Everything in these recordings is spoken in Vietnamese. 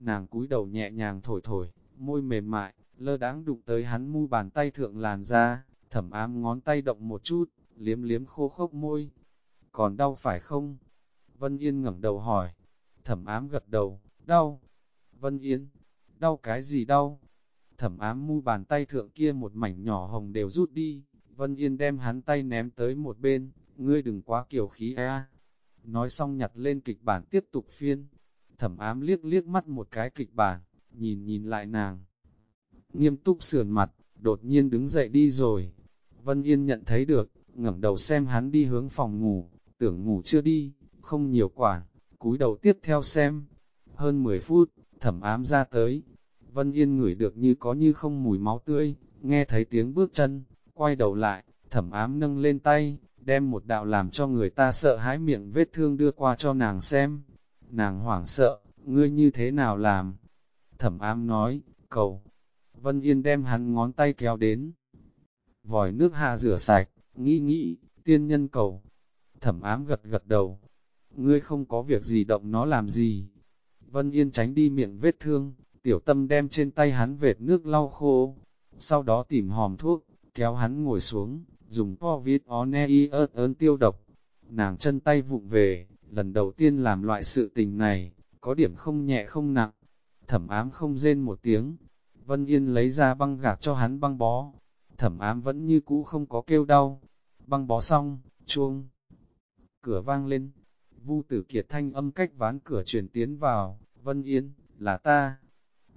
Nàng cúi đầu nhẹ nhàng thổi thổi, môi mềm mại, lơ đáng đụng tới hắn mu bàn tay thượng làn da, thẩm ám ngón tay động một chút, liếm liếm khô khốc môi. Còn đau phải không? Vân Yên ngẩng đầu hỏi. Thẩm ám gật đầu, đau. Vân Yên, đau cái gì đau? Thẩm ám mu bàn tay thượng kia một mảnh nhỏ hồng đều rút đi. Vân Yên đem hắn tay ném tới một bên, ngươi đừng quá kiều khí a. Nói xong nhặt lên kịch bản tiếp tục phiên. Thẩm ám liếc liếc mắt một cái kịch bản, nhìn nhìn lại nàng. Nghiêm túc sườn mặt, đột nhiên đứng dậy đi rồi. Vân Yên nhận thấy được, ngẩng đầu xem hắn đi hướng phòng ngủ, tưởng ngủ chưa đi, không nhiều quả, cúi đầu tiếp theo xem. Hơn 10 phút, thẩm ám ra tới. Vân Yên ngửi được như có như không mùi máu tươi, nghe thấy tiếng bước chân, quay đầu lại, thẩm ám nâng lên tay, đem một đạo làm cho người ta sợ hãi miệng vết thương đưa qua cho nàng xem. Nàng hoảng sợ, ngươi như thế nào làm? Thẩm ám nói, cầu. Vân Yên đem hắn ngón tay kéo đến. Vòi nước hạ rửa sạch, nghĩ nghĩ, tiên nhân cầu. Thẩm ám gật gật đầu. Ngươi không có việc gì động nó làm gì. Vân Yên tránh đi miệng vết thương, tiểu tâm đem trên tay hắn vệt nước lau khô. Sau đó tìm hòm thuốc, kéo hắn ngồi xuống, dùng COVID Oneius ơn tiêu độc. Nàng chân tay vụng về, lần đầu tiên làm loại sự tình này, có điểm không nhẹ không nặng. Thẩm ám không rên một tiếng. Vân Yên lấy ra băng gạc cho hắn băng bó. Thẩm ám vẫn như cũ không có kêu đau. Băng bó xong, chuông. Cửa vang lên. Vu tử kiệt thanh âm cách ván cửa truyền tiến vào. Vân Yên, là ta.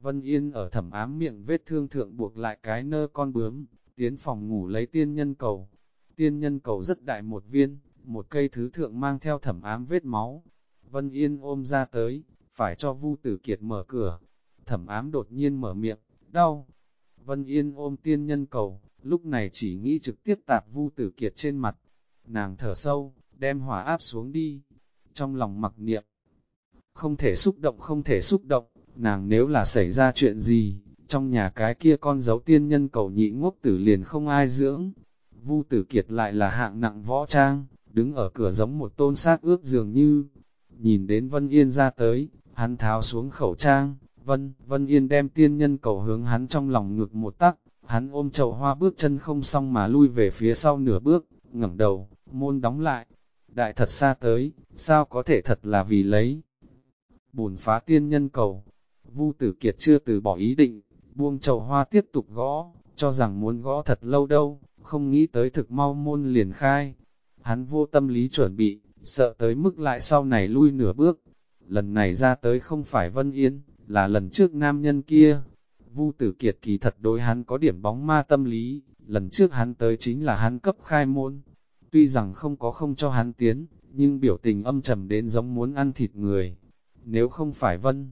Vân Yên ở thẩm ám miệng vết thương thượng buộc lại cái nơ con bướm, tiến phòng ngủ lấy tiên nhân cầu. Tiên nhân cầu rất đại một viên, một cây thứ thượng mang theo thẩm ám vết máu. Vân Yên ôm ra tới, phải cho Vu Tử Kiệt mở cửa. Thẩm ám đột nhiên mở miệng, đau. Vân Yên ôm tiên nhân cầu, lúc này chỉ nghĩ trực tiếp tạp Vu Tử Kiệt trên mặt. Nàng thở sâu, đem hỏa áp xuống đi. Trong lòng mặc niệm, không thể xúc động không thể xúc động, nàng nếu là xảy ra chuyện gì, trong nhà cái kia con dấu tiên nhân cầu nhị ngốc tử liền không ai dưỡng. Vu tử kiệt lại là hạng nặng võ trang, đứng ở cửa giống một tôn xác ướp dường như. Nhìn đến Vân Yên ra tới, hắn tháo xuống khẩu trang, Vân, Vân Yên đem tiên nhân cầu hướng hắn trong lòng ngực một tắc, hắn ôm chậu hoa bước chân không xong mà lui về phía sau nửa bước, ngẩng đầu, môn đóng lại. Đại thật xa tới, sao có thể thật là vì lấy. Bùn phá tiên nhân cầu, Vu Tử Kiệt chưa từ bỏ ý định, buông chậu hoa tiếp tục gõ, cho rằng muốn gõ thật lâu đâu, không nghĩ tới thực mau môn liền khai. Hắn vô tâm lý chuẩn bị, sợ tới mức lại sau này lui nửa bước. Lần này ra tới không phải Vân Yên, là lần trước nam nhân kia. Vu Tử Kiệt kỳ thật đối hắn có điểm bóng ma tâm lý, lần trước hắn tới chính là hắn cấp khai môn. Tuy rằng không có không cho hắn tiến, nhưng biểu tình âm trầm đến giống muốn ăn thịt người. Nếu không phải Vân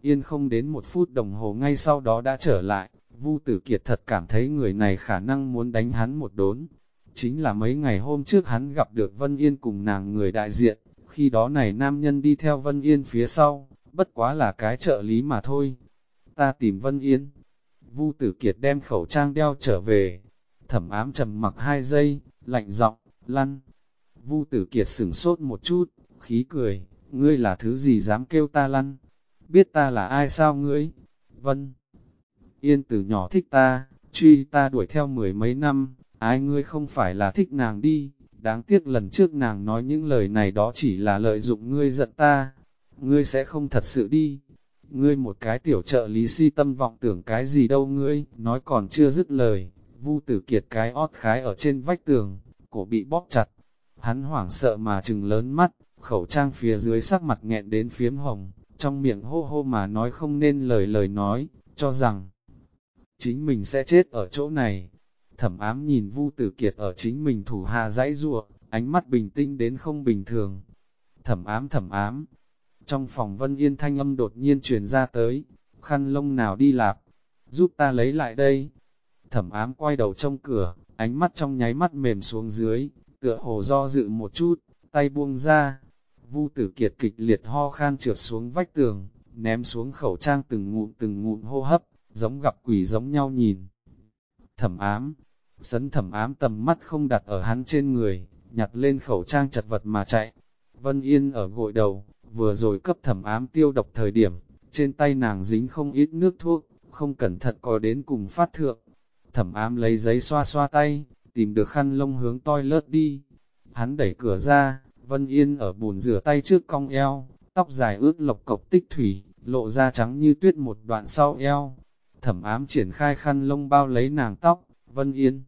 Yên không đến một phút đồng hồ ngay sau đó đã trở lại, Vu Tử Kiệt thật cảm thấy người này khả năng muốn đánh hắn một đốn. Chính là mấy ngày hôm trước hắn gặp được Vân Yên cùng nàng người đại diện, khi đó này nam nhân đi theo Vân Yên phía sau, bất quá là cái trợ lý mà thôi. Ta tìm Vân Yên. Vu Tử Kiệt đem khẩu trang đeo trở về. Thẩm ám trầm mặc hai giây, lạnh giọng, lăn. Vu Tử Kiệt sửng sốt một chút, khí cười, ngươi là thứ gì dám kêu ta lăn? biết ta là ai sao ngươi? Vân. Yên từ nhỏ thích ta, truy ta đuổi theo mười mấy năm, ai ngươi không phải là thích nàng đi, đáng tiếc lần trước nàng nói những lời này đó chỉ là lợi dụng ngươi giận ta, ngươi sẽ không thật sự đi. Ngươi một cái tiểu trợ lý si tâm vọng tưởng cái gì đâu ngươi, nói còn chưa dứt lời, vu tử kiệt cái ót khái ở trên vách tường, cổ bị bóp chặt. Hắn hoảng sợ mà trừng lớn mắt, khẩu trang phía dưới sắc mặt nghẹn đến phiếm hồng, trong miệng hô hô mà nói không nên lời lời nói, cho rằng chính mình sẽ chết ở chỗ này. Thẩm ám nhìn Vu Tử Kiệt ở chính mình thủ hạ dãy ruộng, ánh mắt bình tĩnh đến không bình thường. Thẩm ám thẩm ám, trong phòng Vân Yên thanh âm đột nhiên truyền ra tới, khăn lông nào đi lạp, giúp ta lấy lại đây. Thẩm ám quay đầu trong cửa, ánh mắt trong nháy mắt mềm xuống dưới, tựa hồ do dự một chút, tay buông ra, Vu tử kiệt kịch liệt ho khan trượt xuống vách tường, ném xuống khẩu trang từng ngụm từng ngụm hô hấp, giống gặp quỷ giống nhau nhìn. Thẩm ám, sấn thẩm ám tầm mắt không đặt ở hắn trên người, nhặt lên khẩu trang chật vật mà chạy. Vân Yên ở gội đầu, vừa rồi cấp thẩm ám tiêu độc thời điểm, trên tay nàng dính không ít nước thuốc, không cẩn thận có đến cùng phát thượng. Thẩm ám lấy giấy xoa xoa tay, tìm được khăn lông hướng toilet đi. Hắn đẩy cửa ra, Vân Yên ở bồn rửa tay trước cong eo, tóc dài ướt lộc cộc tích thủy, lộ ra trắng như tuyết một đoạn sau eo. Thẩm ám triển khai khăn lông bao lấy nàng tóc, Vân Yên.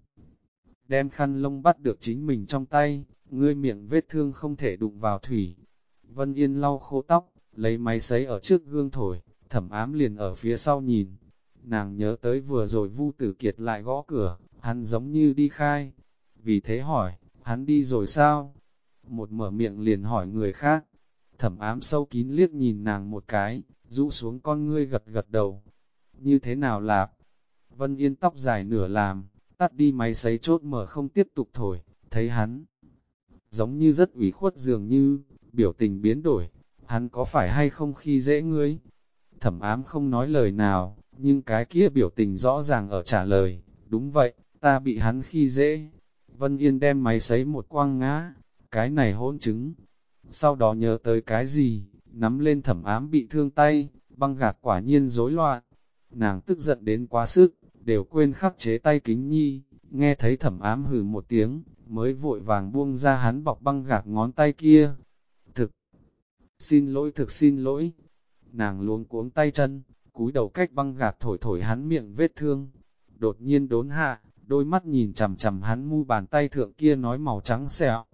Đem khăn lông bắt được chính mình trong tay, ngươi miệng vết thương không thể đụng vào thủy. Vân Yên lau khô tóc, lấy máy sấy ở trước gương thổi, thẩm ám liền ở phía sau nhìn. Nàng nhớ tới vừa rồi Vu Tử Kiệt lại gõ cửa, hắn giống như đi khai. Vì thế hỏi, hắn đi rồi sao? Một mở miệng liền hỏi người khác. Thẩm ám sâu kín liếc nhìn nàng một cái, rũ xuống con ngươi gật gật đầu. Như thế nào lạp? Vân Yên tóc dài nửa làm, tắt đi máy sấy chốt mở không tiếp tục thổi, thấy hắn. Giống như rất ủy khuất dường như, biểu tình biến đổi, hắn có phải hay không khi dễ ngươi? Thẩm ám không nói lời nào, nhưng cái kia biểu tình rõ ràng ở trả lời, đúng vậy, ta bị hắn khi dễ. Vân Yên đem máy sấy một quang ngã, cái này hỗn chứng. Sau đó nhớ tới cái gì, nắm lên thẩm ám bị thương tay, băng gạc quả nhiên rối loạn. Nàng tức giận đến quá sức, đều quên khắc chế tay kính nhi, nghe thấy thẩm ám hừ một tiếng, mới vội vàng buông ra hắn bọc băng gạc ngón tay kia. Thực, xin lỗi thực xin lỗi. Nàng luống cuống tay chân, cúi đầu cách băng gạc thổi thổi hắn miệng vết thương. Đột nhiên đốn hạ, đôi mắt nhìn chằm chằm hắn mu bàn tay thượng kia nói màu trắng xẹo.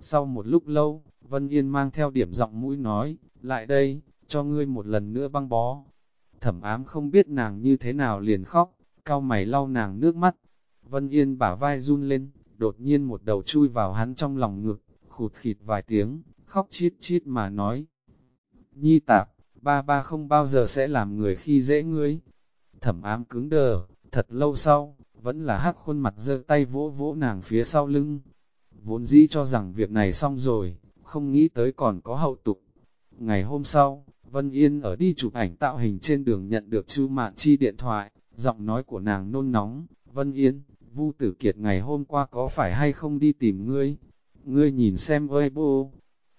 Sau một lúc lâu, Vân Yên mang theo điểm giọng mũi nói, lại đây, cho ngươi một lần nữa băng bó. Thẩm ám không biết nàng như thế nào liền khóc, cao mày lau nàng nước mắt. Vân Yên bả vai run lên, đột nhiên một đầu chui vào hắn trong lòng ngực, khụt khịt vài tiếng, khóc chít chít mà nói. Nhi tạp, ba ba không bao giờ sẽ làm người khi dễ ngươi. Thẩm ám cứng đờ, thật lâu sau, vẫn là hắc khuôn mặt giơ tay vỗ vỗ nàng phía sau lưng. Vốn dĩ cho rằng việc này xong rồi, không nghĩ tới còn có hậu tục. Ngày hôm sau, Vân Yên ở đi chụp ảnh tạo hình trên đường nhận được Chu Mạn Chi điện thoại, giọng nói của nàng nôn nóng, Vân Yên, Vu Tử Kiệt ngày hôm qua có phải hay không đi tìm ngươi? Ngươi nhìn xem Weibo.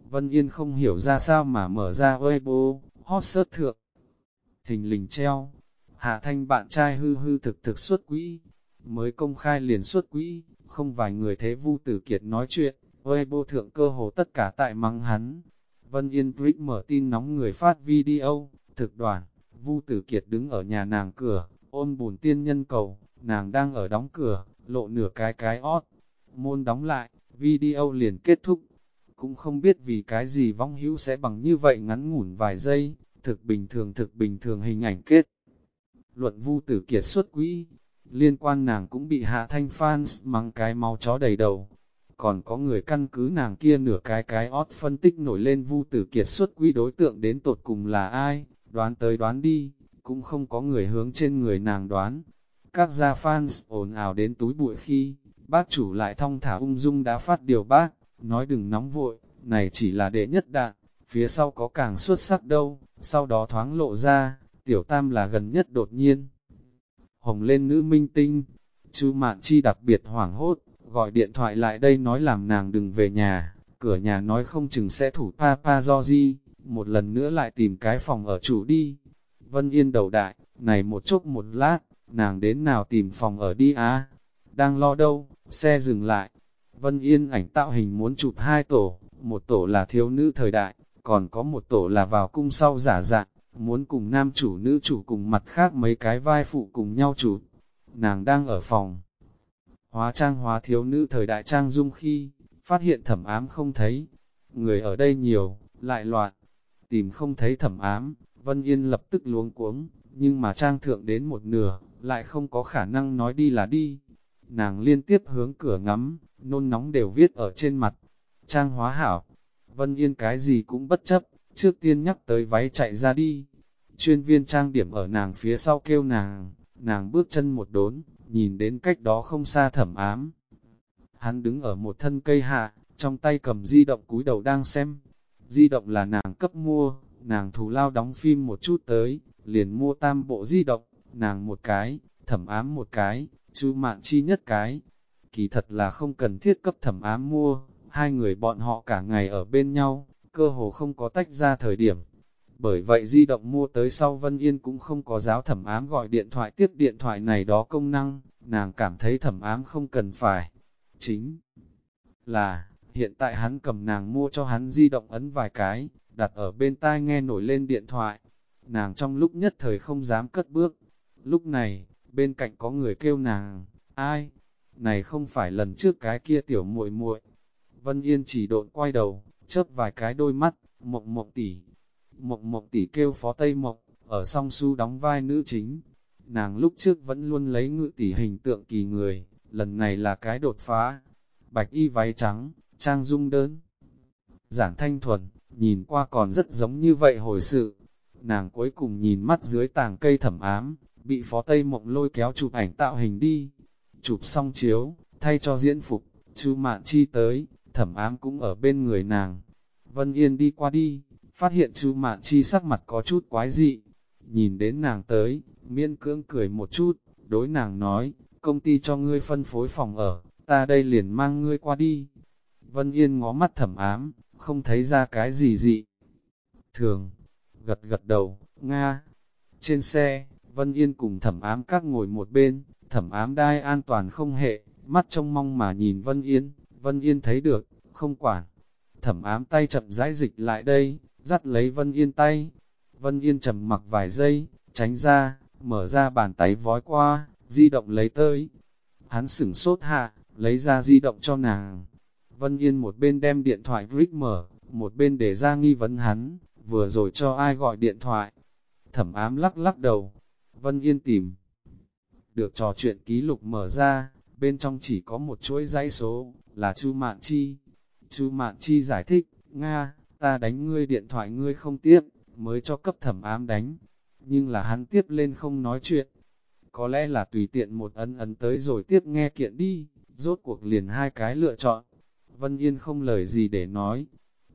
Vân Yên không hiểu ra sao mà mở ra Weibo, hot sớt thượng. Thình lình treo, Hạ Thanh bạn trai hư hư thực thực xuất quỹ, mới công khai liền xuất quỹ, không vài người thế Vu Tử Kiệt nói chuyện, Weibo thượng cơ hồ tất cả tại mắng hắn. Vân Yên Brick mở tin nóng người phát video, thực đoàn, Vu Tử Kiệt đứng ở nhà nàng cửa, ôm bùn tiên nhân cầu, nàng đang ở đóng cửa, lộ nửa cái cái ót. Môn đóng lại, video liền kết thúc. Cũng không biết vì cái gì vong hữu sẽ bằng như vậy ngắn ngủn vài giây, thực bình thường thực bình thường hình ảnh kết. Luận vu tử kiệt xuất quỹ, liên quan nàng cũng bị hạ thanh fans mang cái máu chó đầy đầu. Còn có người căn cứ nàng kia nửa cái cái ót phân tích nổi lên vu tử kiệt xuất quỹ đối tượng đến tột cùng là ai, đoán tới đoán đi, cũng không có người hướng trên người nàng đoán. Các gia fans ồn ào đến túi bụi khi, bác chủ lại thong thả ung dung đã phát điều bác, nói đừng nóng vội, này chỉ là đệ nhất đạn, phía sau có càng xuất sắc đâu, sau đó thoáng lộ ra, tiểu tam là gần nhất đột nhiên. Hồng lên nữ minh tinh, chú Mạn Chi đặc biệt hoảng hốt, gọi điện thoại lại đây nói làm nàng đừng về nhà, cửa nhà nói không chừng sẽ thủ papa do gì, một lần nữa lại tìm cái phòng ở chủ đi. Vân Yên đầu đại, này một chốc một lát, nàng đến nào tìm phòng ở đi á, đang lo đâu, xe dừng lại. Vân Yên ảnh tạo hình muốn chụp hai tổ, một tổ là thiếu nữ thời đại, còn có một tổ là vào cung sau giả dạng, muốn cùng nam chủ nữ chủ cùng mặt khác mấy cái vai phụ cùng nhau chụp. Nàng đang ở phòng. Hóa trang hóa thiếu nữ thời đại trang dung khi, phát hiện thẩm ám không thấy. Người ở đây nhiều, lại loạn. Tìm không thấy thẩm ám, Vân Yên lập tức luống cuống, nhưng mà trang thượng đến một nửa, lại không có khả năng nói đi là đi. Nàng liên tiếp hướng cửa ngắm, nôn nóng đều viết ở trên mặt. Trang hóa hảo, Vân Yên cái gì cũng bất chấp, trước tiên nhắc tới váy chạy ra đi. Chuyên viên trang điểm ở nàng phía sau kêu nàng, nàng bước chân một đốn, nhìn đến cách đó không xa thẩm ám. Hắn đứng ở một thân cây hạ, trong tay cầm di động cúi đầu đang xem. Di động là nàng cấp mua, nàng thù lao đóng phim một chút tới, liền mua tam bộ di động, nàng một cái, thẩm ám một cái, chú mạn chi nhất cái. Kỳ thật là không cần thiết cấp thẩm ám mua, hai người bọn họ cả ngày ở bên nhau, cơ hồ không có tách ra thời điểm. Bởi vậy di động mua tới sau Vân Yên cũng không có giáo thẩm ám gọi điện thoại tiếp điện thoại này đó công năng, nàng cảm thấy thẩm ám không cần phải. Chính là, hiện tại hắn cầm nàng mua cho hắn di động ấn vài cái, đặt ở bên tai nghe nổi lên điện thoại. Nàng trong lúc nhất thời không dám cất bước. Lúc này, bên cạnh có người kêu nàng, ai? Này không phải lần trước cái kia tiểu muội muội. Vân Yên chỉ độn quay đầu, chớp vài cái đôi mắt, mộng mộng tỷ. Mộng mộng tỷ kêu phó Tây Mộng, ở song su đóng vai nữ chính. Nàng lúc trước vẫn luôn lấy ngự tỷ hình tượng kỳ người, lần này là cái đột phá. Bạch y váy trắng, trang dung đơn. Giản thanh thuần, nhìn qua còn rất giống như vậy hồi sự. Nàng cuối cùng nhìn mắt dưới tàng cây thẩm ám, bị phó Tây Mộng lôi kéo chụp ảnh tạo hình đi. Chụp xong chiếu, thay cho diễn phục, chú Mạn Chi tới, thẩm ám cũng ở bên người nàng. Vân Yên đi qua đi, phát hiện chú Mạn Chi sắc mặt có chút quái dị. Nhìn đến nàng tới, miễn cưỡng cười một chút, đối nàng nói, công ty cho ngươi phân phối phòng ở, ta đây liền mang ngươi qua đi. Vân Yên ngó mắt thẩm ám, không thấy ra cái gì dị. Thường, gật gật đầu, Nga. Trên xe, Vân Yên cùng thẩm ám các ngồi một bên, thẩm ám đai an toàn không hệ, mắt trông mong mà nhìn Vân Yên, Vân Yên thấy được, không quản. Thẩm ám tay chậm rãi dịch lại đây, dắt lấy Vân Yên tay. Vân Yên trầm mặc vài giây, tránh ra, mở ra bàn tay vói qua, di động lấy tới. Hắn sửng sốt hạ, lấy ra di động cho nàng. Vân Yên một bên đem điện thoại Rick mở, một bên để ra nghi vấn hắn, vừa rồi cho ai gọi điện thoại. Thẩm ám lắc lắc đầu, Vân Yên tìm. Được trò chuyện ký lục mở ra, bên trong chỉ có một chuỗi dãy số, là Chu Mạn Chi. Chu Mạn Chi giải thích, Nga, ta đánh ngươi điện thoại ngươi không tiếp, mới cho cấp thẩm ám đánh. Nhưng là hắn tiếp lên không nói chuyện. Có lẽ là tùy tiện một ấn ấn tới rồi tiếp nghe kiện đi, rốt cuộc liền hai cái lựa chọn. Vân Yên không lời gì để nói.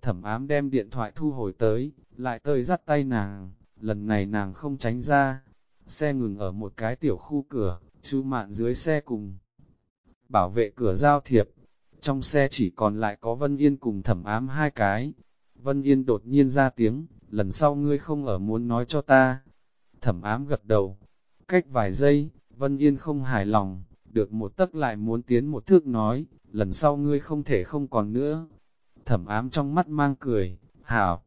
Thẩm ám đem điện thoại thu hồi tới, lại tơi dắt tay nàng, lần này nàng không tránh ra. Xe ngừng ở một cái tiểu khu cửa, chú mạn dưới xe cùng. Bảo vệ cửa giao thiệp, trong xe chỉ còn lại có Vân Yên cùng thẩm ám hai cái. Vân Yên đột nhiên ra tiếng, lần sau ngươi không ở muốn nói cho ta. Thẩm ám gật đầu. Cách vài giây, Vân Yên không hài lòng, được một tấc lại muốn tiến một thước nói, lần sau ngươi không thể không còn nữa. Thẩm ám trong mắt mang cười, hảo.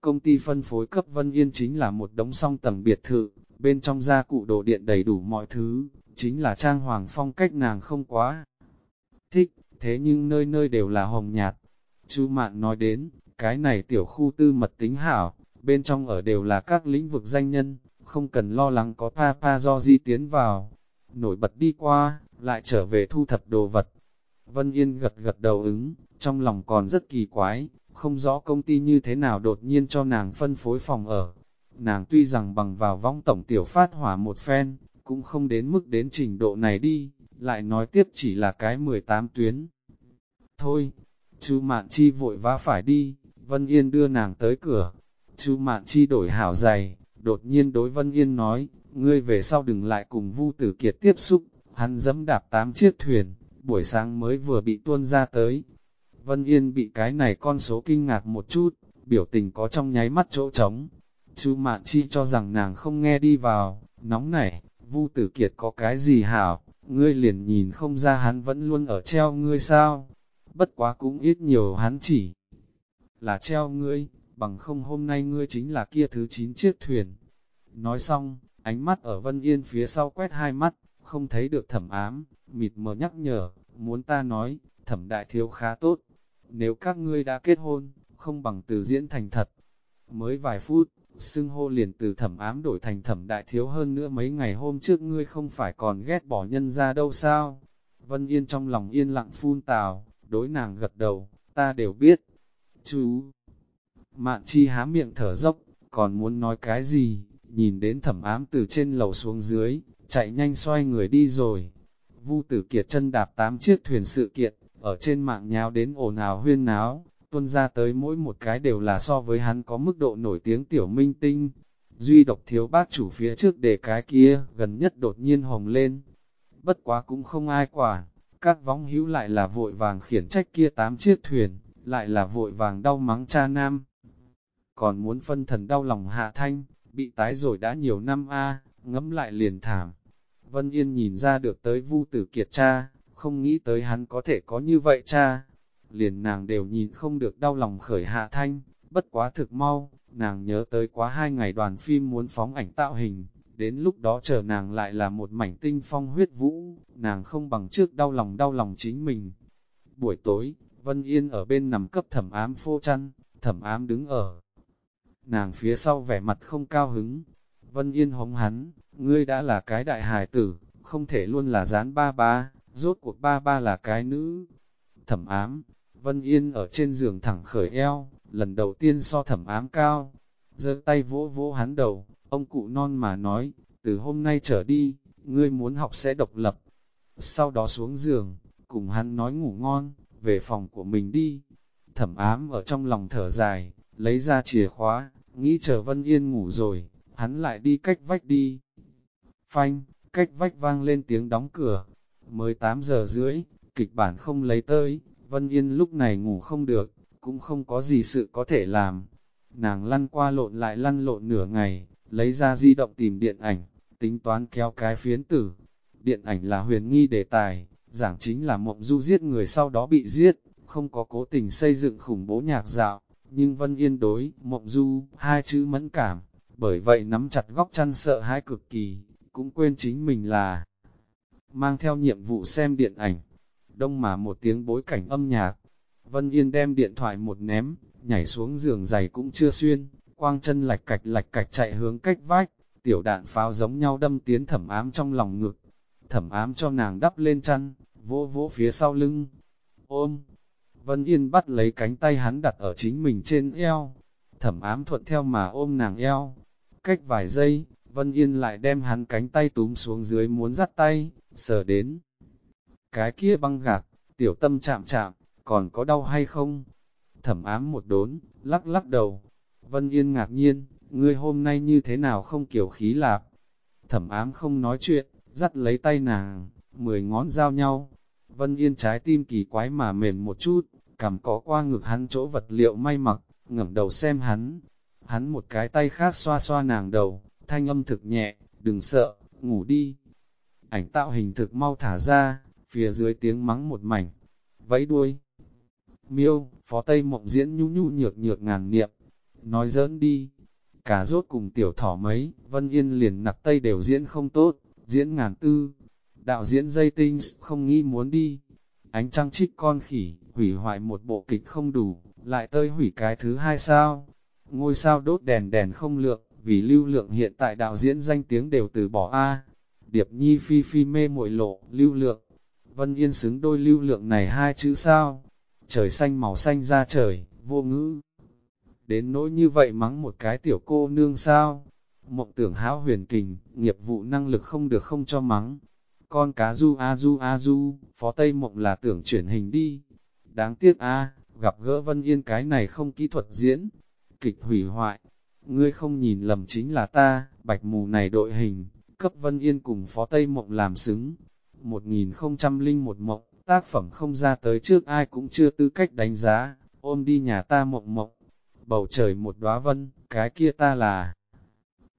Công ty phân phối cấp Vân Yên chính là một đống song tầng biệt thự, bên trong gia cụ đồ điện đầy đủ mọi thứ, chính là trang hoàng phong cách nàng không quá thích, thế nhưng nơi nơi đều là hồng nhạt. Chú Mạn nói đến, cái này tiểu khu tư mật tính hảo, bên trong ở đều là các lĩnh vực danh nhân, không cần lo lắng có papa do di tiến vào. Nổi bật đi qua, lại trở về thu thập đồ vật. Vân Yên gật gật đầu ứng, trong lòng còn rất kỳ quái, không rõ công ty như thế nào đột nhiên cho nàng phân phối phòng ở. Nàng tuy rằng bằng vào vong tổng tiểu phát hỏa một phen, cũng không đến mức đến trình độ này đi, lại nói tiếp chỉ là cái 18 tuyến. Thôi, chú Mạn Chi vội vã phải đi, Vân Yên đưa nàng tới cửa. Chú Mạn Chi đổi hảo giày, đột nhiên đối Vân Yên nói, ngươi về sau đừng lại cùng Vu Tử Kiệt tiếp xúc, hắn dẫm đạp tám chiếc thuyền, buổi sáng mới vừa bị tuôn ra tới. Vân Yên bị cái này con số kinh ngạc một chút, biểu tình có trong nháy mắt chỗ trống. Chu Mạn Chi cho rằng nàng không nghe đi vào, nóng nảy, Vu Tử Kiệt có cái gì hảo, ngươi liền nhìn không ra hắn vẫn luôn ở treo ngươi sao? Bất quá cũng ít nhiều hắn chỉ là treo ngươi, bằng không hôm nay ngươi chính là kia thứ chín chiếc thuyền. Nói xong, ánh mắt ở Vân Yên phía sau quét hai mắt, không thấy được thẩm ám, mịt mờ nhắc nhở, muốn ta nói, thẩm đại thiếu khá tốt. Nếu các ngươi đã kết hôn, không bằng từ diễn thành thật. Mới vài phút, xưng hô liền từ thẩm ám đổi thành thẩm đại thiếu hơn nữa mấy ngày hôm trước ngươi không phải còn ghét bỏ nhân ra đâu sao. Vân Yên trong lòng yên lặng phun tào, đối nàng gật đầu, ta đều biết. Chú! Mạn chi há miệng thở dốc, còn muốn nói cái gì, nhìn đến thẩm ám từ trên lầu xuống dưới, chạy nhanh xoay người đi rồi. Vu tử kiệt chân đạp tám chiếc thuyền sự kiện, ở trên mạng nháo đến ồn ào huyên náo, tuân ra tới mỗi một cái đều là so với hắn có mức độ nổi tiếng tiểu minh tinh. Duy độc thiếu bác chủ phía trước để cái kia, gần nhất đột nhiên hồng lên. Bất quá cũng không ai quản, các võng hữu lại là vội vàng khiển trách kia tám chiếc thuyền, lại là vội vàng đau mắng cha nam. còn muốn phân thần đau lòng hạ thanh, bị tái rồi đã nhiều năm a ngẫm lại liền thảm. Vân Yên nhìn ra được tới vu tử kiệt cha, không nghĩ tới hắn có thể có như vậy cha. Liền nàng đều nhìn không được đau lòng khởi hạ thanh, bất quá thực mau, nàng nhớ tới quá hai ngày đoàn phim muốn phóng ảnh tạo hình, đến lúc đó chờ nàng lại là một mảnh tinh phong huyết vũ, nàng không bằng trước đau lòng đau lòng chính mình. Buổi tối, Vân Yên ở bên nằm cấp thẩm ám phô chăn, thẩm ám đứng ở. Nàng phía sau vẻ mặt không cao hứng. Vân Yên hống hắn, ngươi đã là cái đại hài tử, không thể luôn là dán ba ba, rốt cuộc ba ba là cái nữ. Thẩm ám, Vân Yên ở trên giường thẳng khởi eo, lần đầu tiên so thẩm ám cao. giơ tay vỗ vỗ hắn đầu, ông cụ non mà nói, từ hôm nay trở đi, ngươi muốn học sẽ độc lập. Sau đó xuống giường, cùng hắn nói ngủ ngon, về phòng của mình đi. Thẩm ám ở trong lòng thở dài, lấy ra chìa khóa, nghĩ chờ Vân Yên ngủ rồi, hắn lại đi cách vách đi. Phanh, cách vách vang lên tiếng đóng cửa, mới 8 giờ rưỡi, kịch bản không lấy tới, Vân Yên lúc này ngủ không được, cũng không có gì sự có thể làm. Nàng lăn qua lộn lại lăn lộn nửa ngày, lấy ra di động tìm điện ảnh, tính toán kéo cái phiến tử. Điện ảnh là huyền nghi đề tài, giảng chính là mộng du giết người sau đó bị giết, không có cố tình xây dựng khủng bố nhạc dạo, nhưng Vân Yên đối, mộng du, hai chữ mẫn cảm, bởi vậy nắm chặt góc chăn sợ hãi cực kỳ, cũng quên chính mình là mang theo nhiệm vụ xem điện ảnh. Đông mà một tiếng bối cảnh âm nhạc, Vân Yên đem điện thoại một ném, nhảy xuống giường giày cũng chưa xuyên, quang chân lạch cạch lạch cạch chạy hướng cách vách, tiểu đạn pháo giống nhau đâm tiến thẩm ám trong lòng ngực. Thẩm ám cho nàng đắp lên chăn, vỗ vỗ phía sau lưng. Ôm! Vân Yên bắt lấy cánh tay hắn đặt ở chính mình trên eo. Thẩm ám thuận theo mà ôm nàng eo. Cách vài giây, Vân Yên lại đem hắn cánh tay túm xuống dưới muốn dắt tay, sờ đến. Cái kia băng gạc, tiểu tâm chạm chạm, còn có đau hay không? Thẩm ám một đốn, lắc lắc đầu. Vân Yên ngạc nhiên, ngươi hôm nay như thế nào không kiểu khí lạp? Thẩm ám không nói chuyện, dắt lấy tay nàng, mười ngón giao nhau. Vân Yên trái tim kỳ quái mà mềm một chút, cầm có qua ngực hắn chỗ vật liệu may mặc, ngẩng đầu xem hắn. Hắn một cái tay khác xoa xoa nàng đầu, thanh âm thực nhẹ, đừng sợ, ngủ đi. Ảnh tạo hình thực mau thả ra, phía dưới tiếng mắng một mảnh, vẫy đuôi. Miêu, phó tây mộng diễn nhu nhu nhược nhược ngàn niệm, nói giỡn đi. Cả rốt cùng tiểu thỏ mấy, Vân Yên liền nặc tây đều diễn không tốt, diễn ngàn tư. Đạo diễn dây tinh không nghĩ muốn đi. Ánh trăng trích con khỉ, hủy hoại một bộ kịch không đủ, lại tơi hủy cái thứ hai sao. Ngôi sao đốt đèn đèn không lượng, vì lưu lượng hiện tại đạo diễn danh tiếng đều từ bỏ A. Điệp nhi phi phi mê muội lộ, lưu lượng. Vân Yên xứng đôi lưu lượng này hai chữ sao. Trời xanh màu xanh ra trời, vô ngữ. Đến nỗi như vậy mắng một cái tiểu cô nương sao. Mộng tưởng hão huyền kình, nghiệp vụ năng lực không được không cho mắng. Con cá du a du a du, phó tây mộng là tưởng chuyển hình đi. Đáng tiếc a gặp gỡ Vân Yên cái này không kỹ thuật diễn. Kịch hủy hoại, ngươi không nhìn lầm chính là ta, bạch mù này đội hình, cấp Vân Yên cùng Phó Tây Mộng làm xứng. 1001 mộng, tác phẩm không ra tới trước ai cũng chưa tư cách đánh giá, ôm đi nhà ta mộng mộng. Bầu trời một đóa vân, cái kia ta là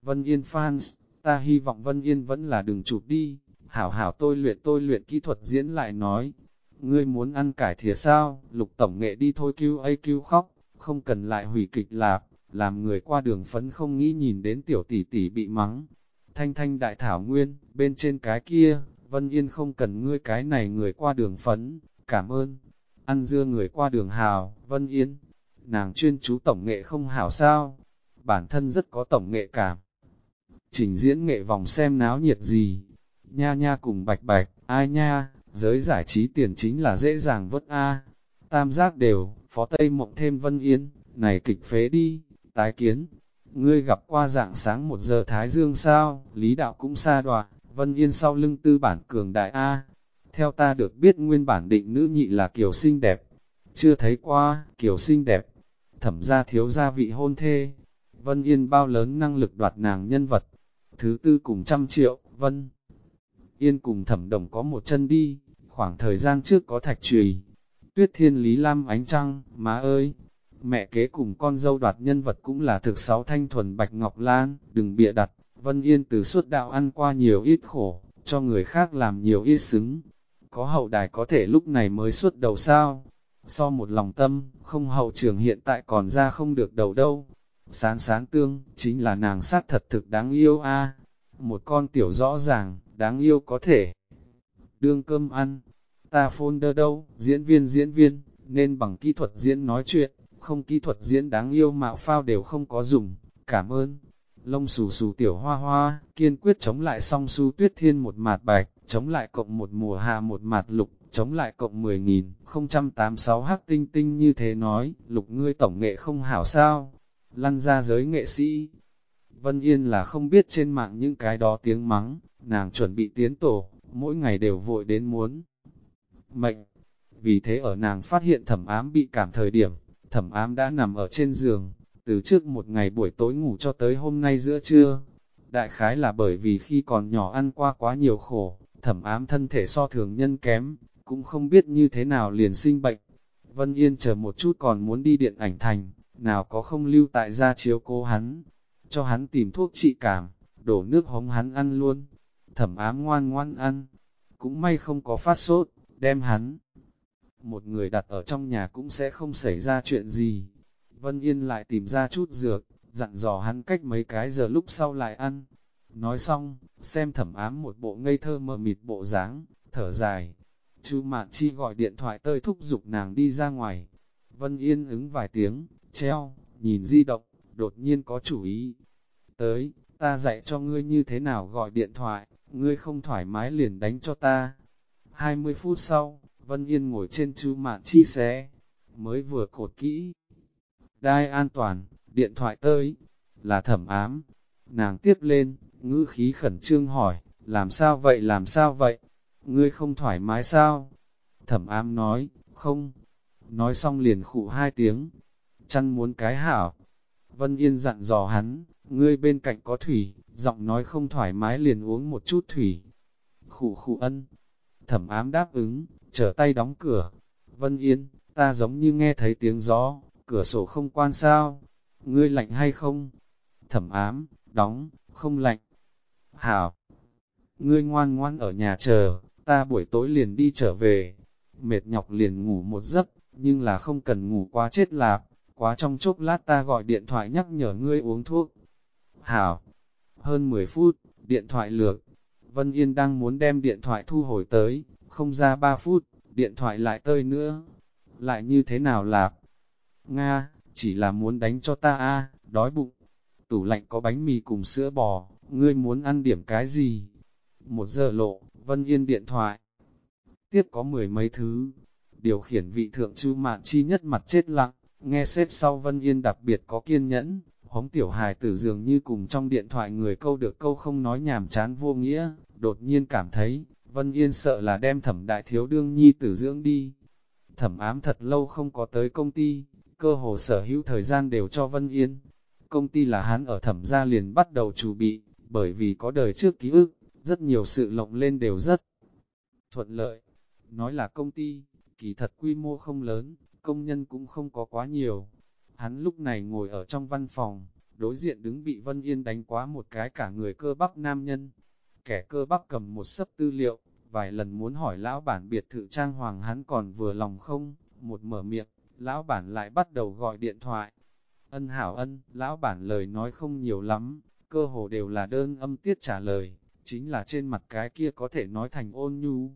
Vân Yên fans, ta hy vọng Vân Yên vẫn là đừng chụp đi, hảo hảo tôi luyện tôi luyện kỹ thuật diễn lại nói. Ngươi muốn ăn cải thìa sao, lục tổng nghệ đi thôi kêu ấy kêu khóc, không cần lại hủy kịch lạp làm người qua đường phấn không nghĩ nhìn đến tiểu tỷ tỷ bị mắng. Thanh thanh đại thảo nguyên, bên trên cái kia, Vân Yên không cần ngươi cái này người qua đường phấn, cảm ơn. Ăn dưa người qua đường hào, Vân Yên, nàng chuyên chú tổng nghệ không hảo sao, bản thân rất có tổng nghệ cảm. Trình diễn nghệ vòng xem náo nhiệt gì, nha nha cùng bạch bạch, ai nha, giới giải trí tiền chính là dễ dàng vớt A. Tam giác đều, phó Tây Mộng thêm Vân Yên, này kịch phế đi, tái kiến. Ngươi gặp qua dạng sáng một giờ Thái Dương sao, Lý Đạo cũng xa đoạ, Vân Yên sau lưng tư bản cường đại A. Theo ta được biết nguyên bản định nữ nhị là kiểu xinh đẹp. Chưa thấy qua, kiểu xinh đẹp. Thẩm ra thiếu gia vị hôn thê. Vân Yên bao lớn năng lực đoạt nàng nhân vật. Thứ tư cùng trăm triệu, Vân. Yên cùng thẩm đồng có một chân đi, khoảng thời gian trước có thạch trùy. Tuyết thiên lý lam ánh trăng, má ơi, mẹ kế cùng con dâu đoạt nhân vật cũng là thực sáu thanh thuần Bạch Ngọc Lan, đừng bịa đặt, Vân Yên từ suốt đạo ăn qua nhiều ít khổ, cho người khác làm nhiều ít xứng. Có hậu đài có thể lúc này mới suốt đầu sao? So một lòng tâm, không hậu trường hiện tại còn ra không được đầu đâu. Sán sán tương, chính là nàng sát thật thực đáng yêu a Một con tiểu rõ ràng, đáng yêu có thể. Đương cơm ăn, ta folder đâu, diễn viên diễn viên, nên bằng kỹ thuật diễn nói chuyện, không kỹ thuật diễn đáng yêu mạo phao đều không có dùng, cảm ơn. Lông xù xù tiểu hoa hoa, kiên quyết chống lại song su tuyết thiên một mạt bạch, chống lại cộng một mùa hạ một mạt lục, chống lại cộng 10.086 hắc tinh tinh như thế nói, lục ngươi tổng nghệ không hảo sao, lăn ra giới nghệ sĩ. Vân Yên là không biết trên mạng những cái đó tiếng mắng, nàng chuẩn bị tiến tổ, mỗi ngày đều vội đến muốn. Mệnh, vì thế ở nàng phát hiện thẩm ám bị cảm thời điểm, thẩm ám đã nằm ở trên giường, từ trước một ngày buổi tối ngủ cho tới hôm nay giữa trưa. Đại khái là bởi vì khi còn nhỏ ăn qua quá nhiều khổ, thẩm ám thân thể so thường nhân kém, cũng không biết như thế nào liền sinh bệnh. Vân Yên chờ một chút còn muốn đi điện ảnh thành, nào có không lưu tại gia chiếu cố hắn, cho hắn tìm thuốc trị cảm, đổ nước hống hắn ăn luôn. Thẩm ám ngoan ngoan ăn, cũng may không có phát sốt, đem hắn. Một người đặt ở trong nhà cũng sẽ không xảy ra chuyện gì. Vân Yên lại tìm ra chút dược, dặn dò hắn cách mấy cái giờ lúc sau lại ăn. Nói xong, xem thẩm ám một bộ ngây thơ mờ mịt bộ dáng, thở dài. Chú Mạn Chi gọi điện thoại tơi thúc giục nàng đi ra ngoài. Vân Yên ứng vài tiếng, treo, nhìn di động, đột nhiên có chủ ý. Tới, ta dạy cho ngươi như thế nào gọi điện thoại, ngươi không thoải mái liền đánh cho ta. 20 phút sau, Vân Yên ngồi trên chú Mạn Chi xé, mới vừa cột kỹ. Đai an toàn, điện thoại tới, là thẩm ám. Nàng tiếp lên, ngữ khí khẩn trương hỏi, làm sao vậy làm sao vậy? Ngươi không thoải mái sao? Thẩm ám nói, không. Nói xong liền khụ hai tiếng. Chăn muốn cái hảo. Vân Yên dặn dò hắn, ngươi bên cạnh có thủy, giọng nói không thoải mái liền uống một chút thủy. Khụ khụ ân. Thẩm ám đáp ứng, trở tay đóng cửa. Vân Yên, ta giống như nghe thấy tiếng gió, cửa sổ không quan sao. Ngươi lạnh hay không? Thẩm ám, đóng, không lạnh. Hảo, ngươi ngoan ngoan ở nhà chờ, ta buổi tối liền đi trở về. Mệt nhọc liền ngủ một giấc, nhưng là không cần ngủ quá chết lạp, quá trong chốc lát ta gọi điện thoại nhắc nhở ngươi uống thuốc. Hảo, hơn 10 phút, điện thoại lược, Vân Yên đang muốn đem điện thoại thu hồi tới, không ra 3 phút, điện thoại lại tơi nữa. Lại như thế nào lạp? Nga, chỉ là muốn đánh cho ta a đói bụng. Tủ lạnh có bánh mì cùng sữa bò, ngươi muốn ăn điểm cái gì? Một giờ lộ, Vân Yên điện thoại. Tiếp có mười mấy thứ. Điều khiển vị thượng chư mạn chi nhất mặt chết lặng, nghe xếp sau Vân Yên đặc biệt có kiên nhẫn, hống tiểu hài tử dường như cùng trong điện thoại người câu được câu không nói nhảm chán vô nghĩa, đột nhiên cảm thấy, Vân Yên sợ là đem thẩm đại thiếu đương nhi tử dưỡng đi. Thẩm ám thật lâu không có tới công ty, cơ hồ sở hữu thời gian đều cho Vân Yên. Công ty là hắn ở thẩm gia liền bắt đầu chủ bị, bởi vì có đời trước ký ức, rất nhiều sự lộng lên đều rất thuận lợi. Nói là công ty, kỳ thật quy mô không lớn, công nhân cũng không có quá nhiều. Hắn lúc này ngồi ở trong văn phòng, đối diện đứng bị Vân Yên đánh quá một cái cả người cơ bắp nam nhân. Kẻ cơ bắp cầm một sấp tư liệu, vài lần muốn hỏi lão bản biệt thự trang hoàng hắn còn vừa lòng không, một mở miệng, lão bản lại bắt đầu gọi điện thoại. Ân hảo ân, lão bản lời nói không nhiều lắm, cơ hồ đều là đơn âm tiết trả lời, chính là trên mặt cái kia có thể nói thành ôn nhu.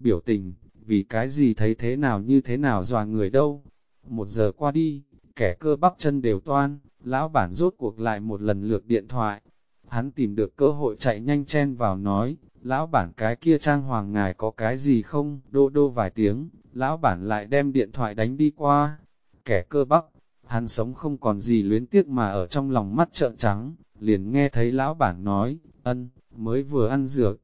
Biểu tình, vì cái gì thấy thế nào như thế nào dò người đâu. Một giờ qua đi, kẻ cơ bắp chân đều toan, lão bản rốt cuộc lại một lần lượt điện thoại. Hắn tìm được cơ hội chạy nhanh chen vào nói, lão bản cái kia trang hoàng ngài có cái gì không, đô đô vài tiếng, lão bản lại đem điện thoại đánh đi qua. Kẻ cơ bắp, hắn sống không còn gì luyến tiếc mà ở trong lòng mắt trợn trắng, liền nghe thấy lão bản nói, ân, mới vừa ăn dược,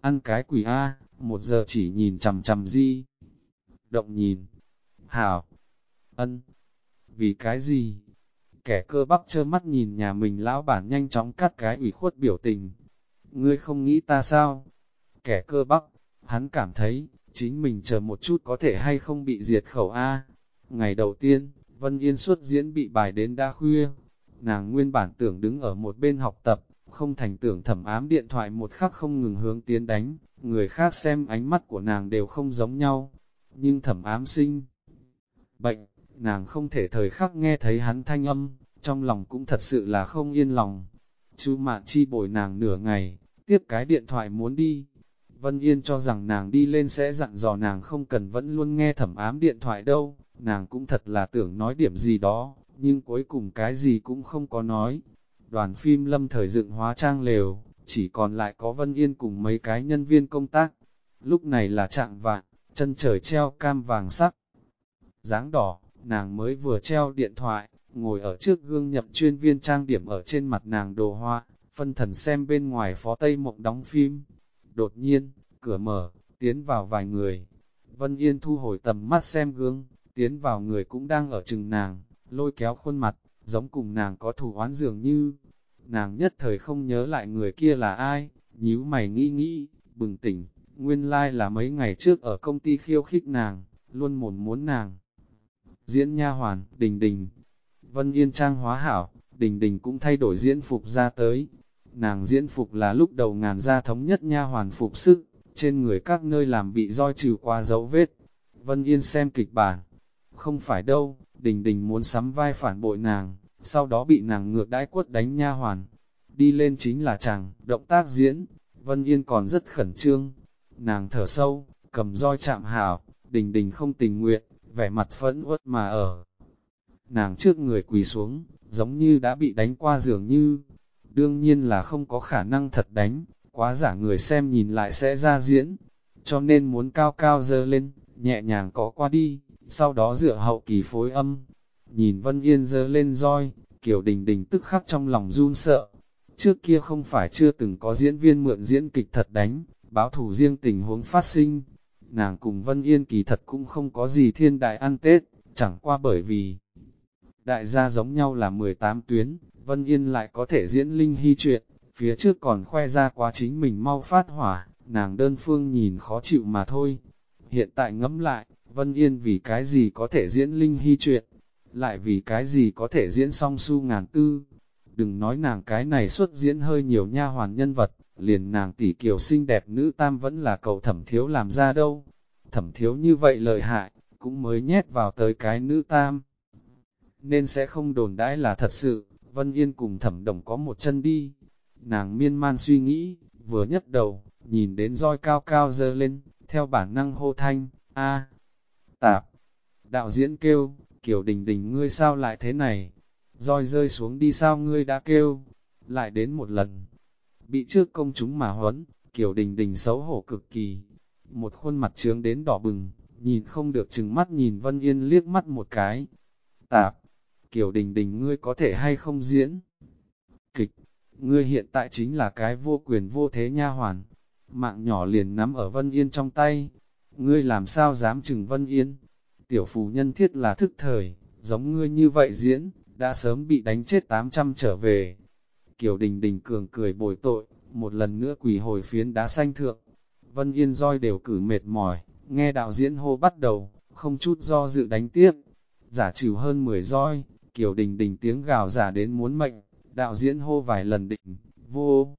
ăn cái quỷ A, một giờ chỉ nhìn chằm chằm di. Động nhìn, hảo, ân, vì cái gì? Kẻ cơ bắp trơ mắt nhìn nhà mình lão bản nhanh chóng cắt cái ủy khuất biểu tình. Ngươi không nghĩ ta sao? Kẻ cơ bắp, hắn cảm thấy, chính mình chờ một chút có thể hay không bị diệt khẩu A. Ngày đầu tiên, Vân Yên xuất diễn bị bài đến đa khuya. Nàng nguyên bản tưởng đứng ở một bên học tập, không thành tưởng thẩm ám điện thoại một khắc không ngừng hướng tiến đánh, người khác xem ánh mắt của nàng đều không giống nhau, nhưng thẩm ám sinh. Bệnh, nàng không thể thời khắc nghe thấy hắn thanh âm, trong lòng cũng thật sự là không yên lòng. Chú Mạn Chi bồi nàng nửa ngày, tiếp cái điện thoại muốn đi. Vân Yên cho rằng nàng đi lên sẽ dặn dò nàng không cần vẫn luôn nghe thẩm ám điện thoại đâu, nàng cũng thật là tưởng nói điểm gì đó, nhưng cuối cùng cái gì cũng không có nói. Đoàn phim lâm thời dựng hóa trang lều, chỉ còn lại có Vân Yên cùng mấy cái nhân viên công tác. Lúc này là trạng vạn, chân trời treo cam vàng sắc. dáng đỏ, nàng mới vừa treo điện thoại, ngồi ở trước gương nhập chuyên viên trang điểm ở trên mặt nàng đồ hoa, phân thần xem bên ngoài phó Tây Mộng đóng phim. Đột nhiên, cửa mở, tiến vào vài người. Vân Yên thu hồi tầm mắt xem gương, tiến vào người cũng đang ở chừng nàng, lôi kéo khuôn mặt, giống cùng nàng có thủ oán dường như. Nàng nhất thời không nhớ lại người kia là ai, nhíu mày nghĩ nghĩ, bừng tỉnh, nguyên lai like là mấy ngày trước ở công ty khiêu khích nàng, luôn muốn muốn nàng. Diễn nha hoàn, đình đình, Vân Yên trang hóa hảo, đình đình cũng thay đổi diễn phục ra tới. Nàng diễn phục là lúc đầu ngàn gia thống nhất nha hoàn phục sức, trên người các nơi làm bị roi trừ qua dấu vết. Vân Yên xem kịch bản. Không phải đâu, đình đình muốn sắm vai phản bội nàng, sau đó bị nàng ngược đãi quất đánh nha hoàn. Đi lên chính là chàng, động tác diễn, Vân Yên còn rất khẩn trương. Nàng thở sâu, cầm roi chạm hảo, đình đình không tình nguyện, vẻ mặt phẫn uất mà ở nàng trước người quỳ xuống, giống như đã bị đánh qua dường như. Đương nhiên là không có khả năng thật đánh, quá giả người xem nhìn lại sẽ ra diễn, cho nên muốn cao cao dơ lên, nhẹ nhàng có qua đi, sau đó dựa hậu kỳ phối âm. Nhìn Vân Yên dơ lên roi, kiểu Đình Đình tức khắc trong lòng run sợ. Trước kia không phải chưa từng có diễn viên mượn diễn kịch thật đánh, báo thủ riêng tình huống phát sinh. Nàng cùng Vân Yên kỳ thật cũng không có gì thiên đại ăn Tết, chẳng qua bởi vì đại gia giống nhau là 18 tuyến, Vân Yên lại có thể diễn linh hy chuyện, phía trước còn khoe ra quá chính mình mau phát hỏa, nàng đơn phương nhìn khó chịu mà thôi. Hiện tại ngẫm lại, Vân Yên vì cái gì có thể diễn linh hy chuyện, lại vì cái gì có thể diễn song su ngàn tư. Đừng nói nàng cái này xuất diễn hơi nhiều nha hoàn nhân vật, liền nàng tỷ kiều xinh đẹp nữ tam vẫn là cầu thẩm thiếu làm ra đâu. Thẩm thiếu như vậy lợi hại, cũng mới nhét vào tới cái nữ tam nên sẽ không đồn đãi là thật sự, Vân Yên cùng thẩm đồng có một chân đi. Nàng miên man suy nghĩ, vừa nhấc đầu, nhìn đến roi cao cao dơ lên, theo bản năng hô thanh, a tạp. Đạo diễn kêu, kiểu đình đình ngươi sao lại thế này? Roi rơi xuống đi sao ngươi đã kêu? Lại đến một lần. Bị trước công chúng mà huấn, kiểu đình đình xấu hổ cực kỳ. Một khuôn mặt trướng đến đỏ bừng, nhìn không được chừng mắt nhìn Vân Yên liếc mắt một cái. Tạp, Kiều Đình Đình ngươi có thể hay không diễn? Kịch, ngươi hiện tại chính là cái vô quyền vô thế nha hoàn. Mạng nhỏ liền nắm ở Vân Yên trong tay. Ngươi làm sao dám chừng Vân Yên? Tiểu phù nhân thiết là thức thời, giống ngươi như vậy diễn, đã sớm bị đánh chết 800 trở về. Kiều Đình Đình cường cười bồi tội, một lần nữa quỳ hồi phiến đá xanh thượng. Vân Yên roi đều cử mệt mỏi, nghe đạo diễn hô bắt đầu, không chút do dự đánh tiếp. Giả trừ hơn 10 roi, Kiều Đình Đình tiếng gào giả đến muốn mệnh, đạo diễn hô vài lần định, vô.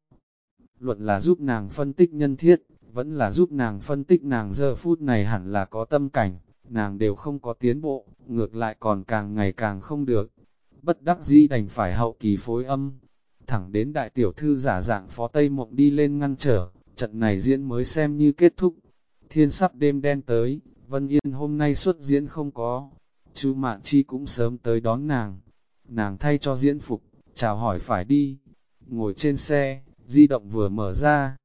Luận là giúp nàng phân tích nhân thiết, vẫn là giúp nàng phân tích nàng giờ phút này hẳn là có tâm cảnh, nàng đều không có tiến bộ, ngược lại còn càng ngày càng không được. Bất đắc dĩ đành phải hậu kỳ phối âm, thẳng đến đại tiểu thư giả dạng phó Tây Mộng đi lên ngăn trở, trận này diễn mới xem như kết thúc. Thiên sắp đêm đen tới, Vân Yên hôm nay xuất diễn không có, chú Mạn Chi cũng sớm tới đón nàng. Nàng thay cho diễn phục, chào hỏi phải đi. Ngồi trên xe, di động vừa mở ra.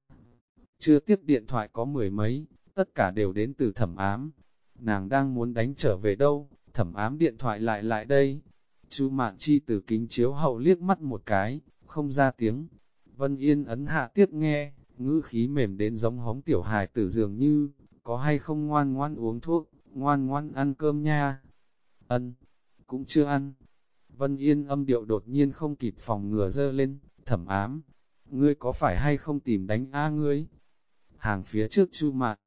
Chưa tiếp điện thoại có mười mấy, tất cả đều đến từ thẩm ám. Nàng đang muốn đánh trở về đâu, thẩm ám điện thoại lại lại đây. chú Mạn Chi từ kính chiếu hậu liếc mắt một cái, không ra tiếng. Vân Yên ấn hạ tiếp nghe, ngữ khí mềm đến giống hống tiểu hài tử dường như, có hay không ngoan ngoan uống thuốc, ngoan ngoan ăn cơm nha. Ân, cũng chưa ăn. Vân Yên âm điệu đột nhiên không kịp phòng ngừa dơ lên, thẩm ám. Ngươi có phải hay không tìm đánh a ngươi? Hàng phía trước chu mạc.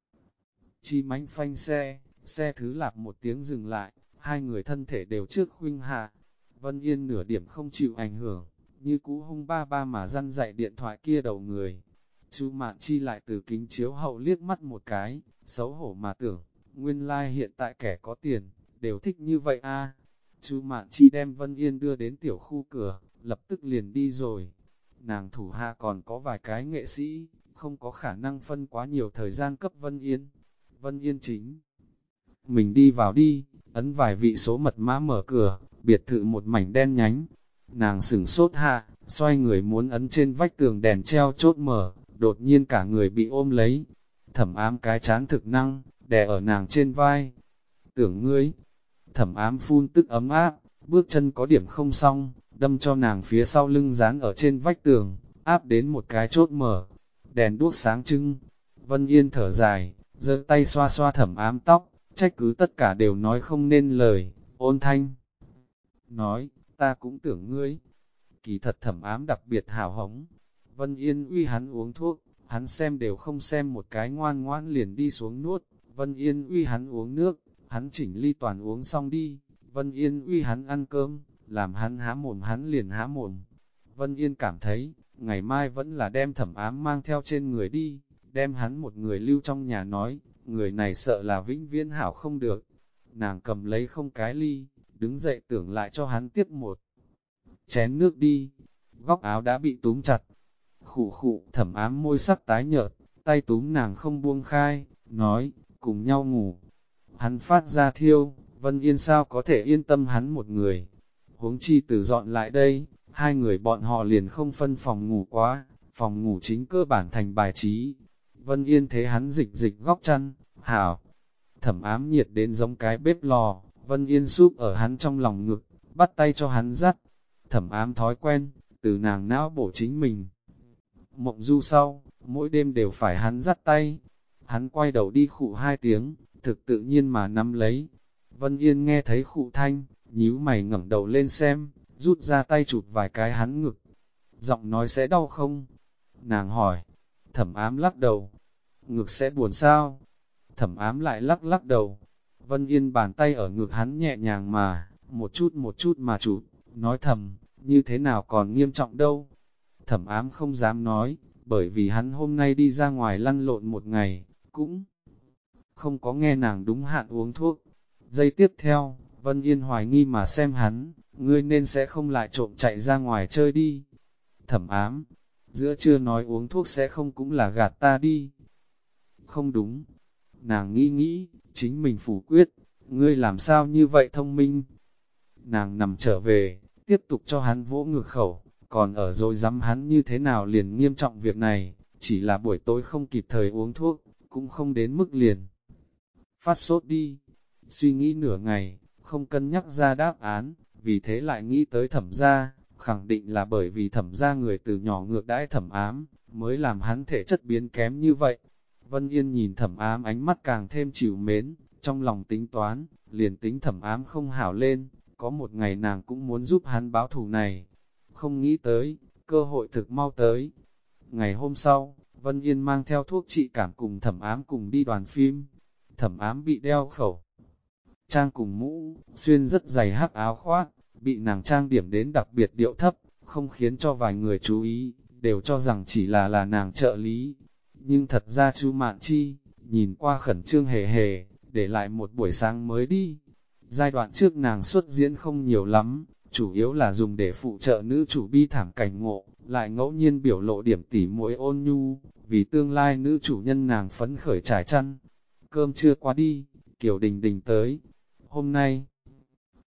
Chi mánh phanh xe, xe thứ lạp một tiếng dừng lại, hai người thân thể đều trước khuynh hạ. Vân Yên nửa điểm không chịu ảnh hưởng, như cũ hung ba ba mà răn dạy điện thoại kia đầu người. Chú Mạn Chi lại từ kính chiếu hậu liếc mắt một cái, xấu hổ mà tưởng, nguyên lai like hiện tại kẻ có tiền, đều thích như vậy a. Chú Mạn Chi đem Vân Yên đưa đến tiểu khu cửa, lập tức liền đi rồi. Nàng thủ hạ còn có vài cái nghệ sĩ, không có khả năng phân quá nhiều thời gian cấp Vân Yên. Vân Yên chính. Mình đi vào đi, ấn vài vị số mật mã mở cửa, biệt thự một mảnh đen nhánh. Nàng sửng sốt hạ, xoay người muốn ấn trên vách tường đèn treo chốt mở, đột nhiên cả người bị ôm lấy. Thẩm ám cái chán thực năng, đè ở nàng trên vai. Tưởng ngươi, thẩm ám phun tức ấm áp, bước chân có điểm không xong, đâm cho nàng phía sau lưng dán ở trên vách tường, áp đến một cái chốt mở, đèn đuốc sáng trưng. Vân Yên thở dài, giơ tay xoa xoa thẩm ám tóc, trách cứ tất cả đều nói không nên lời, ôn thanh. Nói, ta cũng tưởng ngươi, kỳ thật thẩm ám đặc biệt hào hống. Vân Yên uy hắn uống thuốc, hắn xem đều không xem một cái ngoan ngoan liền đi xuống nuốt. Vân Yên uy hắn uống nước, hắn chỉnh ly toàn uống xong đi. Vân Yên uy hắn ăn cơm, làm hắn há mồm hắn liền há mồm. Vân Yên cảm thấy, ngày mai vẫn là đem thẩm ám mang theo trên người đi, đem hắn một người lưu trong nhà nói, người này sợ là vĩnh viễn hảo không được. Nàng cầm lấy không cái ly, đứng dậy tưởng lại cho hắn tiếp một chén nước đi. Góc áo đã bị túm chặt. Khụ khụ, thẩm ám môi sắc tái nhợt, tay túm nàng không buông khai, nói, cùng nhau ngủ. Hắn phát ra thiêu, Vân Yên sao có thể yên tâm hắn một người. Huống chi từ dọn lại đây, hai người bọn họ liền không phân phòng ngủ quá, phòng ngủ chính cơ bản thành bài trí. Vân Yên thế hắn dịch dịch góc chăn, hảo. Thẩm ám nhiệt đến giống cái bếp lò, Vân Yên súp ở hắn trong lòng ngực, bắt tay cho hắn dắt. Thẩm ám thói quen, từ nàng não bổ chính mình. Mộng du sau, mỗi đêm đều phải hắn dắt tay. Hắn quay đầu đi khụ hai tiếng, thực tự nhiên mà nắm lấy. Vân Yên nghe thấy khụ thanh, nhíu mày ngẩng đầu lên xem, rút ra tay chụp vài cái hắn ngực. Giọng nói sẽ đau không? Nàng hỏi, thẩm ám lắc đầu, ngực sẽ buồn sao? Thẩm ám lại lắc lắc đầu, Vân Yên bàn tay ở ngực hắn nhẹ nhàng mà, một chút một chút mà chụp, nói thầm, như thế nào còn nghiêm trọng đâu. Thẩm ám không dám nói, bởi vì hắn hôm nay đi ra ngoài lăn lộn một ngày, cũng không có nghe nàng đúng hạn uống thuốc. Giây tiếp theo, Vân Yên hoài nghi mà xem hắn, ngươi nên sẽ không lại trộm chạy ra ngoài chơi đi. Thẩm ám, giữa trưa nói uống thuốc sẽ không cũng là gạt ta đi. Không đúng. Nàng nghĩ nghĩ, chính mình phủ quyết, ngươi làm sao như vậy thông minh. Nàng nằm trở về, tiếp tục cho hắn vỗ ngược khẩu, còn ở rồi dám hắn như thế nào liền nghiêm trọng việc này, chỉ là buổi tối không kịp thời uống thuốc, cũng không đến mức liền. Phát sốt đi, suy nghĩ nửa ngày, không cân nhắc ra đáp án, vì thế lại nghĩ tới thẩm gia, khẳng định là bởi vì thẩm gia người từ nhỏ ngược đãi thẩm ám, mới làm hắn thể chất biến kém như vậy. Vân Yên nhìn thẩm ám ánh mắt càng thêm chịu mến, trong lòng tính toán, liền tính thẩm ám không hảo lên, có một ngày nàng cũng muốn giúp hắn báo thù này. Không nghĩ tới, cơ hội thực mau tới. Ngày hôm sau, Vân Yên mang theo thuốc trị cảm cùng thẩm ám cùng đi đoàn phim. Thẩm ám bị đeo khẩu. Trang cùng mũ, xuyên rất dày hắc áo khoác, bị nàng trang điểm đến đặc biệt điệu thấp, không khiến cho vài người chú ý, đều cho rằng chỉ là là nàng trợ lý. Nhưng thật ra chú Mạn Chi, nhìn qua khẩn trương hề hề, để lại một buổi sáng mới đi. Giai đoạn trước nàng xuất diễn không nhiều lắm, chủ yếu là dùng để phụ trợ nữ chủ bi thảm cảnh ngộ, lại ngẫu nhiên biểu lộ điểm tỉ mỗi ôn nhu, vì tương lai nữ chủ nhân nàng phấn khởi trải chăn. Cơm chưa qua đi, Kiều Đình Đình tới. Hôm nay,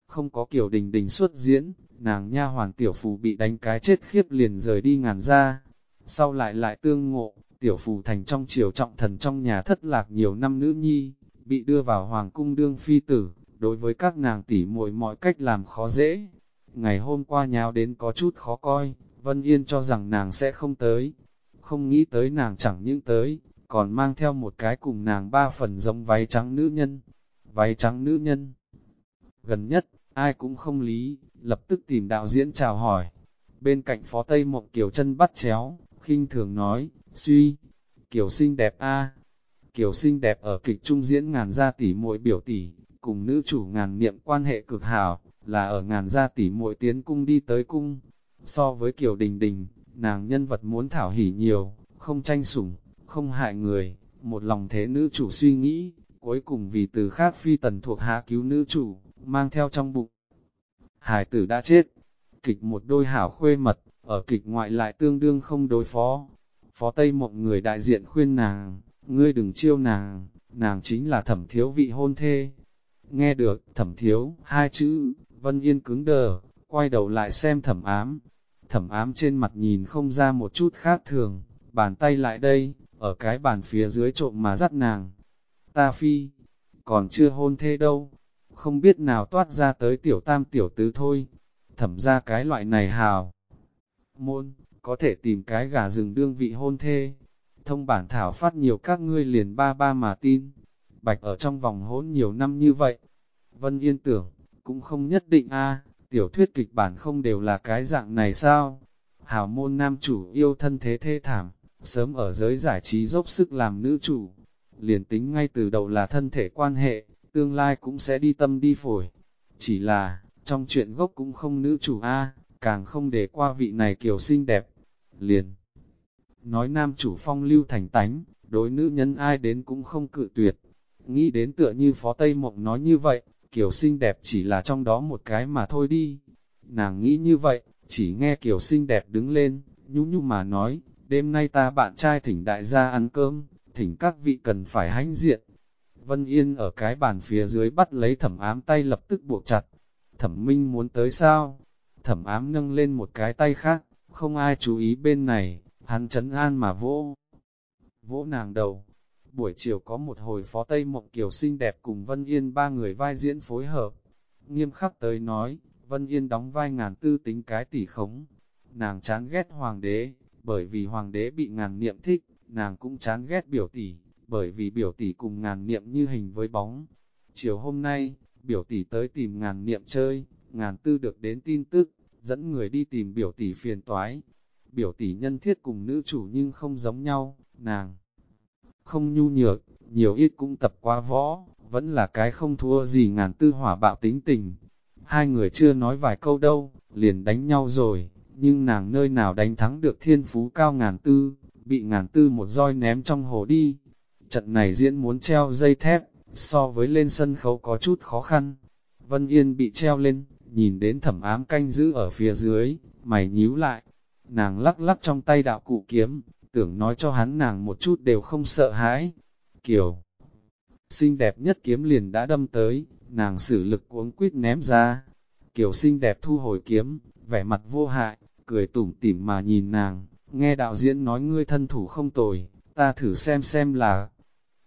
không có Kiều Đình Đình xuất diễn, nàng nha hoàng tiểu phù bị đánh cái chết khiếp liền rời đi ngàn ra. Sau lại lại tương ngộ, tiểu phù thành trong triều trọng thần trong nhà thất lạc nhiều năm nữ nhi, bị đưa vào hoàng cung đương phi tử, đối với các nàng tỉ muội mọi cách làm khó dễ. Ngày hôm qua nháo đến có chút khó coi, Vân Yên cho rằng nàng sẽ không tới. Không nghĩ tới nàng chẳng những tới, còn mang theo một cái cùng nàng ba phần giống váy trắng nữ nhân. Váy trắng nữ nhân. Gần nhất, ai cũng không lý, lập tức tìm đạo diễn chào hỏi. Bên cạnh phó Tây Mộng Kiều chân bắt chéo, khinh thường nói, suy, Kiều xinh đẹp a Kiều xinh đẹp ở kịch trung diễn ngàn gia tỷ muội biểu tỷ, cùng nữ chủ ngàn niệm quan hệ cực hảo, là ở ngàn gia tỷ muội tiến cung đi tới cung. So với Kiều Đình Đình, nàng nhân vật muốn thảo hỉ nhiều, không tranh sủng, không hại người, một lòng thế nữ chủ suy nghĩ, cuối cùng vì từ khác phi tần thuộc hạ cứu nữ chủ, mang theo trong bụng. Hải tử đã chết, kịch một đôi hảo khuê mật, ở kịch ngoại lại tương đương không đối phó. Phó Tây Mộng người đại diện khuyên nàng, ngươi đừng chiêu nàng, nàng chính là thẩm thiếu vị hôn thê. Nghe được, thẩm thiếu, hai chữ, Vân Yên cứng đờ, quay đầu lại xem thẩm ám. Thẩm ám trên mặt nhìn không ra một chút khác thường, bàn tay lại đây, ở cái bàn phía dưới trộm mà dắt nàng. Ta phi, còn chưa hôn thê đâu, không biết nào toát ra tới tiểu tam tiểu tứ thôi. Thẩm ra cái loại này hào. Môn, có thể tìm cái gà rừng đương vị hôn thê. Thông bản thảo phát nhiều các ngươi liền ba ba mà tin. Bạch ở trong vòng hỗn nhiều năm như vậy. Vân Yên tưởng, cũng không nhất định a tiểu thuyết kịch bản không đều là cái dạng này sao? Hảo môn nam chủ yêu thân thế thê thảm, sớm ở giới giải trí dốc sức làm nữ chủ. Liền tính ngay từ đầu là thân thể quan hệ, tương lai cũng sẽ đi tâm đi phổi. Chỉ là, trong chuyện gốc cũng không nữ chủ A, càng không để qua vị này kiểu xinh đẹp. Liền, nói nam chủ phong lưu thành tánh, đối nữ nhân ai đến cũng không cự tuyệt. Nghĩ đến tựa như Phó Tây Mộng nói như vậy, kiểu xinh đẹp chỉ là trong đó một cái mà thôi đi. Nàng nghĩ như vậy, chỉ nghe kiểu xinh đẹp đứng lên, nhu nhu mà nói, đêm nay ta bạn trai thỉnh đại gia ăn cơm, thỉnh các vị cần phải hãnh diện. Vân Yên ở cái bàn phía dưới bắt lấy thẩm ám tay lập tức buộc chặt. Thẩm Minh muốn tới sao? Thẩm ám nâng lên một cái tay khác, không ai chú ý bên này, hắn chấn an mà vỗ. Vỗ nàng đầu. Buổi chiều có một hồi phó Tây Mộng Kiều xinh đẹp cùng Vân Yên ba người vai diễn phối hợp. Nghiêm khắc tới nói, Vân Yên đóng vai ngàn tư tính cái tỷ khống. Nàng chán ghét hoàng đế, bởi vì hoàng đế bị ngàn niệm thích, nàng cũng chán ghét biểu tỷ, bởi vì biểu tỷ cùng ngàn niệm như hình với bóng. Chiều hôm nay, biểu tỷ tới tìm ngàn niệm chơi, ngàn tư được đến tin tức, dẫn người đi tìm biểu tỷ phiền toái. Biểu tỷ nhân thiết cùng nữ chủ nhưng không giống nhau, nàng không nhu nhược, nhiều ít cũng tập qua võ, vẫn là cái không thua gì ngàn tư hỏa bạo tính tình. Hai người chưa nói vài câu đâu, liền đánh nhau rồi, nhưng nàng nơi nào đánh thắng được thiên phú cao ngàn tư, bị ngàn tư một roi ném trong hồ đi. Trận này diễn muốn treo dây thép, so với lên sân khấu có chút khó khăn. Vân Yên bị treo lên, nhìn đến thẩm ám canh giữ ở phía dưới, mày nhíu lại. Nàng lắc lắc trong tay đạo cụ kiếm, tưởng nói cho hắn nàng một chút đều không sợ hãi. Kiều, xinh đẹp nhất kiếm liền đã đâm tới, nàng sử lực cuống quýt ném ra. Kiều xinh đẹp thu hồi kiếm, vẻ mặt vô hại, cười tủm tỉm mà nhìn nàng, nghe đạo diễn nói ngươi thân thủ không tồi, ta thử xem xem là.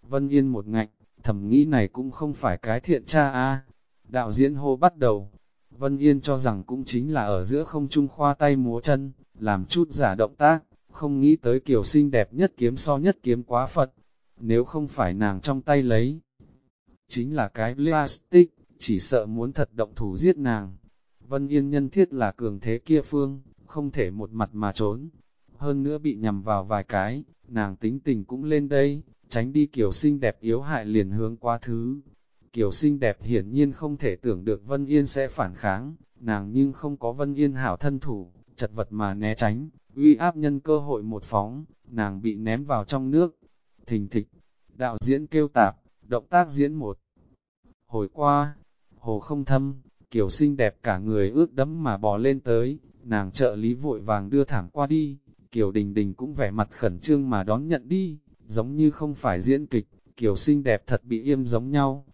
Vân Yên một ngạnh, thầm nghĩ này cũng không phải cái thiện cha a. Đạo diễn hô bắt đầu, Vân Yên cho rằng cũng chính là ở giữa không trung khoa tay múa chân, làm chút giả động tác, không nghĩ tới kiểu xinh đẹp nhất kiếm so nhất kiếm quá Phật. Nếu không phải nàng trong tay lấy, chính là cái plastic, chỉ sợ muốn thật động thủ giết nàng. Vân Yên nhân thiết là cường thế kia phương, không thể một mặt mà trốn. Hơn nữa bị nhầm vào vài cái, nàng tính tình cũng lên đây, tránh đi kiểu xinh đẹp yếu hại liền hướng qua thứ kiều xinh đẹp hiển nhiên không thể tưởng được Vân Yên sẽ phản kháng, nàng nhưng không có Vân Yên hảo thân thủ, chật vật mà né tránh, uy áp nhân cơ hội một phóng, nàng bị ném vào trong nước. Thình thịch, đạo diễn kêu tạp, động tác diễn một. Hồi qua, hồ không thâm, kiều xinh đẹp cả người ướt đẫm mà bò lên tới, nàng trợ lý vội vàng đưa thẳng qua đi, Kiều Đình Đình cũng vẻ mặt khẩn trương mà đón nhận đi, giống như không phải diễn kịch, Kiều xinh đẹp thật bị im giống nhau.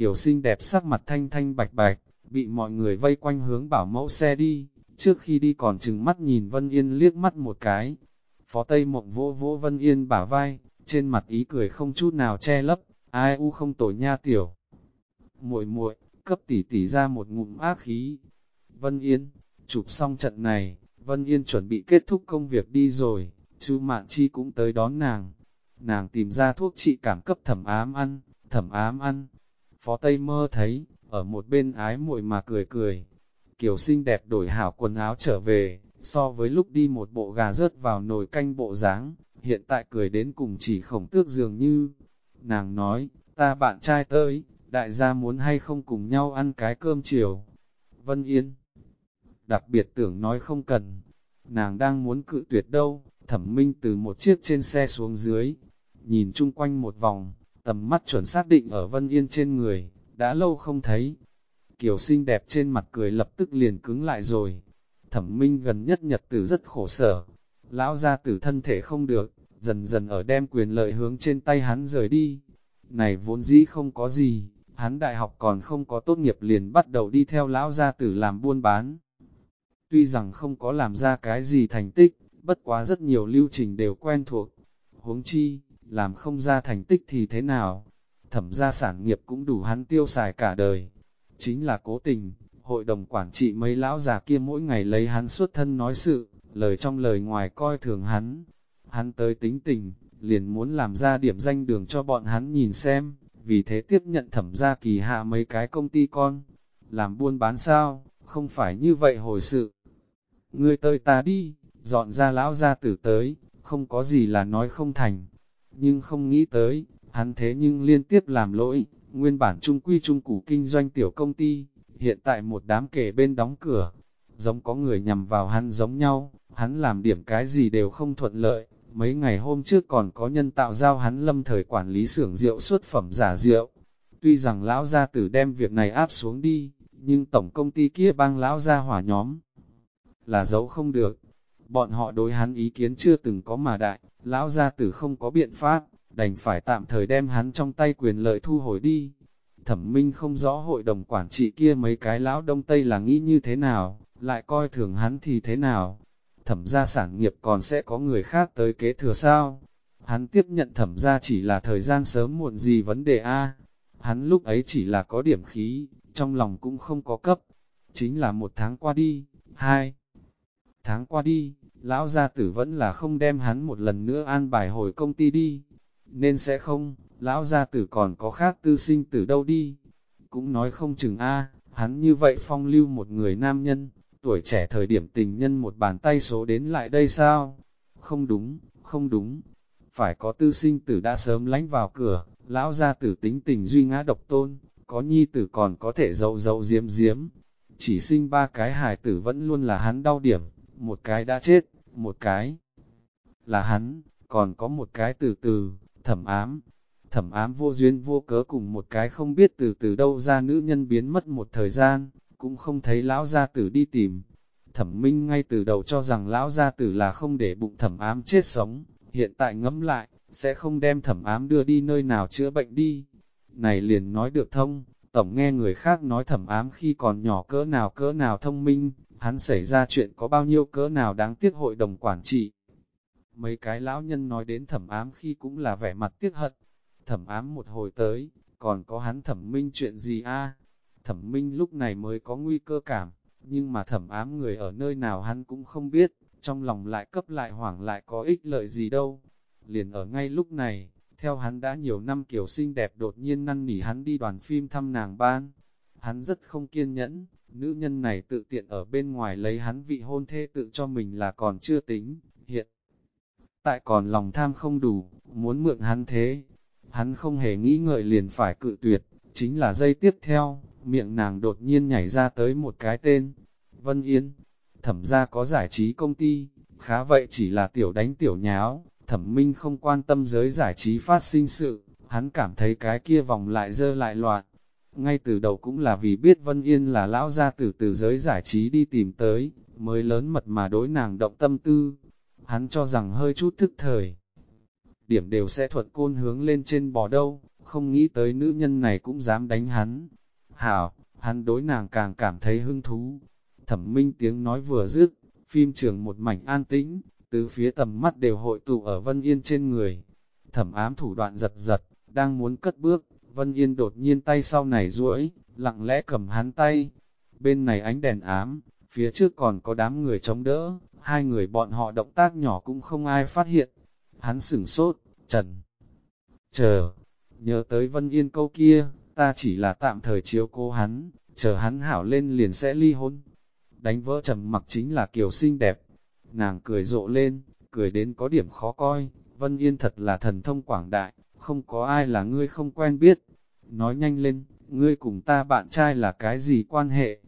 Kiều xinh đẹp sắc mặt thanh thanh bạch bạch, bị mọi người vây quanh hướng bảo mẫu xe đi, trước khi đi còn chừng mắt nhìn Vân Yên liếc mắt một cái. Phó Tây Mộng vỗ vỗ Vân Yên bả vai, trên mặt ý cười không chút nào che lấp, ai u không tội nha tiểu. muội muội cấp tỷ tỷ ra một ngụm ác khí. Vân Yên, chụp xong trận này, Vân Yên chuẩn bị kết thúc công việc đi rồi, chú Mạn Chi cũng tới đón nàng. Nàng tìm ra thuốc trị cảm cấp thẩm ám ăn, thẩm ám ăn. Phó Tây mơ thấy, ở một bên ái muội mà cười cười. Kiều xinh đẹp đổi hảo quần áo trở về, so với lúc đi một bộ gà rớt vào nồi canh bộ dáng hiện tại cười đến cùng chỉ khổng tước dường như. Nàng nói, ta bạn trai tới, đại gia muốn hay không cùng nhau ăn cái cơm chiều. Vân Yên đặc biệt tưởng nói không cần, nàng đang muốn cự tuyệt đâu, thẩm minh từ một chiếc trên xe xuống dưới, nhìn chung quanh một vòng, tầm mắt chuẩn xác định ở Vân Yên trên người, đã lâu không thấy. Kiều xinh đẹp trên mặt cười lập tức liền cứng lại rồi. Thẩm minh gần nhất nhật tử rất khổ sở. Lão gia tử thân thể không được, dần dần ở đem quyền lợi hướng trên tay hắn rời đi. Này vốn dĩ không có gì, hắn đại học còn không có tốt nghiệp liền bắt đầu đi theo lão gia tử làm buôn bán. Tuy rằng không có làm ra cái gì thành tích, bất quá rất nhiều lưu trình đều quen thuộc. Huống chi, làm không ra thành tích thì thế nào? Thẩm ra sản nghiệp cũng đủ hắn tiêu xài cả đời. Chính là cố tình, hội đồng quản trị mấy lão già kia mỗi ngày lấy hắn suốt thân nói sự, lời trong lời ngoài coi thường hắn. Hắn tới tính tình, liền muốn làm ra điểm danh đường cho bọn hắn nhìn xem, vì thế tiếp nhận thẩm ra kỳ hạ mấy cái công ty con. Làm buôn bán sao, không phải như vậy hồi sự. Ngươi tới ta đi, dọn ra lão gia tử tới, không có gì là nói không thành. Nhưng không nghĩ tới, hắn thế nhưng liên tiếp làm lỗi, nguyên bản trung quy trung củ kinh doanh tiểu công ty, hiện tại một đám kể bên đóng cửa, giống có người nhằm vào hắn giống nhau, hắn làm điểm cái gì đều không thuận lợi, mấy ngày hôm trước còn có nhân tạo giao hắn lâm thời quản lý xưởng rượu xuất phẩm giả rượu. Tuy rằng lão gia tử đem việc này áp xuống đi, nhưng tổng công ty kia bang lão gia hỏa nhóm là giấu không được. Bọn họ đối hắn ý kiến chưa từng có mà đại, lão gia tử không có biện pháp, đành phải tạm thời đem hắn trong tay quyền lợi thu hồi đi. Thẩm Minh không rõ hội đồng quản trị kia mấy cái lão đông tây là nghĩ như thế nào, lại coi thường hắn thì thế nào. Thẩm gia sản nghiệp còn sẽ có người khác tới kế thừa sao? Hắn tiếp nhận thẩm gia chỉ là thời gian sớm muộn gì vấn đề A. Hắn lúc ấy chỉ là có điểm khí, trong lòng cũng không có cấp. Chính là một tháng qua đi, hai tháng qua đi, lão gia tử vẫn là không đem hắn một lần nữa an bài hồi công ty đi. Nên sẽ không, lão gia tử còn có khác tư sinh tử đâu đi. Cũng nói không chừng a hắn như vậy phong lưu một người nam nhân, tuổi trẻ thời điểm tình nhân một bàn tay số đến lại đây sao? Không đúng, không đúng. Phải có tư sinh tử đã sớm lánh vào cửa, lão gia tử tính tình duy ngã độc tôn, có nhi tử còn có thể dậu dậu diếm diếm. Chỉ sinh ba cái hài tử vẫn luôn là hắn đau điểm, một cái đã chết, một cái là hắn, còn có một cái từ từ, thẩm ám. Thẩm ám vô duyên vô cớ cùng một cái không biết từ từ đâu ra nữ nhân biến mất một thời gian, cũng không thấy lão gia tử đi tìm. Thẩm minh ngay từ đầu cho rằng lão gia tử là không để bụng thẩm ám chết sống, hiện tại ngẫm lại, sẽ không đem thẩm ám đưa đi nơi nào chữa bệnh đi. Này liền nói được thông, tổng nghe người khác nói thẩm ám khi còn nhỏ cỡ nào cỡ nào thông minh, hắn xảy ra chuyện có bao nhiêu cỡ nào đáng tiếc hội đồng quản trị. Mấy cái lão nhân nói đến thẩm ám khi cũng là vẻ mặt tiếc hận. Thẩm ám một hồi tới, còn có hắn thẩm minh chuyện gì a? Thẩm minh lúc này mới có nguy cơ cảm, nhưng mà thẩm ám người ở nơi nào hắn cũng không biết, trong lòng lại cấp lại hoảng lại có ích lợi gì đâu. Liền ở ngay lúc này, theo hắn đã nhiều năm kiểu xinh đẹp đột nhiên năn nỉ hắn đi đoàn phim thăm nàng ban. Hắn rất không kiên nhẫn, nữ nhân này tự tiện ở bên ngoài lấy hắn vị hôn thê tự cho mình là còn chưa tính, hiện tại còn lòng tham không đủ, muốn mượn hắn thế. Hắn không hề nghĩ ngợi liền phải cự tuyệt, chính là dây tiếp theo, miệng nàng đột nhiên nhảy ra tới một cái tên, Vân Yên. Thẩm ra có giải trí công ty, khá vậy chỉ là tiểu đánh tiểu nháo, thẩm minh không quan tâm giới giải trí phát sinh sự, hắn cảm thấy cái kia vòng lại dơ lại loạn, ngay từ đầu cũng là vì biết Vân Yên là lão gia tử từ giới giải trí đi tìm tới, mới lớn mật mà đối nàng động tâm tư. Hắn cho rằng hơi chút thức thời. Điểm đều sẽ thuận côn hướng lên trên bò đâu, không nghĩ tới nữ nhân này cũng dám đánh hắn. Hảo, hắn đối nàng càng cảm thấy hứng thú. Thẩm minh tiếng nói vừa dứt, phim trường một mảnh an tĩnh, từ phía tầm mắt đều hội tụ ở Vân Yên trên người. Thẩm ám thủ đoạn giật giật, đang muốn cất bước, Vân Yên đột nhiên tay sau này duỗi, lặng lẽ cầm hắn tay. Bên này ánh đèn ám, phía trước còn có đám người chống đỡ, hai người bọn họ động tác nhỏ cũng không ai phát hiện. Hắn sửng sốt, trần. Chờ, nhớ tới Vân Yên câu kia, ta chỉ là tạm thời chiếu cố hắn, chờ hắn hảo lên liền sẽ ly hôn. Đánh vỡ trầm mặc chính là kiều xinh đẹp. Nàng cười rộ lên, cười đến có điểm khó coi, Vân Yên thật là thần thông quảng đại, không có ai là ngươi không quen biết. Nói nhanh lên, ngươi cùng ta bạn trai là cái gì quan hệ?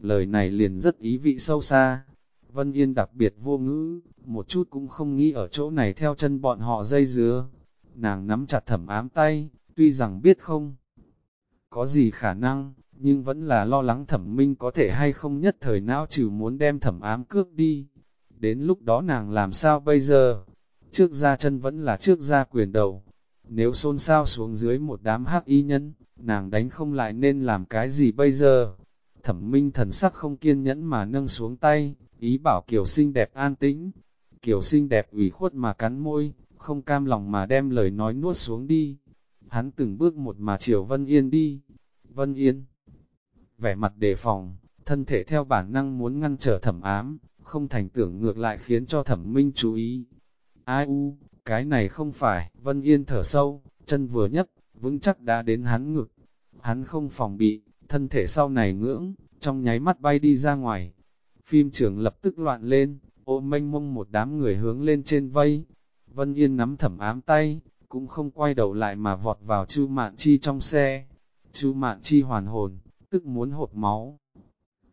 Lời này liền rất ý vị sâu xa. Vân Yên đặc biệt vô ngữ, một chút cũng không nghĩ ở chỗ này theo chân bọn họ dây dứa. Nàng nắm chặt thẩm ám tay, tuy rằng biết không có gì khả năng, nhưng vẫn là lo lắng thẩm minh có thể hay không nhất thời não trừ muốn đem thẩm ám cước đi. Đến lúc đó nàng làm sao bây giờ? Trước ra chân vẫn là trước ra quyền đầu. Nếu xôn xao xuống dưới một đám hắc y nhân, nàng đánh không lại nên làm cái gì bây giờ? Thẩm minh thần sắc không kiên nhẫn mà nâng xuống tay, ý bảo Kiều xinh đẹp an tĩnh. Kiều xinh đẹp ủy khuất mà cắn môi, không cam lòng mà đem lời nói nuốt xuống đi. Hắn từng bước một mà chiều Vân Yên đi. Vân Yên vẻ mặt đề phòng, thân thể theo bản năng muốn ngăn trở thẩm ám, không thành tưởng ngược lại khiến cho thẩm minh chú ý. Ai u, cái này không phải, Vân Yên thở sâu, chân vừa nhấc, vững chắc đã đến hắn ngực. Hắn không phòng bị, thân thể sau này ngưỡng, trong nháy mắt bay đi ra ngoài. Phim trường lập tức loạn lên, ôm mênh mông một đám người hướng lên trên vây. Vân Yên nắm thẩm ám tay, cũng không quay đầu lại mà vọt vào Chu Mạn Chi trong xe. Chu Mạn Chi hoàn hồn, tức muốn hột máu.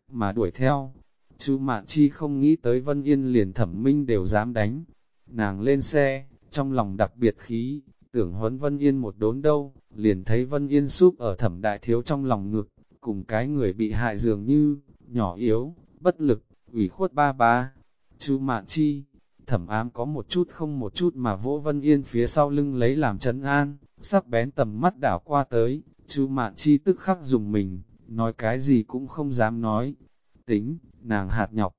Mà đuổi theo, Chu Mạn Chi không nghĩ tới Vân Yên liền thẩm minh đều dám đánh. Nàng lên xe, trong lòng đặc biệt khí, tưởng huấn Vân Yên một đốn đâu, liền thấy Vân Yên súp ở thẩm đại thiếu trong lòng ngực, cùng cái người bị hại dường như, nhỏ yếu, bất lực, ủy khuất ba ba. chú Mạn Chi, thẩm ám có một chút không một chút mà vỗ Vân Yên phía sau lưng lấy làm chấn an, sắc bén tầm mắt đảo qua tới, chú Mạn Chi tức khắc dùng mình, nói cái gì cũng không dám nói. Tính, nàng hạt nhọc.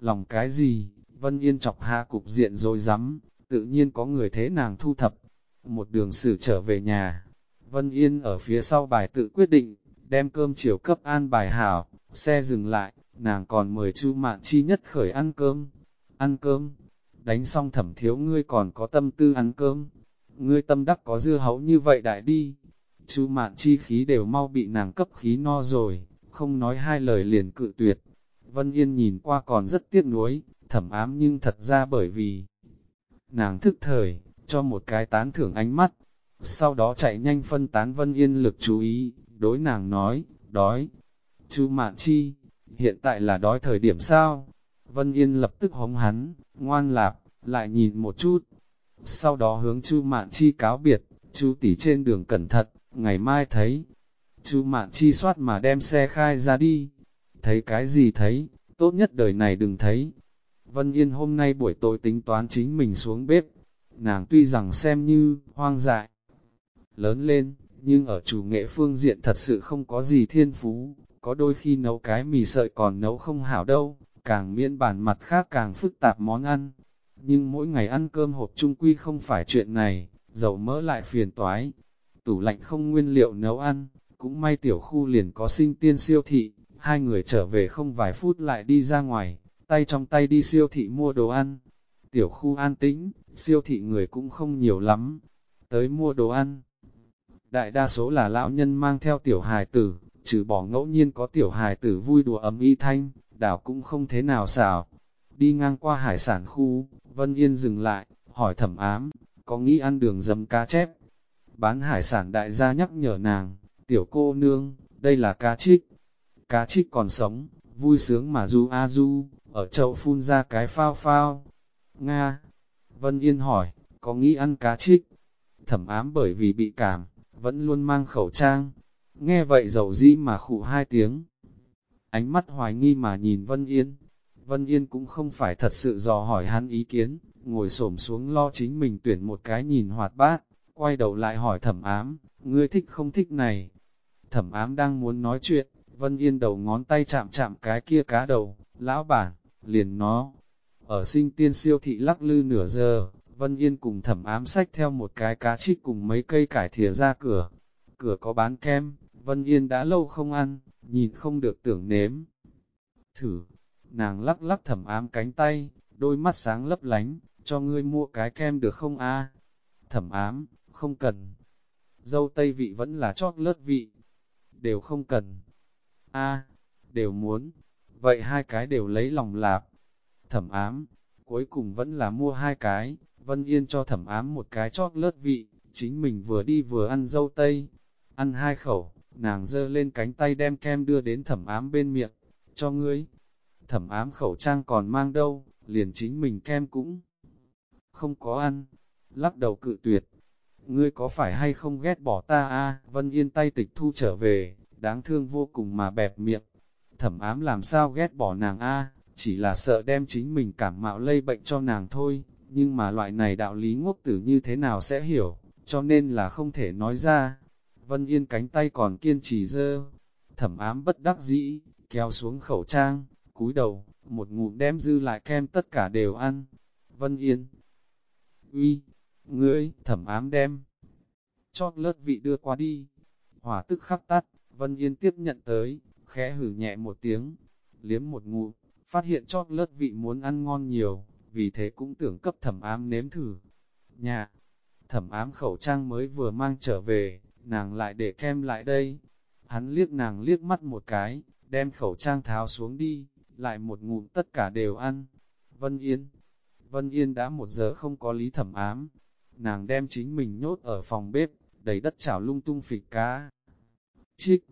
Lòng cái gì, Vân Yên chọc hạ cục diện rồi rắm tự nhiên có người thế nàng thu thập. Một đường xử trở về nhà, Vân Yên ở phía sau bài tự quyết định, đem cơm chiều cấp an bài hảo, xe dừng lại, nàng còn mời Chu Mạn Chi nhất khởi ăn cơm. Ăn cơm, đánh xong thẩm thiếu ngươi còn có tâm tư ăn cơm. Ngươi tâm đắc có dưa hấu như vậy đại đi, Chu mạn chi khí đều mau bị nàng cấp khí no rồi, không nói hai lời liền cự tuyệt. Vân Yên nhìn qua còn rất tiếc nuối, thẩm ám nhưng thật ra bởi vì nàng thức thời, cho một cái tán thưởng ánh mắt, sau đó chạy nhanh phân tán Vân Yên lực chú ý, đối nàng nói, đói. chú Mạn Chi, hiện tại là đói thời điểm sao? Vân Yên lập tức hống hắn, ngoan lạp, lại nhìn một chút. Sau đó hướng Chu Mạn Chi cáo biệt, chú tỷ trên đường cẩn thận, ngày mai thấy. Chu Mạn Chi soát mà đem xe khai ra đi. Thấy cái gì thấy, tốt nhất đời này đừng thấy. Vân Yên hôm nay buổi tối tính toán chính mình xuống bếp. Nàng tuy rằng xem như hoang dại, lớn lên, nhưng ở chủ nghệ phương diện thật sự không có gì thiên phú, có đôi khi nấu cái mì sợi còn nấu không hảo đâu, càng miễn bản mặt khác càng phức tạp món ăn. Nhưng mỗi ngày ăn cơm hộp trung quy không phải chuyện này, dầu mỡ lại phiền toái, tủ lạnh không nguyên liệu nấu ăn, cũng may tiểu khu liền có sinh tiên siêu thị, hai người trở về không vài phút lại đi ra ngoài, tay trong tay đi siêu thị mua đồ ăn. Tiểu khu an tĩnh, siêu thị người cũng không nhiều lắm, tới mua đồ ăn. Đại đa số là lão nhân mang theo tiểu hài tử, trừ bỏ ngẫu nhiên có tiểu hài tử vui đùa ấm y thanh, đảo cũng không thế nào xảo. Đi ngang qua hải sản khu, Vân Yên dừng lại, hỏi thẩm ám, có nghĩ ăn đường dầm cá chép, bán hải sản đại gia nhắc nhở nàng, tiểu cô nương, đây là cá trích. Cá trích còn sống, vui sướng mà du a du, ở chậu phun ra cái phao phao. Nga, Vân Yên hỏi, có nghĩ ăn cá trích? Thẩm ám bởi vì bị cảm, vẫn luôn mang khẩu trang. Nghe vậy dầu dĩ mà khụ hai tiếng. Ánh mắt hoài nghi mà nhìn Vân Yên. Vân Yên cũng không phải thật sự dò hỏi hắn ý kiến, ngồi xổm xuống lo chính mình tuyển một cái nhìn hoạt bát quay đầu lại hỏi thẩm ám, ngươi thích không thích này? Thẩm ám đang muốn nói chuyện, Vân Yên đầu ngón tay chạm chạm cái kia cá đầu, lão bản, liền nó. Ở sinh tiên siêu thị lắc lư nửa giờ, Vân Yên cùng thẩm ám sách theo một cái cá trích cùng mấy cây cải thìa ra cửa. Cửa có bán kem, Vân Yên đã lâu không ăn, nhìn không được tưởng nếm. Thử, nàng lắc lắc thẩm ám cánh tay, đôi mắt sáng lấp lánh, cho ngươi mua cái kem được không a? Thẩm ám, không cần. Dâu tây vị vẫn là chót lớt vị, đều không cần. a đều muốn, vậy hai cái đều lấy lòng lạp. Thẩm ám, cuối cùng vẫn là mua hai cái, Vân Yên cho thẩm ám một cái chót lớt vị, chính mình vừa đi vừa ăn dâu tây. Ăn hai khẩu, nàng dơ lên cánh tay đem kem đưa đến thẩm ám bên miệng, cho ngươi. Thẩm ám khẩu trang còn mang đâu, liền chính mình kem cũng không có ăn, lắc đầu cự tuyệt. Ngươi có phải hay không ghét bỏ ta a Vân Yên tay tịch thu trở về, đáng thương vô cùng mà bẹp miệng. Thẩm ám làm sao ghét bỏ nàng a chỉ là sợ đem chính mình cảm mạo lây bệnh cho nàng thôi, nhưng mà loại này đạo lý ngốc tử như thế nào sẽ hiểu, cho nên là không thể nói ra. Vân Yên cánh tay còn kiên trì dơ, thẩm ám bất đắc dĩ, kéo xuống khẩu trang, cúi đầu, một ngụm đem dư lại kem tất cả đều ăn. Vân Yên, uy, ngươi, thẩm ám đem, chót lớt vị đưa qua đi, hỏa tức khắc tắt, Vân Yên tiếp nhận tới, khẽ hử nhẹ một tiếng, liếm một ngụ, phát hiện chót lớt vị muốn ăn ngon nhiều, vì thế cũng tưởng cấp thẩm ám nếm thử. Nhà, thẩm ám khẩu trang mới vừa mang trở về, nàng lại để kem lại đây. Hắn liếc nàng liếc mắt một cái, đem khẩu trang tháo xuống đi, lại một ngụm tất cả đều ăn. Vân Yên Vân Yên đã một giờ không có lý thẩm ám. Nàng đem chính mình nhốt ở phòng bếp, đầy đất chảo lung tung phịch cá. Chích!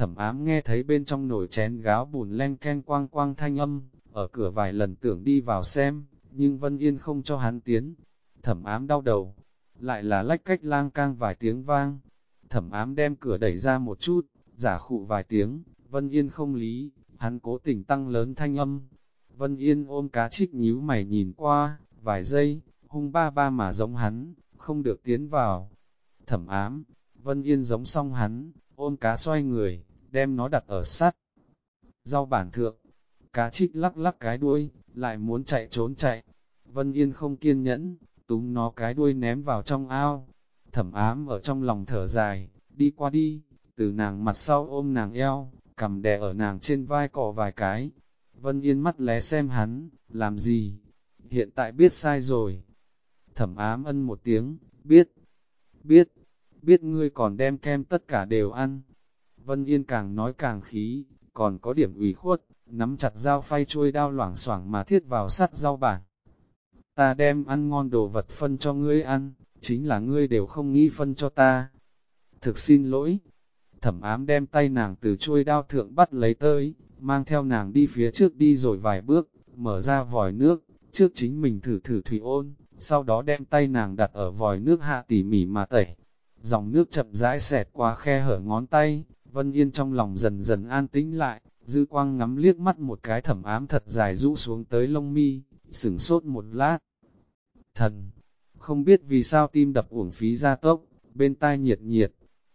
Thẩm ám nghe thấy bên trong nồi chén gáo bùn len ken quang quang thanh âm, ở cửa vài lần tưởng đi vào xem, nhưng Vân Yên không cho hắn tiến. Thẩm ám đau đầu, lại là lách cách lang cang vài tiếng vang. Thẩm ám đem cửa đẩy ra một chút, giả khụ vài tiếng, Vân Yên không lý, hắn cố tình tăng lớn thanh âm. Vân Yên ôm cá trích nhíu mày nhìn qua, vài giây, hung ba ba mà giống hắn, không được tiến vào. Thẩm ám, Vân Yên giống xong hắn, ôm cá xoay người, đem nó đặt ở sắt. Rau bản thượng, cá trích lắc lắc cái đuôi, lại muốn chạy trốn chạy. Vân Yên không kiên nhẫn, túm nó cái đuôi ném vào trong ao. Thẩm ám ở trong lòng thở dài, đi qua đi, từ nàng mặt sau ôm nàng eo, cầm đè ở nàng trên vai cỏ vài cái. Vân Yên mắt lé xem hắn, làm gì? Hiện tại biết sai rồi. Thẩm ám ân một tiếng, biết, biết, biết ngươi còn đem kem tất cả đều ăn. Vân Yên càng nói càng khí, còn có điểm ủy khuất, nắm chặt dao phay chuôi đao loảng xoảng mà thiết vào sắt rau bản. Ta đem ăn ngon đồ vật phân cho ngươi ăn, chính là ngươi đều không nghĩ phân cho ta. Thực xin lỗi. Thẩm ám đem tay nàng từ chuôi đao thượng bắt lấy tới, mang theo nàng đi phía trước đi rồi vài bước, mở ra vòi nước, trước chính mình thử thử thủy ôn, sau đó đem tay nàng đặt ở vòi nước hạ tỉ mỉ mà tẩy. Dòng nước chậm rãi xẹt qua khe hở ngón tay, Vân Yên trong lòng dần dần an tĩnh lại, dư quang ngắm liếc mắt một cái thẩm ám thật dài rũ xuống tới lông mi, sửng sốt một lát. Thần, không biết vì sao tim đập uổng phí ra tốc, bên tai nhiệt nhiệt,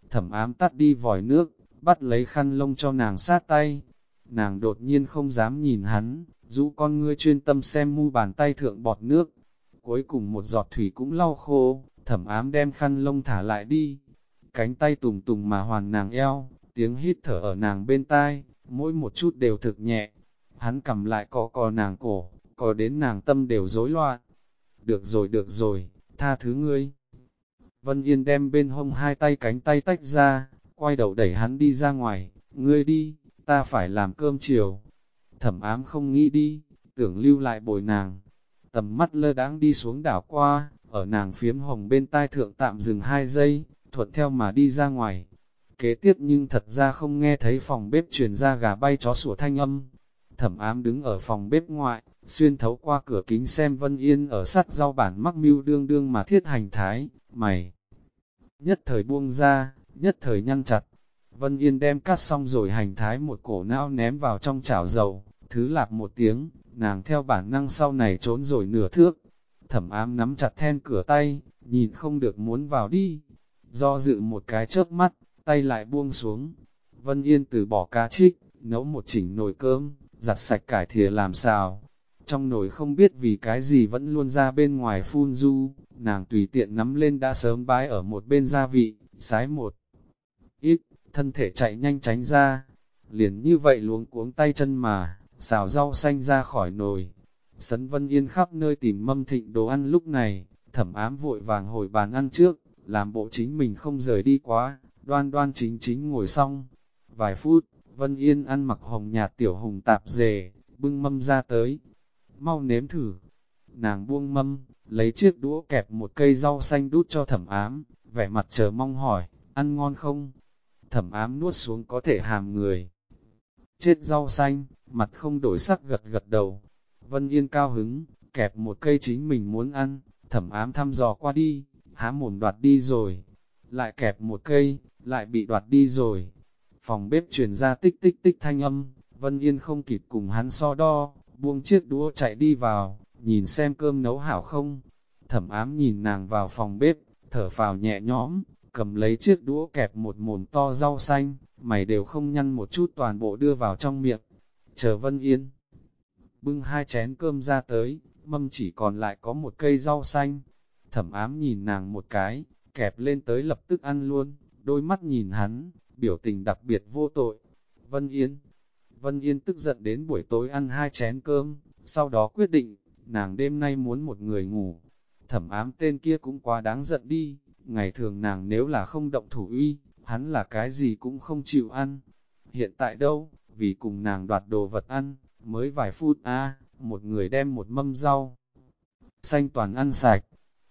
thẩm ám tắt đi vòi nước, bắt lấy khăn lông cho nàng sát tay. Nàng đột nhiên không dám nhìn hắn, rũ con ngươi chuyên tâm xem mu bàn tay thượng bọt nước. Cuối cùng một giọt thủy cũng lau khô, thẩm ám đem khăn lông thả lại đi. Cánh tay tùng tùng mà hoàn nàng eo, tiếng hít thở ở nàng bên tai, mỗi một chút đều thực nhẹ. Hắn cầm lại cò cò nàng cổ, cò đến nàng tâm đều rối loạn. Được rồi được rồi, tha thứ ngươi. Vân Yên đem bên hông hai tay cánh tay tách ra, quay đầu đẩy hắn đi ra ngoài, ngươi đi, ta phải làm cơm chiều. Thẩm ám không nghĩ đi, tưởng lưu lại bồi nàng. Tầm mắt lơ đáng đi xuống đảo qua, ở nàng phiếm hồng bên tai thượng tạm dừng hai giây, thuận theo mà đi ra ngoài. Kế tiếp nhưng thật ra không nghe thấy phòng bếp truyền ra gà bay chó sủa thanh âm. Thẩm ám đứng ở phòng bếp ngoại, xuyên thấu qua cửa kính xem Vân Yên ở sắt rau bản mắc mưu đương đương mà thiết hành thái, mày. Nhất thời buông ra, nhất thời nhăn chặt. Vân Yên đem cắt xong rồi hành thái một cổ não ném vào trong chảo dầu, thứ lạp một tiếng, nàng theo bản năng sau này trốn rồi nửa thước. Thẩm ám nắm chặt then cửa tay, nhìn không được muốn vào đi. Do dự một cái chớp mắt, tay lại buông xuống. Vân Yên từ bỏ cá trích, nấu một chỉnh nồi cơm, giặt sạch cải thìa làm xào. Trong nồi không biết vì cái gì vẫn luôn ra bên ngoài phun du, nàng tùy tiện nắm lên đã sớm bái ở một bên gia vị, sái một ít, thân thể chạy nhanh tránh ra. Liền như vậy luống cuống tay chân mà, xào rau xanh ra khỏi nồi. Sấn Vân Yên khắp nơi tìm mâm thịnh đồ ăn lúc này, thẩm ám vội vàng hồi bàn ăn trước, làm bộ chính mình không rời đi quá, đoan đoan chính chính ngồi xong. Vài phút, Vân Yên ăn mặc hồng nhạt tiểu hùng tạp dề, bưng mâm ra tới. Mau nếm thử. Nàng buông mâm, lấy chiếc đũa kẹp một cây rau xanh đút cho thẩm ám, vẻ mặt chờ mong hỏi, ăn ngon không? thẩm ám nuốt xuống có thể hàm người. Chết rau xanh, mặt không đổi sắc gật gật đầu. Vân Yên cao hứng, kẹp một cây chính mình muốn ăn, thẩm ám thăm dò qua đi, há mồm đoạt đi rồi. Lại kẹp một cây, lại bị đoạt đi rồi. Phòng bếp truyền ra tích tích tích thanh âm, Vân Yên không kịp cùng hắn so đo, buông chiếc đũa chạy đi vào, nhìn xem cơm nấu hảo không. Thẩm ám nhìn nàng vào phòng bếp, thở phào nhẹ nhõm, cầm lấy chiếc đũa kẹp một mồm to rau xanh, mày đều không nhăn một chút toàn bộ đưa vào trong miệng. Chờ Vân Yên. Bưng hai chén cơm ra tới, mâm chỉ còn lại có một cây rau xanh. Thẩm ám nhìn nàng một cái, kẹp lên tới lập tức ăn luôn, đôi mắt nhìn hắn, biểu tình đặc biệt vô tội. Vân Yên. Vân Yên tức giận đến buổi tối ăn hai chén cơm, sau đó quyết định, nàng đêm nay muốn một người ngủ. Thẩm ám tên kia cũng quá đáng giận đi, ngày thường nàng nếu là không động thủ uy, hắn là cái gì cũng không chịu ăn. Hiện tại đâu, vì cùng nàng đoạt đồ vật ăn, mới vài phút a một người đem một mâm rau. Xanh toàn ăn sạch,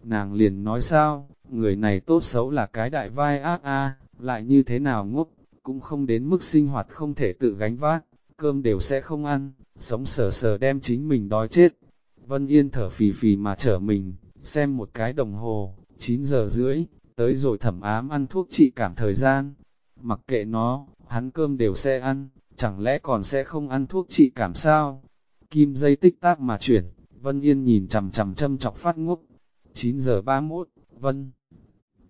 nàng liền nói sao, người này tốt xấu là cái đại vai ác a lại như thế nào ngốc, cũng không đến mức sinh hoạt không thể tự gánh vác, cơm đều sẽ không ăn, sống sờ sờ đem chính mình đói chết. Vân Yên thở phì phì mà trở mình, xem một cái đồng hồ, 9 giờ rưỡi, tới rồi thẩm ám ăn thuốc trị cảm thời gian. Mặc kệ nó, hắn cơm đều sẽ ăn, chẳng lẽ còn sẽ không ăn thuốc trị cảm sao? Kim dây tích tác mà chuyển, Vân Yên nhìn chằm chằm châm chọc phát ngốc. 9 giờ 31, Vân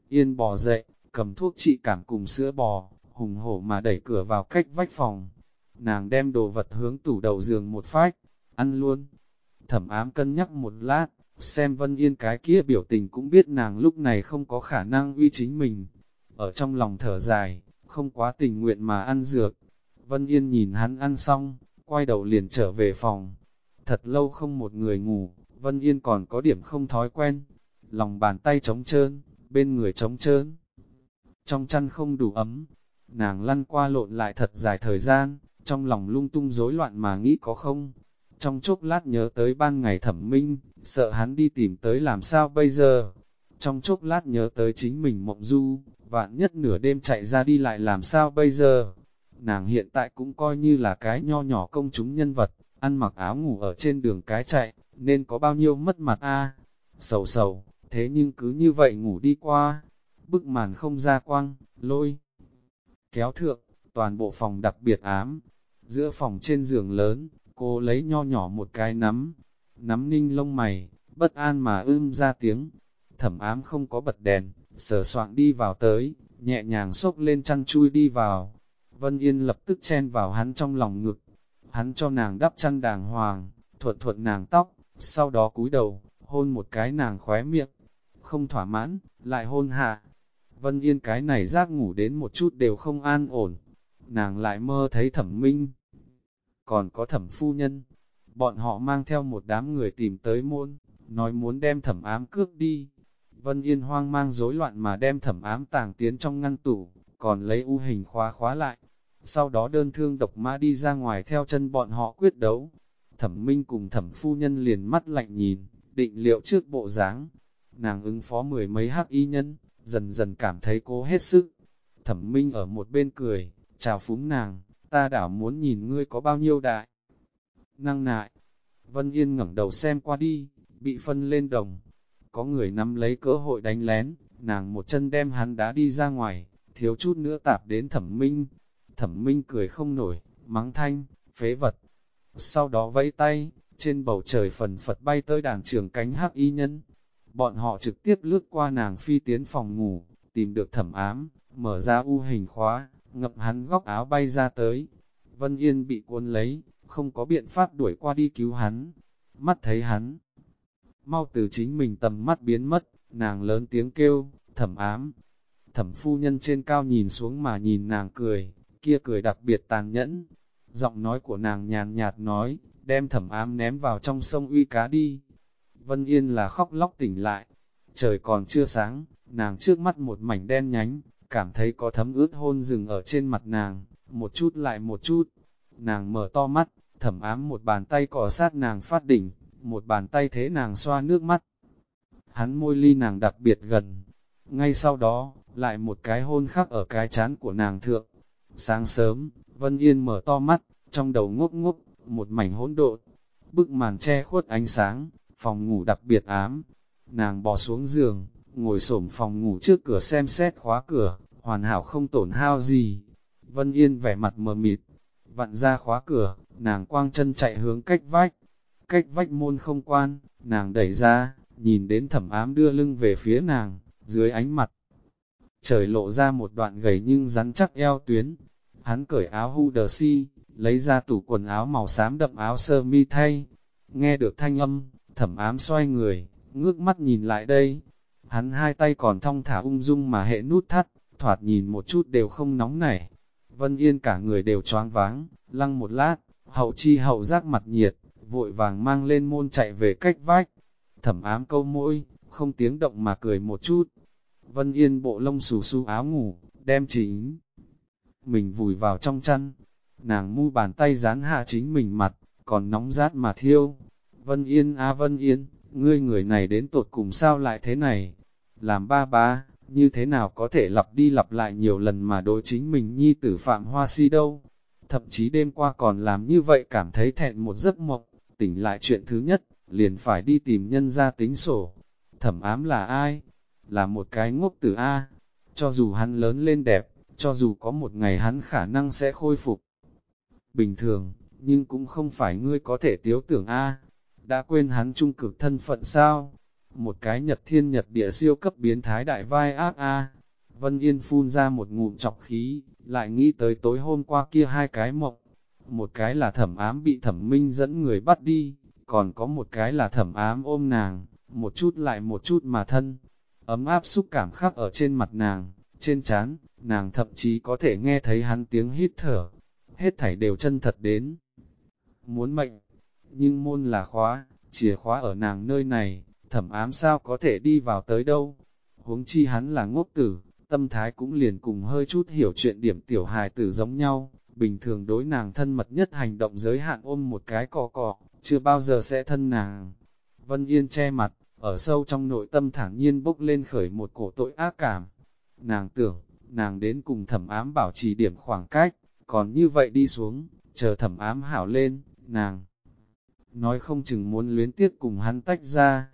Yên bò dậy, cầm thuốc trị cảm cùng sữa bò, hùng hổ mà đẩy cửa vào cách vách phòng. Nàng đem đồ vật hướng tủ đầu giường một phách, ăn luôn. Thẩm ám cân nhắc một lát, xem Vân Yên cái kia biểu tình cũng biết nàng lúc này không có khả năng uy chính mình. Ở trong lòng thở dài, không quá tình nguyện mà ăn dược. Vân Yên nhìn hắn ăn xong, quay đầu liền trở về phòng. Thật lâu không một người ngủ, Vân Yên còn có điểm không thói quen. Lòng bàn tay trống trơn, bên người trống trơn. Trong chăn không đủ ấm, nàng lăn qua lộn lại thật dài thời gian, trong lòng lung tung rối loạn mà nghĩ có không. Trong chốc lát nhớ tới ban ngày thẩm minh, sợ hắn đi tìm tới làm sao bây giờ. Trong chốc lát nhớ tới chính mình mộng du, vạn nhất nửa đêm chạy ra đi lại làm sao bây giờ. Nàng hiện tại cũng coi như là cái nho nhỏ công chúng nhân vật, ăn mặc áo ngủ ở trên đường cái chạy, nên có bao nhiêu mất mặt a Sầu sầu, thế nhưng cứ như vậy ngủ đi qua, bức màn không ra quang, lôi, kéo thượng, toàn bộ phòng đặc biệt ám, giữa phòng trên giường lớn, cô lấy nho nhỏ một cái nắm, nắm ninh lông mày, bất an mà ưm ra tiếng, thẩm ám không có bật đèn, sờ soạn đi vào tới, nhẹ nhàng xốc lên chăn chui đi vào, Vân Yên lập tức chen vào hắn trong lòng ngực, hắn cho nàng đắp chăn đàng hoàng, thuận thuận nàng tóc, sau đó cúi đầu, hôn một cái nàng khóe miệng, không thỏa mãn, lại hôn hạ. Vân Yên cái này giác ngủ đến một chút đều không an ổn, nàng lại mơ thấy thẩm minh. Còn có thẩm phu nhân, bọn họ mang theo một đám người tìm tới môn, nói muốn đem thẩm ám cước đi. Vân Yên hoang mang rối loạn mà đem thẩm ám tàng tiến trong ngăn tủ, còn lấy u hình khóa khóa lại. Sau đó đơn thương độc mã đi ra ngoài theo chân bọn họ quyết đấu. Thẩm Minh cùng thẩm phu nhân liền mắt lạnh nhìn, định liệu trước bộ dáng. Nàng ứng phó mười mấy hắc y nhân, dần dần cảm thấy cố hết sức. Thẩm Minh ở một bên cười, chào phúng nàng, ta đảo muốn nhìn ngươi có bao nhiêu đại. Năng nại, Vân Yên ngẩng đầu xem qua đi, bị phân lên đồng. Có người nắm lấy cơ hội đánh lén, nàng một chân đem hắn đá đi ra ngoài, thiếu chút nữa tạp đến thẩm minh. Thẩm minh cười không nổi, mắng thanh, phế vật. Sau đó vẫy tay, trên bầu trời phần phật bay tới đàn trường cánh hắc y nhân. Bọn họ trực tiếp lướt qua nàng phi tiến phòng ngủ, tìm được thẩm ám, mở ra u hình khóa, ngập hắn góc áo bay ra tới. Vân Yên bị cuốn lấy, không có biện pháp đuổi qua đi cứu hắn. Mắt thấy hắn, mau từ chính mình tầm mắt biến mất, nàng lớn tiếng kêu, thẩm ám. Thẩm phu nhân trên cao nhìn xuống mà nhìn nàng cười, kia cười đặc biệt tàn nhẫn. Giọng nói của nàng nhàn nhạt nói, đem thẩm ám ném vào trong sông uy cá đi. Vân Yên là khóc lóc tỉnh lại. Trời còn chưa sáng, nàng trước mắt một mảnh đen nhánh, cảm thấy có thấm ướt hôn rừng ở trên mặt nàng, một chút lại một chút. Nàng mở to mắt, thẩm ám một bàn tay cỏ sát nàng phát đỉnh, một bàn tay thế nàng xoa nước mắt. Hắn môi ly nàng đặc biệt gần. Ngay sau đó, lại một cái hôn khắc ở cái chán của nàng thượng. Sáng sớm, Vân Yên mở to mắt, trong đầu ngốc ngốc, một mảnh hỗn độn, bức màn che khuất ánh sáng, phòng ngủ đặc biệt ám. Nàng bò xuống giường, ngồi xổm phòng ngủ trước cửa xem xét khóa cửa, hoàn hảo không tổn hao gì. Vân Yên vẻ mặt mờ mịt, vặn ra khóa cửa, nàng quang chân chạy hướng cách vách. Cách vách môn không quan, nàng đẩy ra, nhìn đến thẩm ám đưa lưng về phía nàng, dưới ánh mặt. Trời lộ ra một đoạn gầy nhưng rắn chắc eo tuyến. Hắn cởi áo hu đờ si, lấy ra tủ quần áo màu xám đậm áo sơ mi thay. Nghe được thanh âm, thẩm ám xoay người, ngước mắt nhìn lại đây. Hắn hai tay còn thong thả ung dung mà hệ nút thắt, thoạt nhìn một chút đều không nóng nảy. Vân Yên cả người đều choáng váng, lăng một lát, hậu chi hậu giác mặt nhiệt, vội vàng mang lên môn chạy về cách vách. Thẩm ám câu môi, không tiếng động mà cười một chút. Vân Yên bộ lông xù xù áo ngủ, đem chính. Mình vùi vào trong chăn, nàng mu bàn tay dán hạ chính mình mặt, còn nóng rát mà thiêu. Vân Yên a Vân Yên, ngươi người này đến tột cùng sao lại thế này? Làm ba ba, như thế nào có thể lặp đi lặp lại nhiều lần mà đối chính mình nhi tử phạm hoa si đâu? Thậm chí đêm qua còn làm như vậy cảm thấy thẹn một giấc mộng, tỉnh lại chuyện thứ nhất, liền phải đi tìm nhân ra tính sổ. Thẩm ám là ai? Là một cái ngốc tử A. Cho dù hắn lớn lên đẹp, cho dù có một ngày hắn khả năng sẽ khôi phục. Bình thường, nhưng cũng không phải ngươi có thể tiếu tưởng A. Đã quên hắn trung cực thân phận sao? Một cái nhật thiên nhật địa siêu cấp biến thái đại vai ác A. Vân Yên phun ra một ngụm chọc khí, lại nghĩ tới tối hôm qua kia hai cái mộng. Một cái là thẩm ám bị thẩm minh dẫn người bắt đi, còn có một cái là thẩm ám ôm nàng, một chút lại một chút mà thân. Ấm áp xúc cảm khắc ở trên mặt nàng, trên trán, nàng thậm chí có thể nghe thấy hắn tiếng hít thở. Hết thảy đều chân thật đến. Muốn mệnh, nhưng môn là khóa, chìa khóa ở nàng nơi này, thẩm ám sao có thể đi vào tới đâu. Huống chi hắn là ngốc tử, tâm thái cũng liền cùng hơi chút hiểu chuyện điểm tiểu hài tử giống nhau, bình thường đối nàng thân mật nhất hành động giới hạn ôm một cái cò cò, chưa bao giờ sẽ thân nàng. Vân Yên che mặt, ở sâu trong nội tâm thản nhiên bốc lên khởi một cổ tội ác cảm. Nàng tưởng, nàng đến cùng thẩm ám bảo trì điểm khoảng cách, còn như vậy đi xuống, chờ thẩm ám hảo lên, nàng. Nói không chừng muốn luyến tiếc cùng hắn tách ra,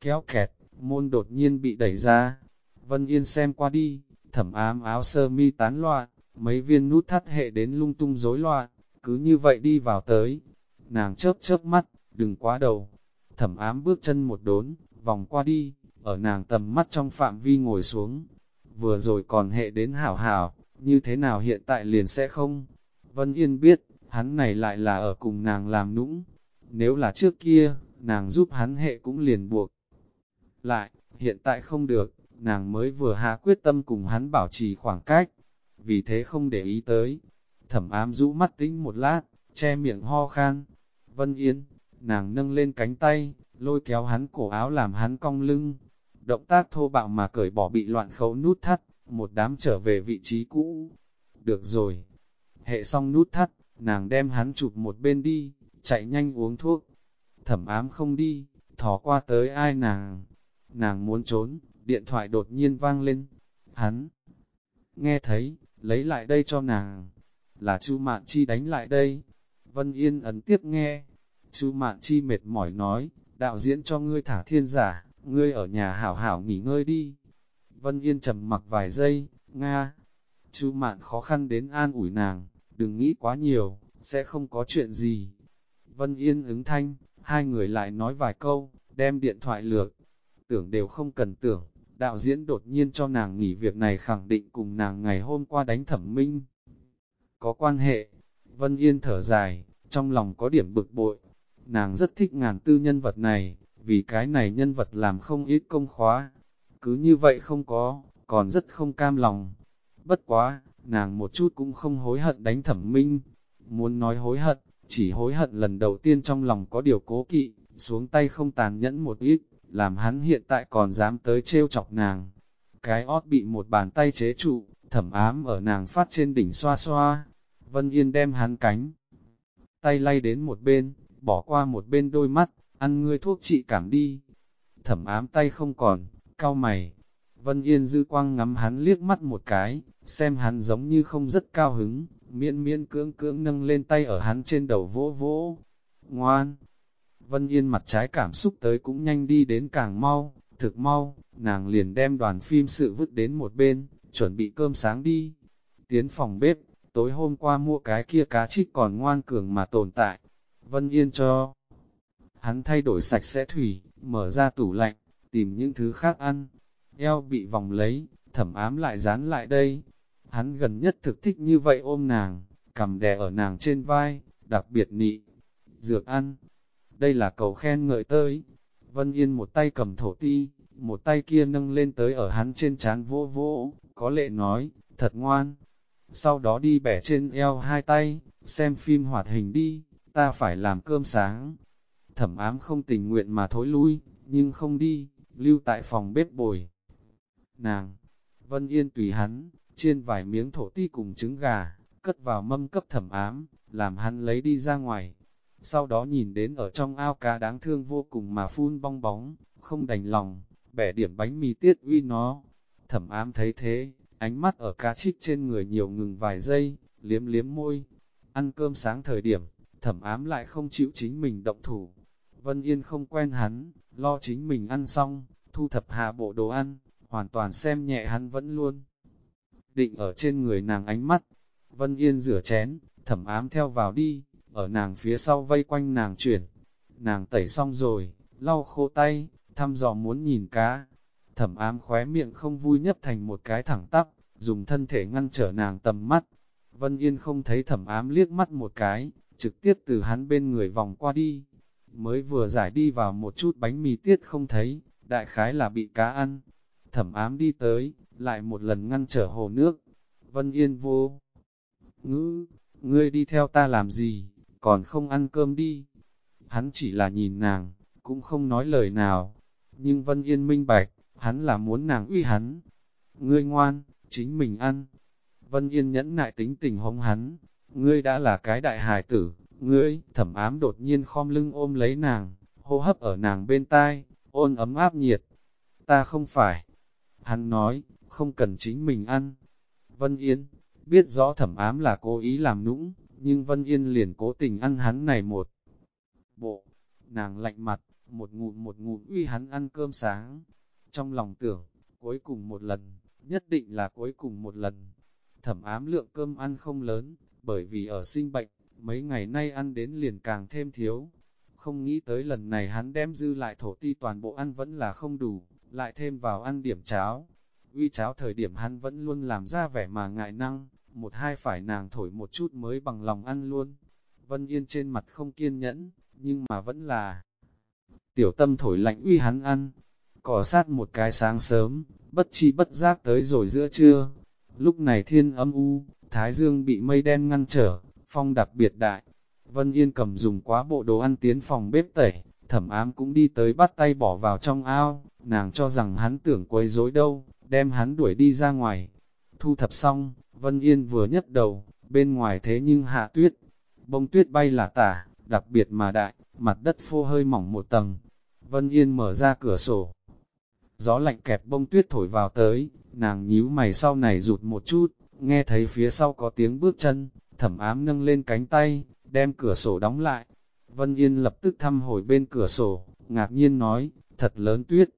kéo kẹt, môn đột nhiên bị đẩy ra. Vân Yên xem qua đi, thẩm ám áo sơ mi tán loạn, mấy viên nút thắt hệ đến lung tung rối loạn, cứ như vậy đi vào tới. Nàng chớp chớp mắt, đừng quá đầu. Thẩm ám bước chân một đốn, vòng qua đi, ở nàng tầm mắt trong phạm vi ngồi xuống. Vừa rồi còn hệ đến hảo hảo, như thế nào hiện tại liền sẽ không? Vân Yên biết, hắn này lại là ở cùng nàng làm nũng. Nếu là trước kia, nàng giúp hắn hệ cũng liền buộc. Lại, hiện tại không được, nàng mới vừa hạ quyết tâm cùng hắn bảo trì khoảng cách, vì thế không để ý tới. Thẩm ám rũ mắt tính một lát, che miệng ho khan. Vân Yên, nàng nâng lên cánh tay, lôi kéo hắn cổ áo làm hắn cong lưng. Động tác thô bạo mà cởi bỏ bị loạn khấu nút thắt, một đám trở về vị trí cũ. Được rồi. Hệ xong nút thắt, nàng đem hắn chụp một bên đi, chạy nhanh uống thuốc. Thẩm ám không đi, thỏ qua tới ai nàng. Nàng muốn trốn, điện thoại đột nhiên vang lên. Hắn nghe thấy, lấy lại đây cho nàng. Là Chu Mạn Chi đánh lại đây. Vân Yên ấn tiếp nghe. Chu Mạn Chi mệt mỏi nói, đạo diễn cho ngươi thả thiên giả, ngươi ở nhà hảo hảo nghỉ ngơi đi. Vân Yên trầm mặc vài giây, Nga. Chu Mạn khó khăn đến an ủi nàng, đừng nghĩ quá nhiều, sẽ không có chuyện gì. Vân Yên ứng thanh, hai người lại nói vài câu, đem điện thoại lược. Tưởng đều không cần tưởng, đạo diễn đột nhiên cho nàng nghỉ việc này khẳng định cùng nàng ngày hôm qua đánh thẩm minh. Có quan hệ, Vân Yên thở dài, trong lòng có điểm bực bội. Nàng rất thích ngàn tư nhân vật này, vì cái này nhân vật làm không ít công khóa. Cứ như vậy không có, còn rất không cam lòng. Bất quá, nàng một chút cũng không hối hận đánh thẩm minh. Muốn nói hối hận, chỉ hối hận lần đầu tiên trong lòng có điều cố kỵ, xuống tay không tàn nhẫn một ít, làm hắn hiện tại còn dám tới trêu chọc nàng. Cái ót bị một bàn tay chế trụ, thẩm ám ở nàng phát trên đỉnh xoa xoa. Vân Yên đem hắn cánh, tay lay đến một bên, bỏ qua một bên đôi mắt, ăn ngươi thuốc trị cảm đi. Thẩm ám tay không còn, cau mày. Vân Yên dư quang ngắm hắn liếc mắt một cái, xem hắn giống như không rất cao hứng, miễn miễn cưỡng cưỡng nâng lên tay ở hắn trên đầu vỗ vỗ. Ngoan! Vân Yên mặt trái cảm xúc tới cũng nhanh đi đến càng mau, thực mau, nàng liền đem đoàn phim sự vứt đến một bên, chuẩn bị cơm sáng đi. Tiến phòng bếp, tối hôm qua mua cái kia cá trích còn ngoan cường mà tồn tại. Vân Yên cho hắn thay đổi sạch sẽ thủy, mở ra tủ lạnh, tìm những thứ khác ăn. Eo bị vòng lấy, thẩm ám lại dán lại đây. Hắn gần nhất thực thích như vậy ôm nàng, cầm đè ở nàng trên vai, đặc biệt nị. Dược ăn, đây là cầu khen ngợi tới. Vân Yên một tay cầm thổ ti, một tay kia nâng lên tới ở hắn trên trán vỗ vỗ, có lệ nói, thật ngoan. Sau đó đi bẻ trên eo hai tay, xem phim hoạt hình đi, ta phải làm cơm sáng. Thẩm ám không tình nguyện mà thối lui, nhưng không đi, lưu tại phòng bếp bồi. Nàng, Vân Yên tùy hắn, chiên vài miếng thổ ti cùng trứng gà, cất vào mâm cấp thẩm ám, làm hắn lấy đi ra ngoài. Sau đó nhìn đến ở trong ao cá đáng thương vô cùng mà phun bong bóng, không đành lòng, bẻ điểm bánh mì tiết uy nó. Thẩm ám thấy thế, ánh mắt ở cá trích trên người nhiều ngừng vài giây, liếm liếm môi. Ăn cơm sáng thời điểm, thẩm ám lại không chịu chính mình động thủ. Vân Yên không quen hắn, lo chính mình ăn xong, thu thập hạ bộ đồ ăn, hoàn toàn xem nhẹ hắn vẫn luôn. Định ở trên người nàng ánh mắt, Vân Yên rửa chén, thẩm ám theo vào đi, ở nàng phía sau vây quanh nàng chuyển. Nàng tẩy xong rồi, lau khô tay, thăm dò muốn nhìn cá. Thẩm ám khóe miệng không vui nhấp thành một cái thẳng tắp, dùng thân thể ngăn trở nàng tầm mắt. Vân Yên không thấy thẩm ám liếc mắt một cái, trực tiếp từ hắn bên người vòng qua đi. Mới vừa giải đi vào một chút bánh mì tiết không thấy, đại khái là bị cá ăn. Thẩm ám đi tới, lại một lần ngăn trở hồ nước. Vân Yên vô. Ngữ, ngươi đi theo ta làm gì, còn không ăn cơm đi. Hắn chỉ là nhìn nàng, cũng không nói lời nào. Nhưng Vân Yên minh bạch, hắn là muốn nàng uy hắn. Ngươi ngoan, chính mình ăn. Vân Yên nhẫn nại tính tình hống hắn. Ngươi đã là cái đại hài tử, ngươi, thẩm ám đột nhiên khom lưng ôm lấy nàng, hô hấp ở nàng bên tai, ôn ấm áp nhiệt. Ta không phải. Hắn nói, không cần chính mình ăn. Vân Yên, biết rõ thẩm ám là cố ý làm nũng, nhưng Vân Yên liền cố tình ăn hắn này một. Bộ, nàng lạnh mặt, một ngụm một ngụm uy hắn ăn cơm sáng. Trong lòng tưởng, cuối cùng một lần, nhất định là cuối cùng một lần. Thẩm ám lượng cơm ăn không lớn, bởi vì ở sinh bệnh, mấy ngày nay ăn đến liền càng thêm thiếu. Không nghĩ tới lần này hắn đem dư lại thổ ti toàn bộ ăn vẫn là không đủ, lại thêm vào ăn điểm cháo. Uy cháo thời điểm hắn vẫn luôn làm ra vẻ mà ngại năng, một hai phải nàng thổi một chút mới bằng lòng ăn luôn. Vân Yên trên mặt không kiên nhẫn, nhưng mà vẫn là tiểu tâm thổi lạnh uy hắn ăn. Cỏ sát một cái sáng sớm, bất chi bất giác tới rồi giữa trưa. Lúc này thiên âm u, thái dương bị mây đen ngăn trở, phong đặc biệt đại. Vân Yên cầm dùng quá bộ đồ ăn tiến phòng bếp tẩy, thẩm ám cũng đi tới bắt tay bỏ vào trong ao, nàng cho rằng hắn tưởng quấy rối đâu, đem hắn đuổi đi ra ngoài. Thu thập xong, Vân Yên vừa nhấc đầu, bên ngoài thế nhưng hạ tuyết, bông tuyết bay là tả, đặc biệt mà đại, mặt đất phô hơi mỏng một tầng. Vân Yên mở ra cửa sổ. Gió lạnh kẹp bông tuyết thổi vào tới, nàng nhíu mày sau này rụt một chút, nghe thấy phía sau có tiếng bước chân, thẩm ám nâng lên cánh tay, đem cửa sổ đóng lại. Vân Yên lập tức thăm hồi bên cửa sổ, ngạc nhiên nói, thật lớn tuyết.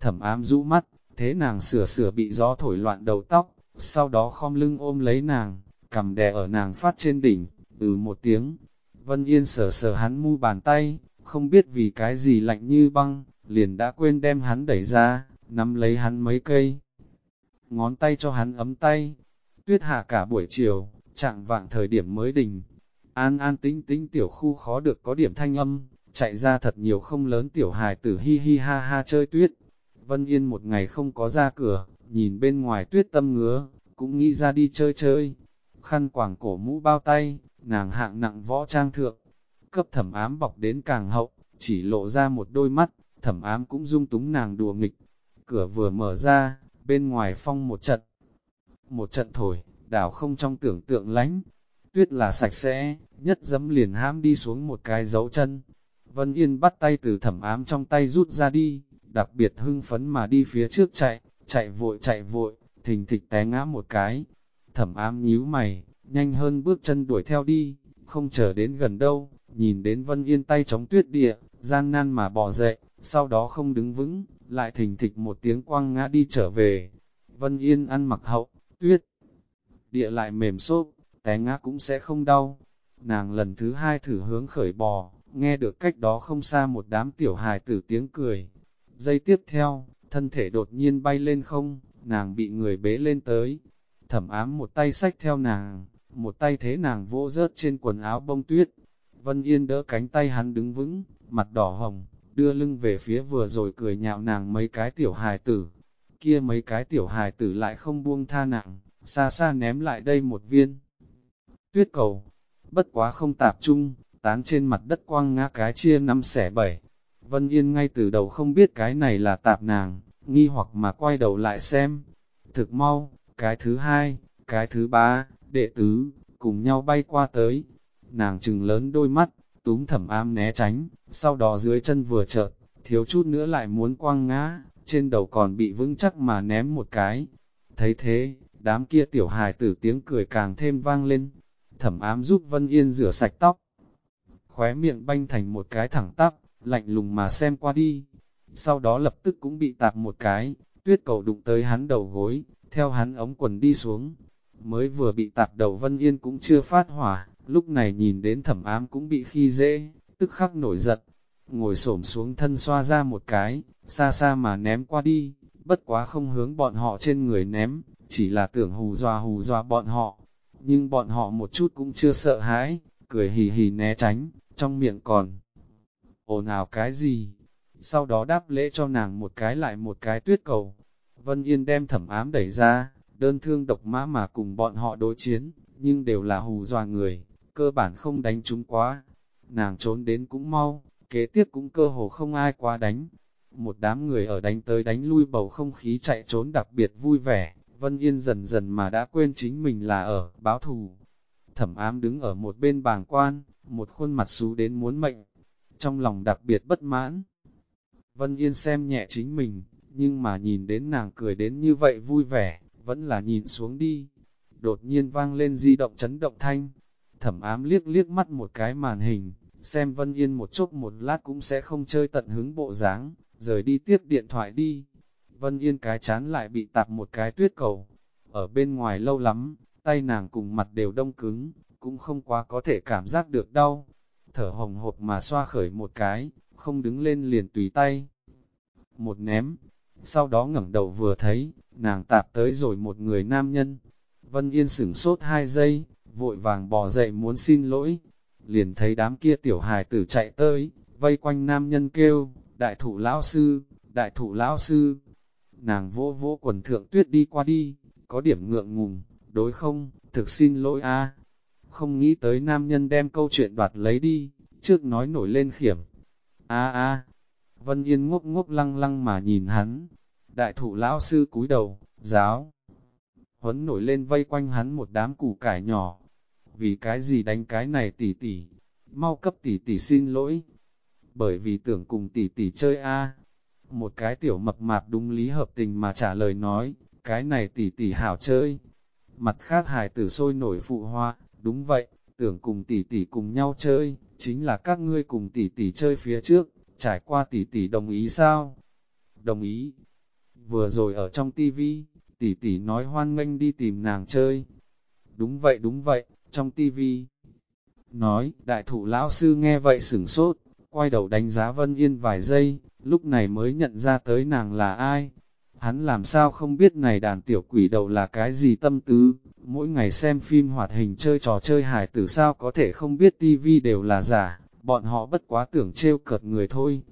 Thẩm ám rũ mắt, thế nàng sửa sửa bị gió thổi loạn đầu tóc, sau đó khom lưng ôm lấy nàng, cầm đè ở nàng phát trên đỉnh, ừ một tiếng. Vân Yên sờ sờ hắn mu bàn tay, không biết vì cái gì lạnh như băng, liền đã quên đem hắn đẩy ra, nắm lấy hắn mấy cây. Ngón tay cho hắn ấm tay, tuyết hạ cả buổi chiều, chạng vạng thời điểm mới đình. An an tính tính tiểu khu khó được có điểm thanh âm, chạy ra thật nhiều không lớn tiểu hài tử hi hi ha ha chơi tuyết. Vân Yên một ngày không có ra cửa, nhìn bên ngoài tuyết tâm ngứa, cũng nghĩ ra đi chơi chơi. Khăn quàng cổ mũ bao tay, nàng hạng nặng võ trang thượng, cấp thẩm ám bọc đến càng hậu, chỉ lộ ra một đôi mắt, thẩm ám cũng dung túng nàng đùa nghịch. Cửa vừa mở ra, bên ngoài phong một trận. Một trận thổi, đảo không trong tưởng tượng lánh. Tuyết là sạch sẽ, nhất dấm liền hãm đi xuống một cái dấu chân. Vân Yên bắt tay từ thẩm ám trong tay rút ra đi, đặc biệt hưng phấn mà đi phía trước chạy, chạy vội chạy vội, thình thịch té ngã một cái. Thẩm ám nhíu mày, nhanh hơn bước chân đuổi theo đi, không chờ đến gần đâu, nhìn đến Vân Yên tay chống tuyết địa, gian nan mà bỏ dậy, sau đó không đứng vững, lại thình thịch một tiếng quăng ngã đi trở về. Vân Yên ăn mặc hậu, tuyết, địa lại mềm xốp, té ngã cũng sẽ không đau. Nàng lần thứ hai thử hướng khởi bò, nghe được cách đó không xa một đám tiểu hài tử tiếng cười. Giây tiếp theo, thân thể đột nhiên bay lên không, nàng bị người bế lên tới. Thẩm ám một tay sách theo nàng, một tay thế nàng vỗ rớt trên quần áo bông tuyết. Vân Yên đỡ cánh tay hắn đứng vững, mặt đỏ hồng, đưa lưng về phía vừa rồi cười nhạo nàng mấy cái tiểu hài tử. Kia mấy cái tiểu hài tử lại không buông tha nặng, xa xa ném lại đây một viên. Tuyết cầu, bất quá không tạp chung, tán trên mặt đất quang ngã cái chia năm xẻ bảy. Vân Yên ngay từ đầu không biết cái này là tạp nàng, nghi hoặc mà quay đầu lại xem. Thực mau, cái thứ hai, cái thứ ba, đệ tứ, cùng nhau bay qua tới. Nàng trừng lớn đôi mắt, túm thẩm am né tránh, sau đó dưới chân vừa chợt, thiếu chút nữa lại muốn quăng ngã, trên đầu còn bị vững chắc mà ném một cái. Thấy thế, đám kia tiểu hài tử tiếng cười càng thêm vang lên. Thẩm ám giúp Vân Yên rửa sạch tóc. Khóe miệng banh thành một cái thẳng tắp, lạnh lùng mà xem qua đi. Sau đó lập tức cũng bị tạp một cái, tuyết cầu đụng tới hắn đầu gối, theo hắn ống quần đi xuống. Mới vừa bị tạp đầu Vân Yên cũng chưa phát hỏa, lúc này nhìn đến thẩm ám cũng bị khi dễ, tức khắc nổi giận. Ngồi xổm xuống thân xoa ra một cái, xa xa mà ném qua đi, bất quá không hướng bọn họ trên người ném, chỉ là tưởng hù dọa hù dọa bọn họ. Nhưng bọn họ một chút cũng chưa sợ hãi, cười hì hì né tránh, trong miệng còn ồn ào cái gì. Sau đó đáp lễ cho nàng một cái lại một cái tuyết cầu. Vân Yên đem thẩm ám đẩy ra, đơn thương độc mã mà cùng bọn họ đối chiến, nhưng đều là hù dọa người, cơ bản không đánh chúng quá. Nàng trốn đến cũng mau, kế tiếp cũng cơ hồ không ai quá đánh. Một đám người ở đánh tới đánh lui bầu không khí chạy trốn đặc biệt vui vẻ, Vân Yên dần dần mà đã quên chính mình là ở báo thù. Thẩm ám đứng ở một bên bàng quan, một khuôn mặt xú đến muốn mệnh, trong lòng đặc biệt bất mãn. Vân Yên xem nhẹ chính mình, nhưng mà nhìn đến nàng cười đến như vậy vui vẻ, vẫn là nhìn xuống đi. Đột nhiên vang lên di động chấn động thanh, thẩm ám liếc liếc mắt một cái màn hình, xem Vân Yên một chốc một lát cũng sẽ không chơi tận hứng bộ dáng, rời đi tiếp điện thoại đi. Vân Yên cái chán lại bị tạp một cái tuyết cầu. Ở bên ngoài lâu lắm, tay nàng cùng mặt đều đông cứng, cũng không quá có thể cảm giác được đau. Thở hồng hộc mà xoa khởi một cái, không đứng lên liền tùy tay. Một ném, sau đó ngẩng đầu vừa thấy, nàng tạp tới rồi một người nam nhân. Vân Yên sửng sốt hai giây, vội vàng bò dậy muốn xin lỗi. Liền thấy đám kia tiểu hài tử chạy tới, vây quanh nam nhân kêu, đại thủ lão sư, đại thủ lão sư, nàng vỗ vỗ quần thượng tuyết đi qua đi, có điểm ngượng ngùng, đối không, thực xin lỗi a không nghĩ tới nam nhân đem câu chuyện đoạt lấy đi, trước nói nổi lên khiểm. a a Vân Yên ngốc ngốc lăng lăng mà nhìn hắn. Đại thủ lão sư cúi đầu, giáo. Huấn nổi lên vây quanh hắn một đám củ cải nhỏ. Vì cái gì đánh cái này tỉ tỉ, mau cấp tỉ tỉ xin lỗi. Bởi vì tưởng cùng tỉ tỉ chơi a một cái tiểu mập mạp đúng lý hợp tình mà trả lời nói, cái này tỷ tỷ hảo chơi. Mặt khác hài tử sôi nổi phụ hoa, đúng vậy, tưởng cùng tỷ tỷ cùng nhau chơi, chính là các ngươi cùng tỷ tỷ chơi phía trước, trải qua tỷ tỷ đồng ý sao? Đồng ý. Vừa rồi ở trong tivi, tỷ tỷ nói hoan nghênh đi tìm nàng chơi. Đúng vậy đúng vậy, trong tivi. Nói, đại thủ lão sư nghe vậy sửng sốt, quay đầu đánh giá Vân Yên vài giây, lúc này mới nhận ra tới nàng là ai. Hắn làm sao không biết này đàn tiểu quỷ đầu là cái gì tâm tứ, mỗi ngày xem phim hoạt hình chơi trò chơi hài tử sao có thể không biết tivi đều là giả, bọn họ bất quá tưởng trêu cợt người thôi.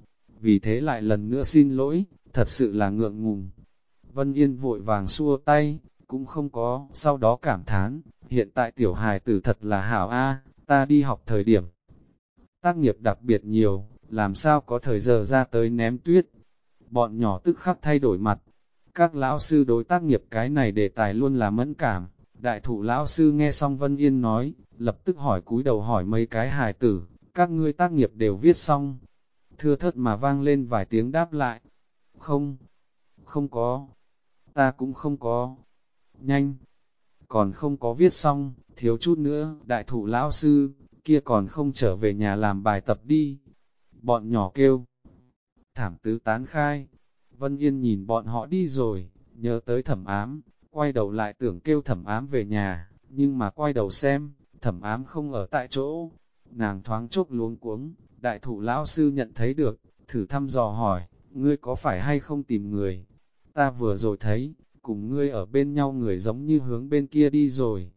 Vì thế lại lần nữa xin lỗi, thật sự là ngượng ngùng. Vân Yên vội vàng xua tay, cũng không có, sau đó cảm thán, hiện tại tiểu hài tử thật là hảo a, ta đi học thời điểm. Tác nghiệp đặc biệt nhiều, làm sao có thời giờ ra tới ném tuyết. Bọn nhỏ tức khắc thay đổi mặt. Các lão sư đối tác nghiệp cái này đề tài luôn là mẫn cảm. Đại thủ lão sư nghe xong Vân Yên nói, lập tức hỏi cúi đầu hỏi mấy cái hài tử, các ngươi tác nghiệp đều viết xong. Thưa thất mà vang lên vài tiếng đáp lại. Không, không có. ta cũng không có. Nhanh, còn không có viết xong, thiếu chút nữa, đại thủ lão sư, kia còn không trở về nhà làm bài tập đi. Bọn nhỏ kêu. Thảm tứ tán khai. Vân Yên nhìn bọn họ đi rồi, nhớ tới thẩm ám, quay đầu lại tưởng kêu thẩm ám về nhà, nhưng mà quay đầu xem, thẩm ám không ở tại chỗ. Nàng thoáng chốc luống cuống, đại thủ lão sư nhận thấy được, thử thăm dò hỏi, ngươi có phải hay không tìm người? Ta vừa rồi thấy, cùng ngươi ở bên nhau người giống như hướng bên kia đi rồi.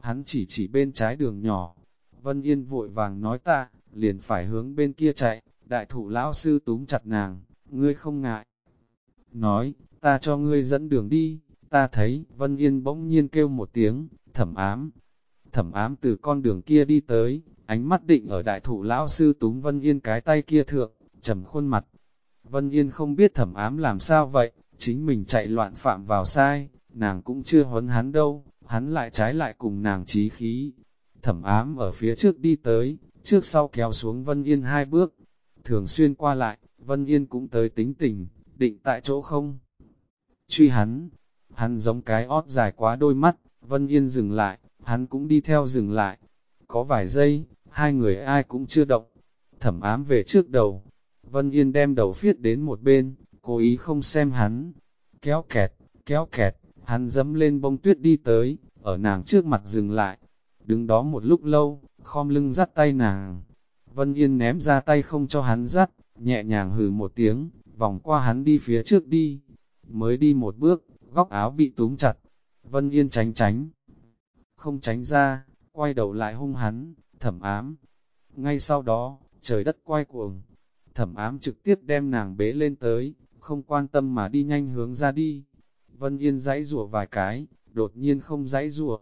Hắn chỉ chỉ bên trái đường nhỏ. Vân Yên vội vàng nói ta, liền phải hướng bên kia chạy, đại thủ lão sư túm chặt nàng, ngươi không ngại. Nói, ta cho ngươi dẫn đường đi, ta thấy, Vân Yên bỗng nhiên kêu một tiếng, thẩm ám. Thẩm ám từ con đường kia đi tới, ánh mắt định ở đại thủ lão sư túm Vân Yên cái tay kia thượng, trầm khuôn mặt. Vân Yên không biết thẩm ám làm sao vậy, chính mình chạy loạn phạm vào sai, nàng cũng chưa huấn hắn đâu, hắn lại trái lại cùng nàng trí khí. Thẩm ám ở phía trước đi tới, trước sau kéo xuống Vân Yên hai bước, thường xuyên qua lại, Vân Yên cũng tới tính tình, định tại chỗ không. Truy hắn, hắn giống cái ót dài quá đôi mắt, Vân Yên dừng lại, hắn cũng đi theo dừng lại. Có vài giây, hai người ai cũng chưa động, thẩm ám về trước đầu. Vân Yên đem đầu phiết đến một bên, cố ý không xem hắn. Kéo kẹt, kéo kẹt, hắn dẫm lên bông tuyết đi tới, ở nàng trước mặt dừng lại. Đứng đó một lúc lâu, khom lưng dắt tay nàng. Vân Yên ném ra tay không cho hắn dắt, nhẹ nhàng hừ một tiếng, vòng qua hắn đi phía trước đi. Mới đi một bước, góc áo bị túm chặt. Vân Yên tránh tránh. Không tránh ra, quay đầu lại hung hắn, thẩm ám. Ngay sau đó, trời đất quay cuồng. Thẩm ám trực tiếp đem nàng bế lên tới, không quan tâm mà đi nhanh hướng ra đi. Vân Yên dãy rủa vài cái, đột nhiên không dãy rủa.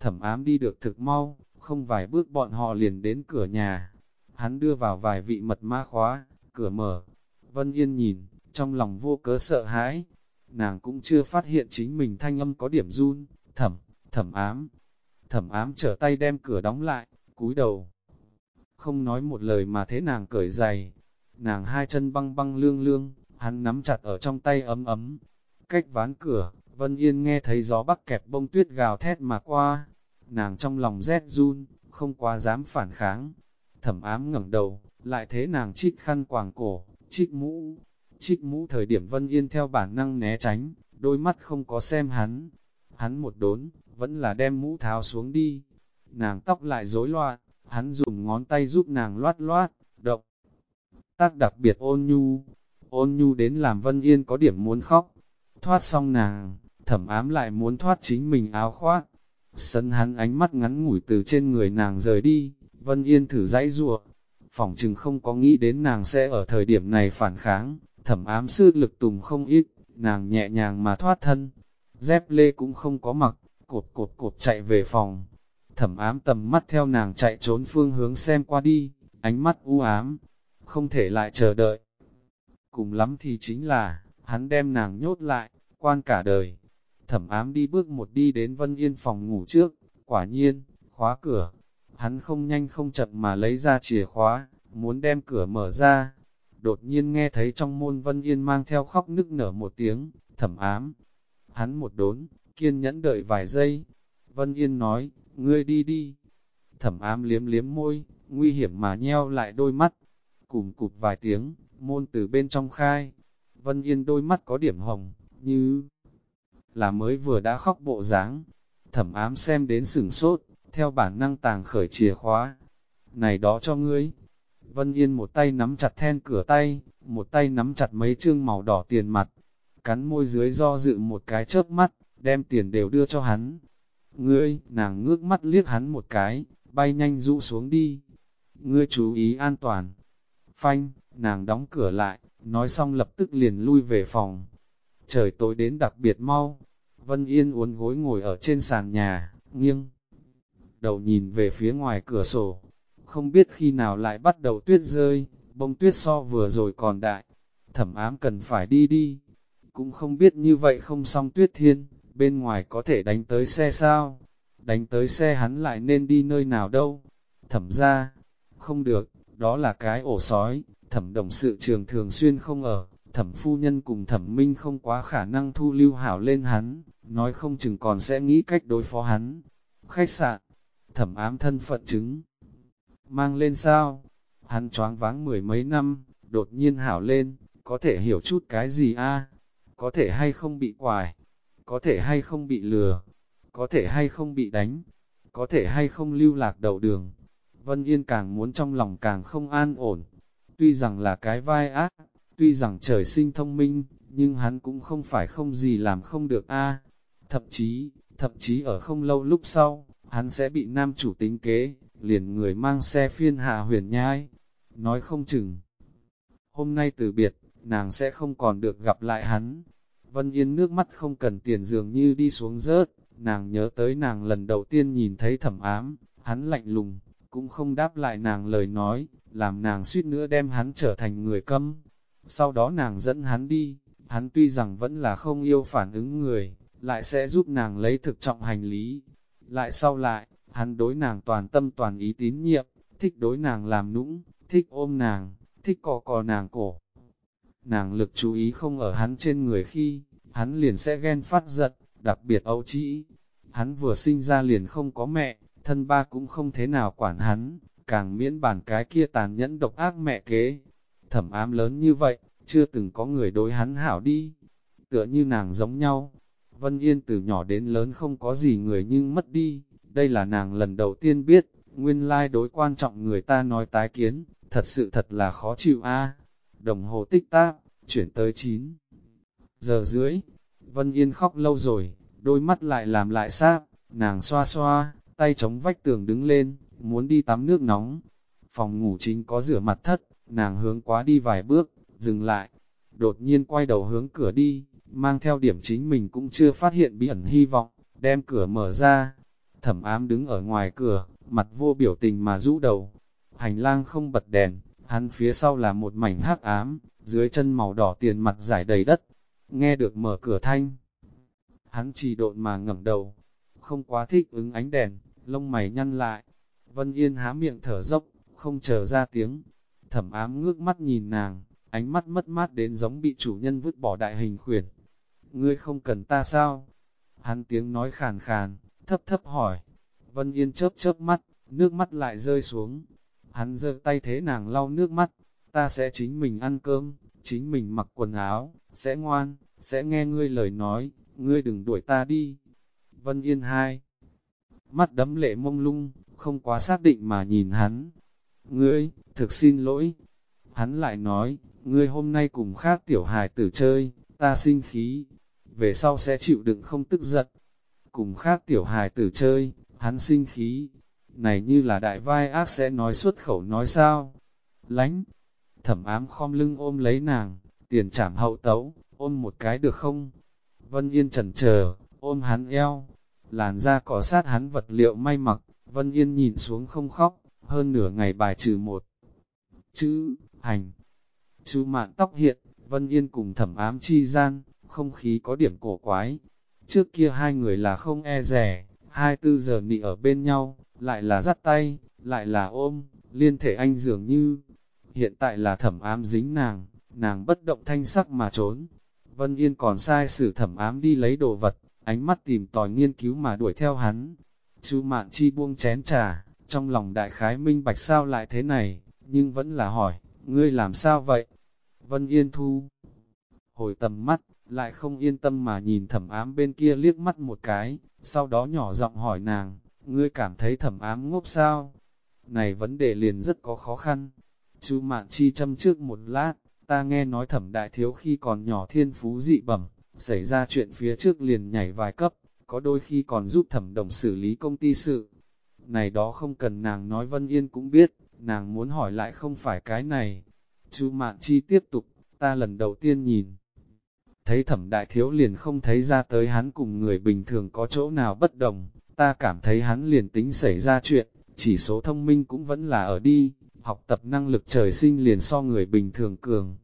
Thẩm ám đi được thực mau, không vài bước bọn họ liền đến cửa nhà. Hắn đưa vào vài vị mật ma khóa, cửa mở. Vân Yên nhìn, trong lòng vô cớ sợ hãi. Nàng cũng chưa phát hiện chính mình thanh âm có điểm run, thẩm, thẩm ám. Thẩm ám trở tay đem cửa đóng lại, cúi đầu. Không nói một lời mà thế nàng cởi giày. Nàng hai chân băng băng lương lương, hắn nắm chặt ở trong tay ấm ấm. Cách ván cửa, Vân Yên nghe thấy gió bắc kẹp bông tuyết gào thét mà qua. Nàng trong lòng rét run, không quá dám phản kháng. Thẩm ám ngẩng đầu, lại thế nàng chích khăn quàng cổ, chích mũ. Chích mũ thời điểm Vân Yên theo bản năng né tránh, đôi mắt không có xem hắn. Hắn một đốn, vẫn là đem mũ tháo xuống đi. Nàng tóc lại rối loạn, hắn dùng ngón tay giúp nàng loát loát, động. Tác đặc biệt ôn nhu, ôn nhu đến làm Vân Yên có điểm muốn khóc. Thoát xong nàng, thẩm ám lại muốn thoát chính mình áo khoác. Sân hắn ánh mắt ngắn ngủi từ trên người nàng rời đi, Vân Yên thử dãy ruộng. Phỏng chừng không có nghĩ đến nàng sẽ ở thời điểm này phản kháng, thẩm ám sư lực tùng không ít, nàng nhẹ nhàng mà thoát thân. Dép lê cũng không có mặc, cột cột cột chạy về phòng. Thẩm ám tầm mắt theo nàng chạy trốn phương hướng xem qua đi, ánh mắt u ám, không thể lại chờ đợi. Cùng lắm thì chính là, hắn đem nàng nhốt lại, quan cả đời. Thẩm ám đi bước một đi đến Vân Yên phòng ngủ trước, quả nhiên, khóa cửa. Hắn không nhanh không chậm mà lấy ra chìa khóa, muốn đem cửa mở ra. Đột nhiên nghe thấy trong môn Vân Yên mang theo khóc nức nở một tiếng, thẩm ám. Hắn một đốn, kiên nhẫn đợi vài giây. Vân Yên nói, ngươi đi đi. Thẩm ám liếm liếm môi, nguy hiểm mà nheo lại đôi mắt. Cùm cụp vài tiếng, môn từ bên trong khai. Vân Yên đôi mắt có điểm hồng, như là mới vừa đã khóc bộ dáng. Thẩm ám xem đến sửng sốt, theo bản năng tàng khởi chìa khóa. Này đó cho ngươi. Vân Yên một tay nắm chặt then cửa tay, một tay nắm chặt mấy chương màu đỏ tiền mặt. Cắn môi dưới do dự một cái chớp mắt, đem tiền đều đưa cho hắn. Ngươi, nàng ngước mắt liếc hắn một cái, bay nhanh rũ xuống đi. Ngươi chú ý an toàn. Phanh, nàng đóng cửa lại, nói xong lập tức liền lui về phòng. Trời tối đến đặc biệt mau, Vân Yên uốn gối ngồi ở trên sàn nhà, nghiêng. Đầu nhìn về phía ngoài cửa sổ, không biết khi nào lại bắt đầu tuyết rơi, bông tuyết so vừa rồi còn đại. Thẩm ám cần phải đi đi, cũng không biết như vậy không xong tuyết thiên, bên ngoài có thể đánh tới xe sao? Đánh tới xe hắn lại nên đi nơi nào đâu? Thẩm ra, không được, đó là cái ổ sói, thẩm đồng sự trường thường xuyên không ở, thẩm phu nhân cùng thẩm minh không quá khả năng thu lưu hảo lên hắn, nói không chừng còn sẽ nghĩ cách đối phó hắn. Khách sạn, thẩm ám thân phận chứng, mang lên sao? Hắn choáng váng mười mấy năm, đột nhiên hảo lên, có thể hiểu chút cái gì a? Có thể hay không bị quài? Có thể hay không bị lừa? Có thể hay không bị đánh? Có thể hay không lưu lạc đầu đường? Vân Yên càng muốn trong lòng càng không an ổn. Tuy rằng là cái vai ác, tuy rằng trời sinh thông minh, nhưng hắn cũng không phải không gì làm không được a. Thậm chí, thậm chí ở không lâu lúc sau, hắn sẽ bị nam chủ tính kế, liền người mang xe phiên hạ huyền nhai. Nói không chừng. Hôm nay từ biệt, nàng sẽ không còn được gặp lại hắn. Vân Yên nước mắt không cần tiền dường như đi xuống rớt, nàng nhớ tới nàng lần đầu tiên nhìn thấy thẩm ám, hắn lạnh lùng, cũng không đáp lại nàng lời nói, làm nàng suýt nữa đem hắn trở thành người câm. Sau đó nàng dẫn hắn đi, hắn tuy rằng vẫn là không yêu phản ứng người, lại sẽ giúp nàng lấy thực trọng hành lý. Lại sau lại, hắn đối nàng toàn tâm toàn ý tín nhiệm, thích đối nàng làm nũng, thích ôm nàng, thích cò cò nàng cổ. Nàng lực chú ý không ở hắn trên người khi, hắn liền sẽ ghen phát giận, đặc biệt ấu trĩ. Hắn vừa sinh ra liền không có mẹ, thân ba cũng không thế nào quản hắn, càng miễn bản cái kia tàn nhẫn độc ác mẹ kế. Thẩm ám lớn như vậy, chưa từng có người đối hắn hảo đi. Tựa như nàng giống nhau, Vân Yên từ nhỏ đến lớn không có gì người nhưng mất đi, đây là nàng lần đầu tiên biết, nguyên lai đối quan trọng người ta nói tái kiến, thật sự thật là khó chịu a. Đồng hồ tích tắc, chuyển tới 9 giờ rưỡi, Vân Yên khóc lâu rồi, đôi mắt lại làm lại sáp, nàng xoa xoa, tay chống vách tường đứng lên, muốn đi tắm nước nóng. Phòng ngủ chính có rửa mặt thất, nàng hướng quá đi vài bước, dừng lại, đột nhiên quay đầu hướng cửa đi, mang theo điểm chính mình cũng chưa phát hiện bí ẩn hy vọng, đem cửa mở ra. Thẩm ám đứng ở ngoài cửa, mặt vô biểu tình mà rũ đầu. Hành lang không bật đèn, hắn phía sau là một mảnh hắc ám, dưới chân màu đỏ tiền mặt giải đầy đất. Nghe được mở cửa thanh. Hắn chỉ độn mà ngẩng đầu, không quá thích ứng ánh đèn, lông mày nhăn lại. Vân Yên há miệng thở dốc, không chờ ra tiếng. Thẩm ám ngước mắt nhìn nàng, ánh mắt mất mát đến giống bị chủ nhân vứt bỏ đại hình khuyển. Ngươi không cần ta sao? Hắn tiếng nói khàn khàn, thấp thấp hỏi. Vân Yên chớp chớp mắt, nước mắt lại rơi xuống. Hắn giơ tay thế nàng lau nước mắt, ta sẽ chính mình ăn cơm, chính mình mặc quần áo, sẽ ngoan, sẽ nghe ngươi lời nói, ngươi đừng đuổi ta đi. Vân Yên hai mắt đấm lệ mông lung, không quá xác định mà nhìn hắn. Ngươi, thực xin lỗi. Hắn lại nói, ngươi hôm nay cùng khác tiểu hài tử chơi, ta sinh khí, về sau sẽ chịu đựng không tức giận. Cùng khác tiểu hài tử chơi, hắn sinh khí, này như là đại vai ác sẽ nói xuất khẩu nói sao. Lánh, thẩm ám khom lưng ôm lấy nàng, tiền trảm hậu tấu, ôm một cái được không? Vân Yên trần chờ ôm hắn eo, làn da cỏ sát hắn vật liệu may mặc, Vân Yên nhìn xuống không khóc, hơn nửa ngày bài trừ một chữ, hành. Chú mạn tóc hiện, Vân Yên cùng thẩm ám chi gian, không khí có điểm cổ quái. Trước kia hai người là không e rẻ, hai tư giờ nị ở bên nhau, lại là dắt tay, lại là ôm, liên thể anh dường như. Hiện tại là thẩm ám dính nàng, nàng bất động thanh sắc mà trốn. Vân Yên còn sai sử thẩm ám đi lấy đồ vật, ánh mắt tìm tòi nghiên cứu mà đuổi theo hắn. Chú Mạn Chi buông chén trà, trong lòng đại khái minh bạch sao lại thế này, nhưng vẫn là hỏi, ngươi làm sao vậy? Vân Yên Thu hồi tầm mắt, lại không yên tâm mà nhìn thẩm ám bên kia liếc mắt một cái, sau đó nhỏ giọng hỏi nàng, ngươi cảm thấy thẩm ám ngốc sao? Này vấn đề liền rất có khó khăn. Chú Mạn Chi châm trước một lát, ta nghe nói thẩm đại thiếu khi còn nhỏ thiên phú dị bẩm, xảy ra chuyện phía trước liền nhảy vài cấp, có đôi khi còn giúp thẩm đồng xử lý công ty sự. Này đó không cần nàng nói Vân Yên cũng biết, nàng muốn hỏi lại không phải cái này. Chú Mạn Chi tiếp tục, ta lần đầu tiên nhìn. Thấy thẩm đại thiếu liền không thấy ra tới hắn cùng người bình thường có chỗ nào bất đồng, ta cảm thấy hắn liền tính xảy ra chuyện, chỉ số thông minh cũng vẫn là ở đi, học tập năng lực trời sinh liền so người bình thường cường.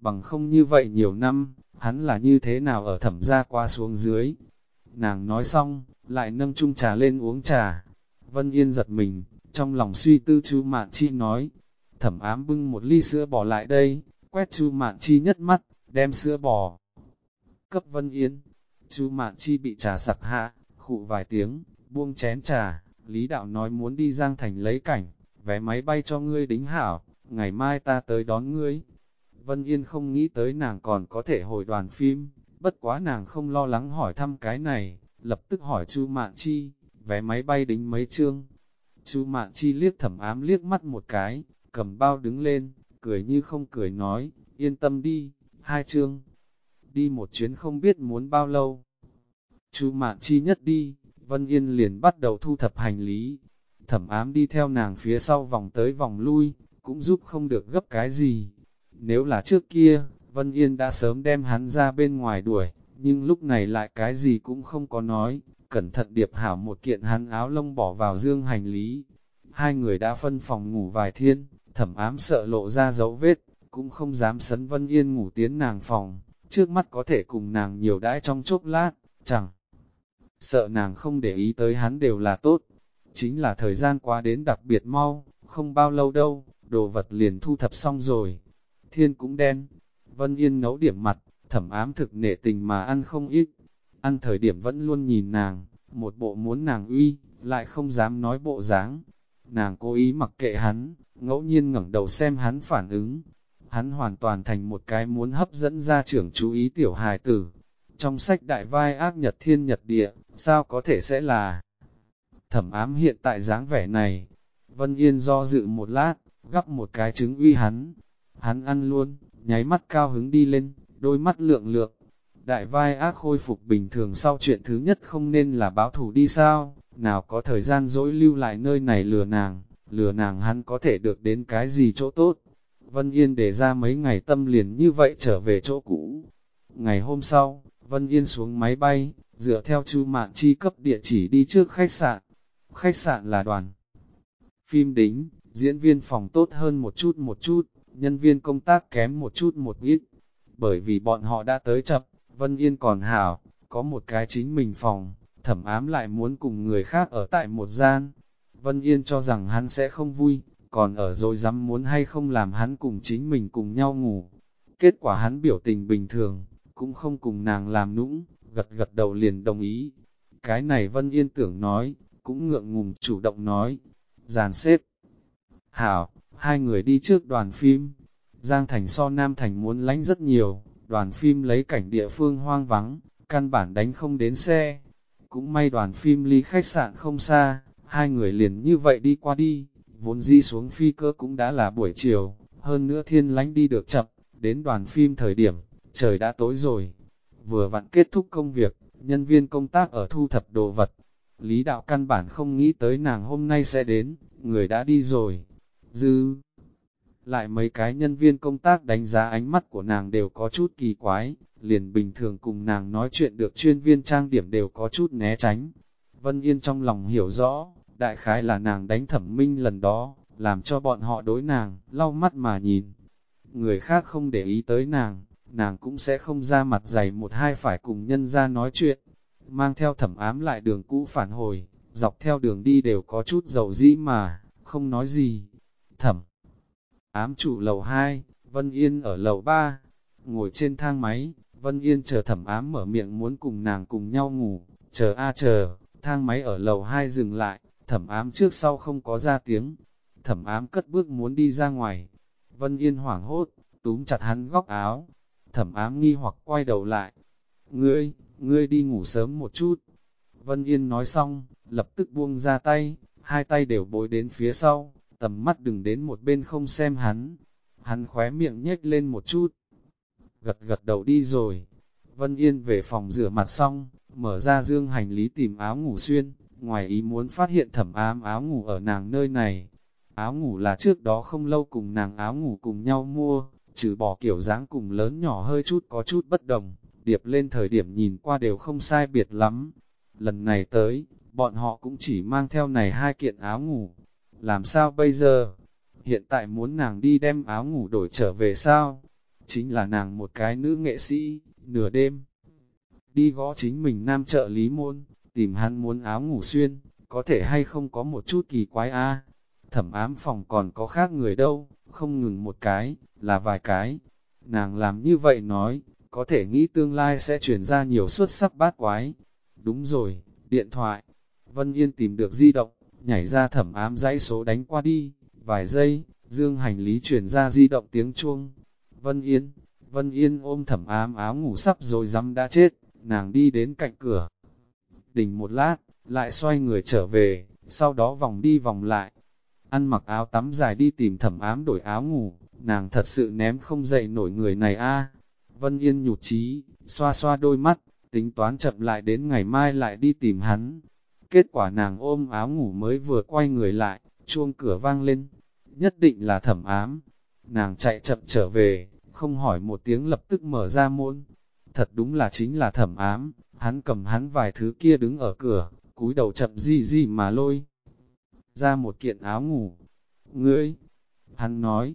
Bằng không như vậy nhiều năm, hắn là như thế nào ở thẩm gia qua xuống dưới. Nàng nói xong, lại nâng chung trà lên uống trà. Vân Yên giật mình, trong lòng suy tư chú Mạn Chi nói. Thẩm ám bưng một ly sữa bỏ lại đây, quét chú Mạn Chi nhất mắt, đem sữa bò. Cấp Vân Yến, chú Mạn Chi bị trà sặc hạ, khụ vài tiếng, buông chén trà, Lý Đạo nói muốn đi Giang Thành lấy cảnh, vé máy bay cho ngươi đính hảo, ngày mai ta tới đón ngươi. Vân Yên không nghĩ tới nàng còn có thể hồi đoàn phim, bất quá nàng không lo lắng hỏi thăm cái này, lập tức hỏi Chu Mạn Chi, vé máy bay đính mấy chương. Chu Mạn Chi liếc thẩm ám liếc mắt một cái, cầm bao đứng lên, cười như không cười nói, yên tâm đi, hai chương. Đi một chuyến không biết muốn bao lâu. Chú Mạn Chi nhất đi, Vân Yên liền bắt đầu thu thập hành lý. Thẩm ám đi theo nàng phía sau vòng tới vòng lui, cũng giúp không được gấp cái gì. Nếu là trước kia, Vân Yên đã sớm đem hắn ra bên ngoài đuổi, nhưng lúc này lại cái gì cũng không có nói, cẩn thận điệp hảo một kiện hắn áo lông bỏ vào dương hành lý. Hai người đã phân phòng ngủ vài thiên, thẩm ám sợ lộ ra dấu vết, cũng không dám sấn Vân Yên ngủ tiến nàng phòng, trước mắt có thể cùng nàng nhiều đãi trong chốc lát, chẳng sợ nàng không để ý tới hắn đều là tốt. Chính là thời gian qua đến đặc biệt mau, không bao lâu đâu, đồ vật liền thu thập xong rồi. Thiên cũng đen, Vân Yên nấu điểm mặt, thẩm ám thực nể tình mà ăn không ít. Ăn thời điểm vẫn luôn nhìn nàng, một bộ muốn nàng uy, lại không dám nói bộ dáng. Nàng cố ý mặc kệ hắn, ngẫu nhiên ngẩng đầu xem hắn phản ứng. Hắn hoàn toàn thành một cái muốn hấp dẫn ra trưởng chú ý tiểu hài tử. Trong sách đại vai ác nhật thiên nhật địa, sao có thể sẽ là thẩm ám hiện tại dáng vẻ này. Vân Yên do dự một lát, gắp một cái trứng uy hắn. Hắn ăn luôn, nháy mắt cao hứng đi lên, đôi mắt lượng lượng. Đại vai ác khôi phục bình thường sau chuyện thứ nhất không nên là báo thủ đi sao, nào có thời gian dỗi lưu lại nơi này lừa nàng, lừa nàng hắn có thể được đến cái gì chỗ tốt. Vân Yên để ra mấy ngày tâm liền như vậy trở về chỗ cũ. Ngày hôm sau, Vân Yên xuống máy bay, dựa theo chu mạn chi cấp địa chỉ đi trước khách sạn. Khách sạn là đoàn. Phim đính, diễn viên phòng tốt hơn một chút một chút, nhân viên công tác kém một chút một ít. Bởi vì bọn họ đã tới chậm, Vân Yên còn hảo, có một cái chính mình phòng, thẩm ám lại muốn cùng người khác ở tại một gian. Vân Yên cho rằng hắn sẽ không vui, còn ở rồi dám muốn hay không làm hắn cùng chính mình cùng nhau ngủ. Kết quả hắn biểu tình bình thường, cũng không cùng nàng làm nũng, gật gật đầu liền đồng ý. Cái này Vân Yên tưởng nói, cũng ngượng ngùng chủ động nói, dàn xếp. Hảo, hai người đi trước đoàn phim, Giang Thành so Nam Thành muốn lánh rất nhiều, đoàn phim lấy cảnh địa phương hoang vắng, căn bản đánh không đến xe. Cũng may đoàn phim ly khách sạn không xa, hai người liền như vậy đi qua đi, vốn di xuống phi cơ cũng đã là buổi chiều, hơn nữa thiên lánh đi được chậm, đến đoàn phim thời điểm, trời đã tối rồi. Vừa vặn kết thúc công việc, nhân viên công tác ở thu thập đồ vật. Lý đạo căn bản không nghĩ tới nàng hôm nay sẽ đến, người đã đi rồi. Dư lại mấy cái nhân viên công tác đánh giá ánh mắt của nàng đều có chút kỳ quái, liền bình thường cùng nàng nói chuyện được chuyên viên trang điểm đều có chút né tránh. Vân Yên trong lòng hiểu rõ, đại khái là nàng đánh thẩm minh lần đó, làm cho bọn họ đối nàng, lau mắt mà nhìn. Người khác không để ý tới nàng, nàng cũng sẽ không ra mặt dày một hai phải cùng nhân ra nói chuyện. Mang theo thẩm ám lại đường cũ phản hồi, dọc theo đường đi đều có chút dầu dĩ mà, không nói gì. Thẩm ám trụ lầu 2, Vân Yên ở lầu 3, ngồi trên thang máy, Vân Yên chờ thẩm ám mở miệng muốn cùng nàng cùng nhau ngủ, chờ a chờ, thang máy ở lầu 2 dừng lại, thẩm ám trước sau không có ra tiếng, thẩm ám cất bước muốn đi ra ngoài, Vân Yên hoảng hốt, túm chặt hắn góc áo, thẩm ám nghi hoặc quay đầu lại, ngươi, ngươi đi ngủ sớm một chút, Vân Yên nói xong, lập tức buông ra tay, hai tay đều bối đến phía sau, tầm mắt đừng đến một bên không xem hắn. Hắn khóe miệng nhếch lên một chút. Gật gật đầu đi rồi. Vân Yên về phòng rửa mặt xong, mở ra dương hành lý tìm áo ngủ xuyên, ngoài ý muốn phát hiện thẩm ám áo ngủ ở nàng nơi này. Áo ngủ là trước đó không lâu cùng nàng áo ngủ cùng nhau mua, trừ bỏ kiểu dáng cùng lớn nhỏ hơi chút có chút bất đồng, điệp lên thời điểm nhìn qua đều không sai biệt lắm. Lần này tới, bọn họ cũng chỉ mang theo này hai kiện áo ngủ, làm sao bây giờ? Hiện tại muốn nàng đi đem áo ngủ đổi trở về sao? Chính là nàng một cái nữ nghệ sĩ, nửa đêm. Đi gõ chính mình nam trợ lý môn, tìm hắn muốn áo ngủ xuyên, có thể hay không có một chút kỳ quái a Thẩm ám phòng còn có khác người đâu, không ngừng một cái, là vài cái. Nàng làm như vậy nói, có thể nghĩ tương lai sẽ chuyển ra nhiều xuất sắc bát quái. Đúng rồi, điện thoại. Vân Yên tìm được di động, nhảy ra thẩm ám dãy số đánh qua đi. Vài giây, dương hành lý chuyển ra di động tiếng chuông. Vân Yên, Vân Yên ôm thẩm ám áo ngủ sắp rồi dám đã chết, nàng đi đến cạnh cửa. Đình một lát, lại xoay người trở về, sau đó vòng đi vòng lại. Ăn mặc áo tắm dài đi tìm thẩm ám đổi áo ngủ, nàng thật sự ném không dậy nổi người này a. Vân Yên nhụt chí, xoa xoa đôi mắt, tính toán chậm lại đến ngày mai lại đi tìm hắn. Kết quả nàng ôm áo ngủ mới vừa quay người lại, chuông cửa vang lên, nhất định là thẩm ám. Nàng chạy chậm trở về, không hỏi một tiếng lập tức mở ra môn. Thật đúng là chính là thẩm ám, hắn cầm hắn vài thứ kia đứng ở cửa, cúi đầu chậm gì gì mà lôi. Ra một kiện áo ngủ. Ngươi, hắn nói,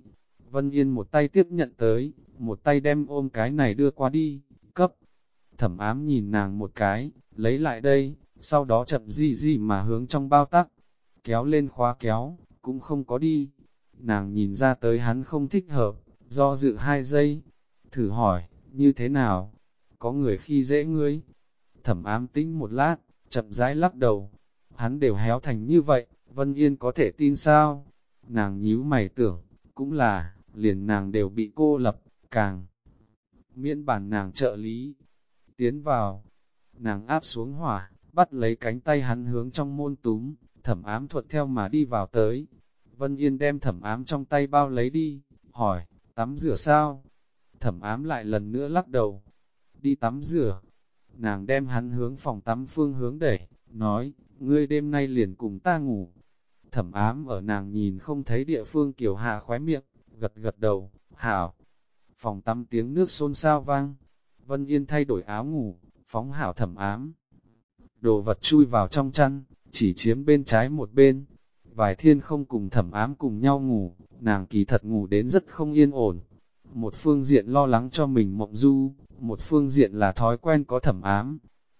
Vân Yên một tay tiếp nhận tới, một tay đem ôm cái này đưa qua đi, cấp. Thẩm ám nhìn nàng một cái, lấy lại đây, sau đó chậm gì gì mà hướng trong bao tắc, kéo lên khóa kéo, cũng không có đi. Nàng nhìn ra tới hắn không thích hợp, do dự hai giây, thử hỏi, như thế nào? Có người khi dễ ngươi? Thẩm ám tĩnh một lát, chậm rãi lắc đầu. Hắn đều héo thành như vậy, Vân Yên có thể tin sao? Nàng nhíu mày tưởng, cũng là, liền nàng đều bị cô lập, càng miễn bản nàng trợ lý. Tiến vào, nàng áp xuống hỏa, bắt lấy cánh tay hắn hướng trong môn túm, thẩm ám thuận theo mà đi vào tới. Vân Yên đem thẩm ám trong tay bao lấy đi, hỏi, tắm rửa sao? Thẩm ám lại lần nữa lắc đầu, đi tắm rửa. Nàng đem hắn hướng phòng tắm phương hướng đẩy, nói, ngươi đêm nay liền cùng ta ngủ. Thẩm ám ở nàng nhìn không thấy địa phương kiểu hạ khóe miệng, gật gật đầu, hảo. Phòng tắm tiếng nước xôn xao vang, Vân Yên thay đổi áo ngủ, phóng hảo thẩm ám. Đồ vật chui vào trong chăn, chỉ chiếm bên trái một bên. Vài thiên không cùng thẩm ám cùng nhau ngủ, nàng kỳ thật ngủ đến rất không yên ổn. Một phương diện lo lắng cho mình mộng du, một phương diện là thói quen có thẩm ám.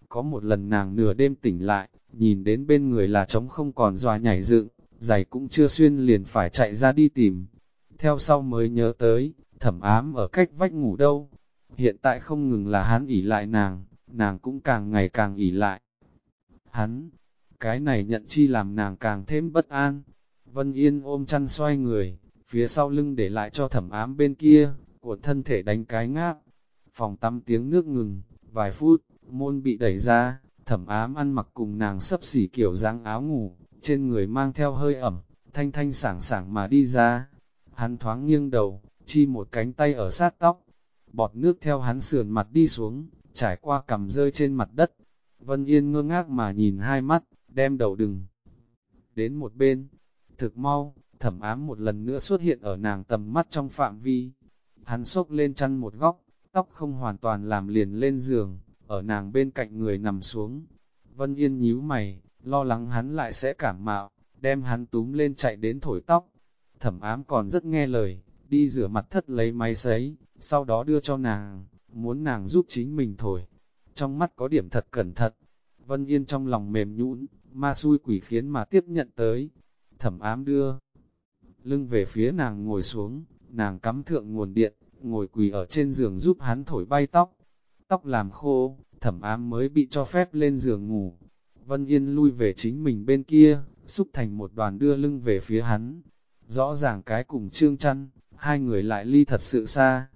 Có một lần nàng nửa đêm tỉnh lại, nhìn đến bên người là trống không còn dòa nhảy dựng, giày cũng chưa xuyên liền phải chạy ra đi tìm. Theo sau mới nhớ tới, thẩm ám ở cách vách ngủ đâu. Hiện tại không ngừng là hắn ỉ lại nàng, nàng cũng càng ngày càng ỉ lại. Hắn, cái này nhận chi làm nàng càng thêm bất an. Vân Yên ôm chăn xoay người, phía sau lưng để lại cho thẩm ám bên kia, của thân thể đánh cái ngáp. Phòng tắm tiếng nước ngừng, vài phút, môn bị đẩy ra, thẩm ám ăn mặc cùng nàng sấp xỉ kiểu dáng áo ngủ, trên người mang theo hơi ẩm, thanh thanh sảng sảng mà đi ra. Hắn thoáng nghiêng đầu, chi một cánh tay ở sát tóc, bọt nước theo hắn sườn mặt đi xuống, trải qua cầm rơi trên mặt đất. Vân Yên ngơ ngác mà nhìn hai mắt, đem đầu đừng đến một bên. Thực mau, thẩm ám một lần nữa xuất hiện ở nàng tầm mắt trong phạm vi. Hắn xốc lên chăn một góc, tóc không hoàn toàn làm liền lên giường, ở nàng bên cạnh người nằm xuống. Vân Yên nhíu mày, lo lắng hắn lại sẽ cảm mạo, đem hắn túm lên chạy đến thổi tóc. Thẩm ám còn rất nghe lời, đi rửa mặt thất lấy máy sấy, sau đó đưa cho nàng, muốn nàng giúp chính mình thổi. Trong mắt có điểm thật cẩn thận, Vân Yên trong lòng mềm nhũn, ma xui quỷ khiến mà tiếp nhận tới. Thẩm ám đưa, lưng về phía nàng ngồi xuống, nàng cắm thượng nguồn điện, ngồi quỳ ở trên giường giúp hắn thổi bay tóc. Tóc làm khô, thẩm ám mới bị cho phép lên giường ngủ. Vân Yên lui về chính mình bên kia, xúc thành một đoàn đưa lưng về phía hắn. Rõ ràng cái cùng trương chăn, hai người lại ly thật sự xa.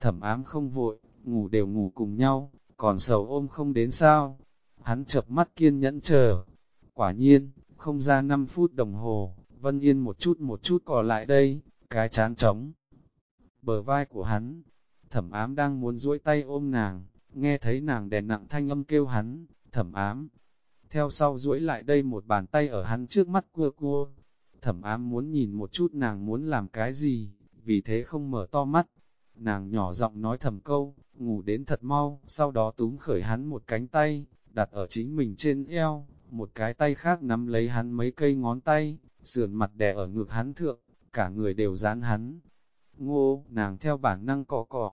Thẩm ám không vội, ngủ đều ngủ cùng nhau, còn sầu ôm không đến sao. Hắn chập mắt kiên nhẫn chờ. Quả nhiên, không ra 5 phút đồng hồ, Vân Yên một chút một chút cò lại đây, cái chán trống. Bờ vai của hắn, thẩm ám đang muốn duỗi tay ôm nàng, nghe thấy nàng đè nặng thanh âm kêu hắn, thẩm ám. Theo sau duỗi lại đây một bàn tay ở hắn trước mắt cua cua. Thẩm ám muốn nhìn một chút nàng muốn làm cái gì, vì thế không mở to mắt. Nàng nhỏ giọng nói thầm câu, ngủ đến thật mau, sau đó túm khởi hắn một cánh tay, đặt ở chính mình trên eo, một cái tay khác nắm lấy hắn mấy cây ngón tay, sườn mặt đè ở ngực hắn thượng, cả người đều dán hắn. Ngô, nàng theo bản năng cọ cọ.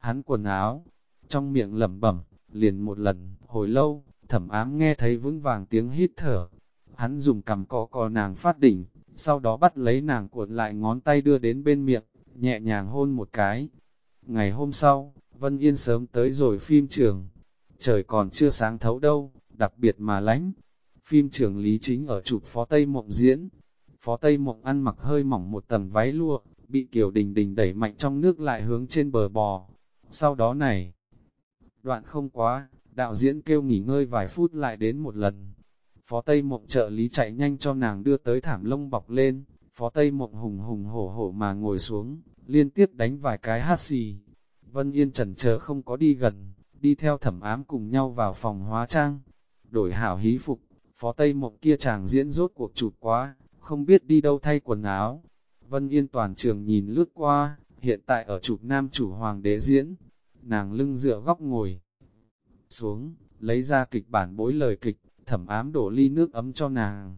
Hắn quần áo, trong miệng lẩm bẩm, liền một lần, hồi lâu, thẩm ám nghe thấy vững vàng tiếng hít thở. Hắn dùng cầm cọ cọ nàng phát đỉnh, sau đó bắt lấy nàng cuộn lại ngón tay đưa đến bên miệng, nhẹ nhàng hôn một cái. Ngày hôm sau, Vân Yên sớm tới rồi phim trường. Trời còn chưa sáng thấu đâu, đặc biệt mà lánh. Phim trường Lý Chính ở chụp Phó Tây Mộng diễn. Phó Tây Mộng ăn mặc hơi mỏng một tầng váy lụa, bị Kiều Đình Đình đẩy mạnh trong nước lại hướng trên bờ bò. Sau đó này, đoạn không quá, đạo diễn kêu nghỉ ngơi vài phút lại đến một lần. Phó Tây Mộng trợ lý chạy nhanh cho nàng đưa tới thảm lông bọc lên, Phó Tây Mộng hùng hùng hổ hổ mà ngồi xuống, liên tiếp đánh vài cái hát xì. Vân Yên trần chờ không có đi gần, đi theo thẩm ám cùng nhau vào phòng hóa trang. Đổi hảo hí phục, Phó Tây Mộng kia chàng diễn rốt cuộc chụp quá, không biết đi đâu thay quần áo. Vân Yên toàn trường nhìn lướt qua, hiện tại ở chụp nam chủ hoàng đế diễn. Nàng lưng dựa góc ngồi xuống, lấy ra kịch bản bối lời kịch, thẩm ám đổ ly nước ấm cho nàng.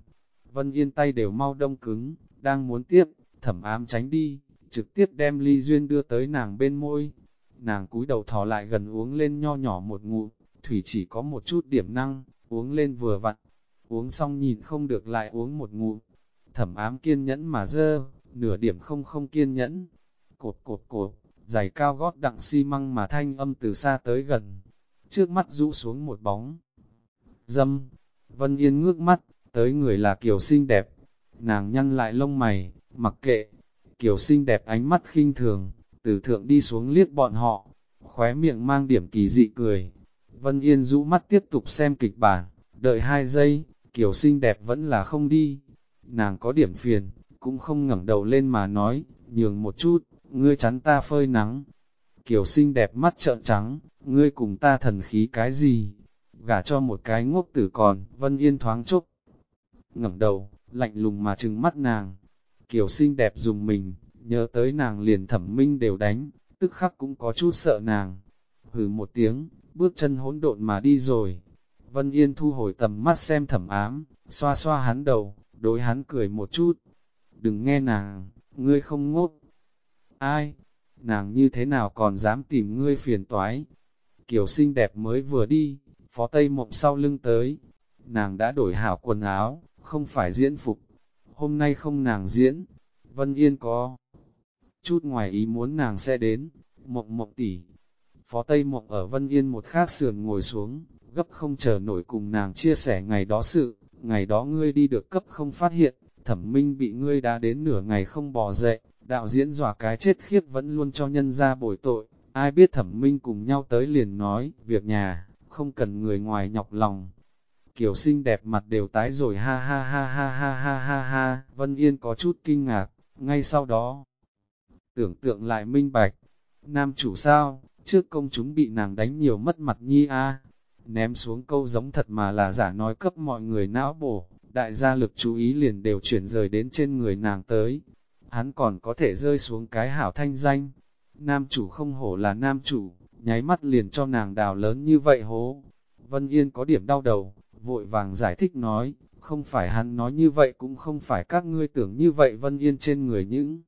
Vân Yên tay đều mau đông cứng, đang muốn tiếp, thẩm ám tránh đi, trực tiếp đem ly duyên đưa tới nàng bên môi. Nàng cúi đầu thò lại gần uống lên nho nhỏ một ngụm, thủy chỉ có một chút điểm năng, uống lên vừa vặn. Uống xong nhìn không được lại uống một ngụm, Thẩm ám kiên nhẫn mà dơ, nửa điểm không không kiên nhẫn. Cột cột cột, giày cao gót đặng xi măng mà thanh âm từ xa tới gần. Trước mắt rũ xuống một bóng. Dâm, Vân Yên ngước mắt, tới người là Kiều xinh đẹp. Nàng nhăn lại lông mày, mặc kệ. Kiều xinh đẹp ánh mắt khinh thường, từ thượng đi xuống liếc bọn họ, khóe miệng mang điểm kỳ dị cười. Vân Yên rũ mắt tiếp tục xem kịch bản, đợi hai giây, Kiều xinh đẹp vẫn là không đi. Nàng có điểm phiền, cũng không ngẩng đầu lên mà nói, nhường một chút, ngươi chắn ta phơi nắng. Kiều xinh đẹp mắt trợn trắng, ngươi cùng ta thần khí cái gì? Gả cho một cái ngốc tử còn, Vân Yên thoáng chốc. ngẩng đầu, lạnh lùng mà trừng mắt nàng. Kiều xinh đẹp dùng mình, nhớ tới nàng liền thẩm minh đều đánh, tức khắc cũng có chút sợ nàng. Hừ một tiếng, bước chân hỗn độn mà đi rồi. Vân Yên thu hồi tầm mắt xem thẩm ám, xoa xoa hắn đầu, đối hắn cười một chút. Đừng nghe nàng, ngươi không ngốc. Ai? Nàng như thế nào còn dám tìm ngươi phiền toái? Kiều xinh đẹp mới vừa đi, phó tây mộng sau lưng tới. Nàng đã đổi hảo quần áo, không phải diễn phục. Hôm nay không nàng diễn, Vân Yên có chút ngoài ý muốn nàng sẽ đến, mộng mộng tỷ. Phó Tây Mộng ở Vân Yên một khác sườn ngồi xuống, gấp không chờ nổi cùng nàng chia sẻ ngày đó sự, ngày đó ngươi đi được cấp không phát hiện, thẩm minh bị ngươi đã đến nửa ngày không bò dậy, đạo diễn dọa cái chết khiết vẫn luôn cho nhân ra bồi tội, ai biết thẩm minh cùng nhau tới liền nói, việc nhà, không cần người ngoài nhọc lòng. Kiều xinh đẹp mặt đều tái rồi ha ha ha ha ha ha ha ha, Vân Yên có chút kinh ngạc, ngay sau đó, tưởng tượng lại minh bạch, nam chủ sao, trước công chúng bị nàng đánh nhiều mất mặt nhi a. Ném xuống câu giống thật mà là giả nói cấp mọi người não bổ, đại gia lực chú ý liền đều chuyển rời đến trên người nàng tới, hắn còn có thể rơi xuống cái hảo thanh danh, nam chủ không hổ là nam chủ, nháy mắt liền cho nàng đào lớn như vậy hố, Vân Yên có điểm đau đầu, vội vàng giải thích nói, không phải hắn nói như vậy cũng không phải các ngươi tưởng như vậy Vân Yên trên người những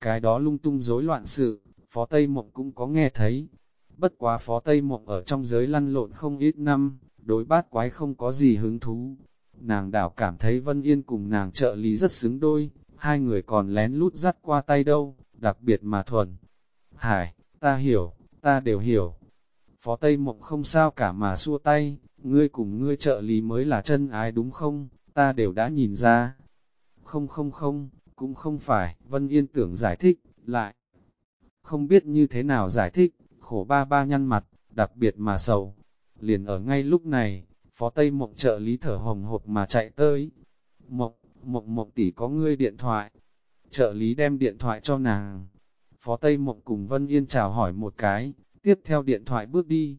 cái đó lung tung rối loạn sự, Phó Tây Mộng cũng có nghe thấy. Bất quá Phó Tây Mộng ở trong giới lăn lộn không ít năm, đối bát quái không có gì hứng thú. Nàng đảo cảm thấy Vân Yên cùng nàng trợ lý rất xứng đôi, hai người còn lén lút dắt qua tay đâu, đặc biệt mà thuần. Hải, ta hiểu, ta đều hiểu. Phó Tây Mộng không sao cả mà xua tay, ngươi cùng ngươi trợ lý mới là chân ái đúng không, ta đều đã nhìn ra. Không không không, cũng không phải, Vân Yên tưởng giải thích, lại. Không biết như thế nào giải thích, khổ ba ba nhăn mặt, đặc biệt mà sầu. Liền ở ngay lúc này, Phó Tây Mộng trợ lý thở hồng hộp mà chạy tới. Mộng, Mộng Mộng tỷ có ngươi điện thoại. Trợ lý đem điện thoại cho nàng. Phó Tây Mộng cùng Vân Yên chào hỏi một cái, tiếp theo điện thoại bước đi.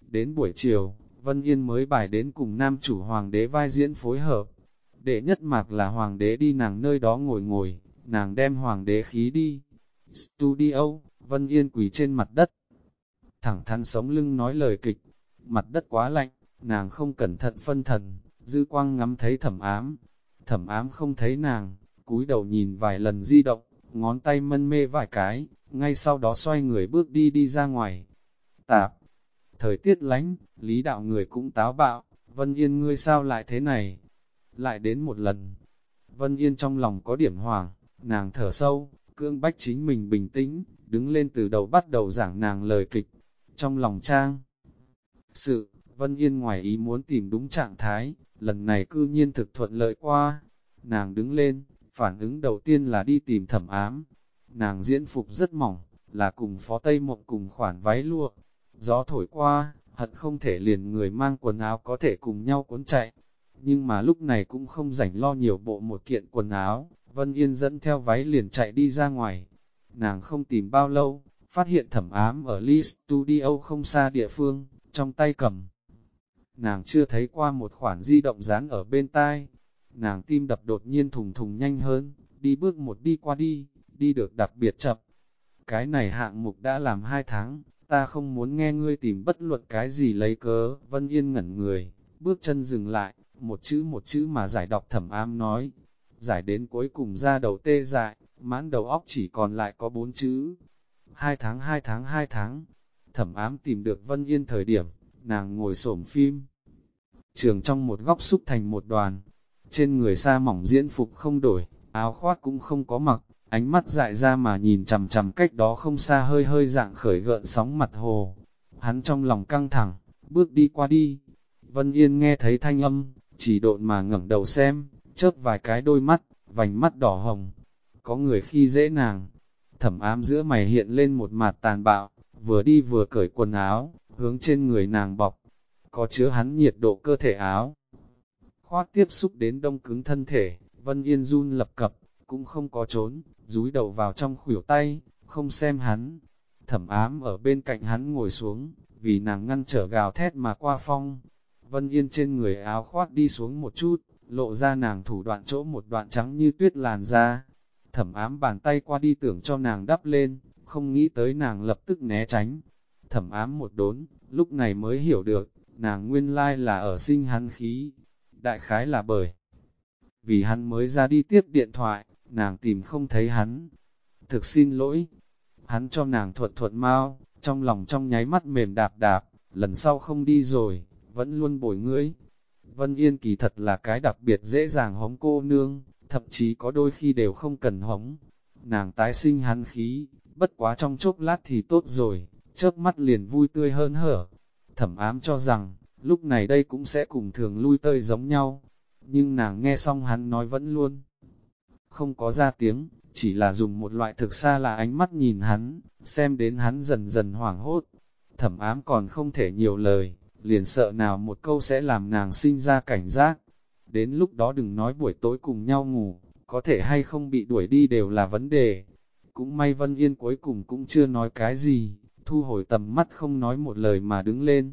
Đến buổi chiều, Vân Yên mới bài đến cùng nam chủ hoàng đế vai diễn phối hợp. Đệ nhất mạc là hoàng đế đi nàng nơi đó ngồi ngồi, nàng đem hoàng đế khí đi. Studio, Vân Yên quỳ trên mặt đất. Thẳng thắn sống lưng nói lời kịch, mặt đất quá lạnh, nàng không cẩn thận phân thần, dư quang ngắm thấy thẩm ám. Thẩm ám không thấy nàng, cúi đầu nhìn vài lần di động, ngón tay mân mê vài cái, ngay sau đó xoay người bước đi đi ra ngoài. Tạp, thời tiết lánh, lý đạo người cũng táo bạo, Vân Yên ngươi sao lại thế này? Lại đến một lần, Vân Yên trong lòng có điểm hoàng, nàng thở sâu, cưỡng bách chính mình bình tĩnh, đứng lên từ đầu bắt đầu giảng nàng lời kịch. Trong lòng trang, sự, Vân Yên ngoài ý muốn tìm đúng trạng thái, lần này cư nhiên thực thuận lợi qua. Nàng đứng lên, phản ứng đầu tiên là đi tìm thẩm ám. Nàng diễn phục rất mỏng, là cùng phó Tây Mộng cùng khoản váy lụa. Gió thổi qua, hận không thể liền người mang quần áo có thể cùng nhau cuốn chạy. Nhưng mà lúc này cũng không rảnh lo nhiều bộ một kiện quần áo, Vân Yên dẫn theo váy liền chạy đi ra ngoài. Nàng không tìm bao lâu, phát hiện thẩm ám ở Lee Studio không xa địa phương, trong tay cầm. Nàng chưa thấy qua một khoản di động dán ở bên tai. Nàng tim đập đột nhiên thùng thùng nhanh hơn, đi bước một đi qua đi, đi được đặc biệt chậm. Cái này hạng mục đã làm hai tháng, ta không muốn nghe ngươi tìm bất luận cái gì lấy cớ, Vân Yên ngẩn người, bước chân dừng lại, một chữ một chữ mà giải đọc thẩm ám nói. Giải đến cuối cùng ra đầu tê dại, mãn đầu óc chỉ còn lại có bốn chữ. Hai tháng hai tháng hai tháng, thẩm ám tìm được Vân Yên thời điểm, nàng ngồi xổm phim. Trường trong một góc xúc thành một đoàn, trên người xa mỏng diễn phục không đổi, áo khoác cũng không có mặc, ánh mắt dại ra mà nhìn chằm chằm cách đó không xa hơi hơi dạng khởi gợn sóng mặt hồ. Hắn trong lòng căng thẳng, bước đi qua đi. Vân Yên nghe thấy thanh âm, chỉ độn mà ngẩng đầu xem, chớp vài cái đôi mắt, vành mắt đỏ hồng. Có người khi dễ nàng, thẩm ám giữa mày hiện lên một mặt tàn bạo, vừa đi vừa cởi quần áo, hướng trên người nàng bọc. Có chứa hắn nhiệt độ cơ thể áo. Khoác tiếp xúc đến đông cứng thân thể, Vân Yên run lập cập, cũng không có trốn, rúi đầu vào trong khuỷu tay, không xem hắn. Thẩm ám ở bên cạnh hắn ngồi xuống, vì nàng ngăn trở gào thét mà qua phong. Vân Yên trên người áo khoác đi xuống một chút, lộ ra nàng thủ đoạn chỗ một đoạn trắng như tuyết làn da. Thẩm ám bàn tay qua đi tưởng cho nàng đắp lên, không nghĩ tới nàng lập tức né tránh. Thẩm ám một đốn, lúc này mới hiểu được, nàng nguyên lai là ở sinh hắn khí. Đại khái là bởi vì hắn mới ra đi tiếp điện thoại, nàng tìm không thấy hắn. Thực xin lỗi, hắn cho nàng thuận thuận mau, trong lòng trong nháy mắt mềm đạp đạp, lần sau không đi rồi, vẫn luôn bồi ngươi. Vân Yên kỳ thật là cái đặc biệt dễ dàng hống cô nương, thậm chí có đôi khi đều không cần hống. Nàng tái sinh hắn khí, bất quá trong chốc lát thì tốt rồi, chớp mắt liền vui tươi hơn hở. Thẩm ám cho rằng, lúc này đây cũng sẽ cùng thường lui tơi giống nhau. Nhưng nàng nghe xong hắn nói vẫn luôn. Không có ra tiếng, chỉ là dùng một loại thực xa là ánh mắt nhìn hắn, xem đến hắn dần dần hoảng hốt. Thẩm ám còn không thể nhiều lời, liền sợ nào một câu sẽ làm nàng sinh ra cảnh giác. Đến lúc đó đừng nói buổi tối cùng nhau ngủ, có thể hay không bị đuổi đi đều là vấn đề. Cũng may Vân Yên cuối cùng cũng chưa nói cái gì, thu hồi tầm mắt không nói một lời mà đứng lên.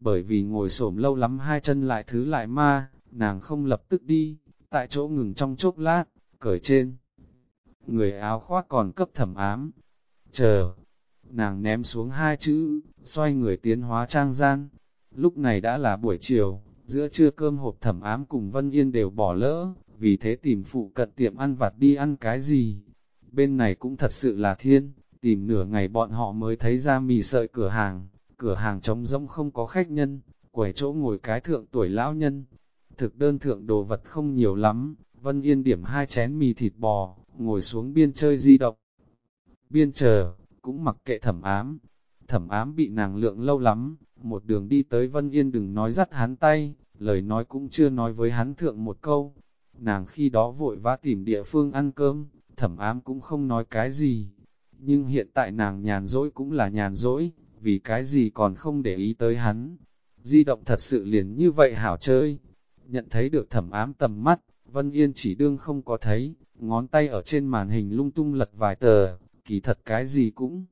Bởi vì ngồi xổm lâu lắm hai chân lại thứ lại ma, nàng không lập tức đi, tại chỗ ngừng trong chốc lát, cởi trên. Người áo khoác còn cấp thẩm ám. Chờ, nàng ném xuống hai chữ, xoay người tiến hóa trang gian. Lúc này đã là buổi chiều, giữa trưa cơm hộp thẩm ám cùng Vân Yên đều bỏ lỡ, vì thế tìm phụ cận tiệm ăn vặt đi ăn cái gì. Bên này cũng thật sự là thiên, tìm nửa ngày bọn họ mới thấy ra mì sợi cửa hàng, cửa hàng trống rỗng không có khách nhân, quầy chỗ ngồi cái thượng tuổi lão nhân. Thực đơn thượng đồ vật không nhiều lắm, Vân Yên điểm hai chén mì thịt bò, ngồi xuống biên chơi di động. Biên chờ, cũng mặc kệ thẩm ám. Thẩm ám bị nàng lượng lâu lắm, một đường đi tới Vân Yên đừng nói dắt hắn tay, lời nói cũng chưa nói với hắn thượng một câu. Nàng khi đó vội vã tìm địa phương ăn cơm, thẩm ám cũng không nói cái gì. Nhưng hiện tại nàng nhàn rỗi cũng là nhàn rỗi, vì cái gì còn không để ý tới hắn. Di động thật sự liền như vậy hảo chơi. Nhận thấy được thẩm ám tầm mắt, Vân Yên chỉ đương không có thấy, ngón tay ở trên màn hình lung tung lật vài tờ, kỳ thật cái gì cũng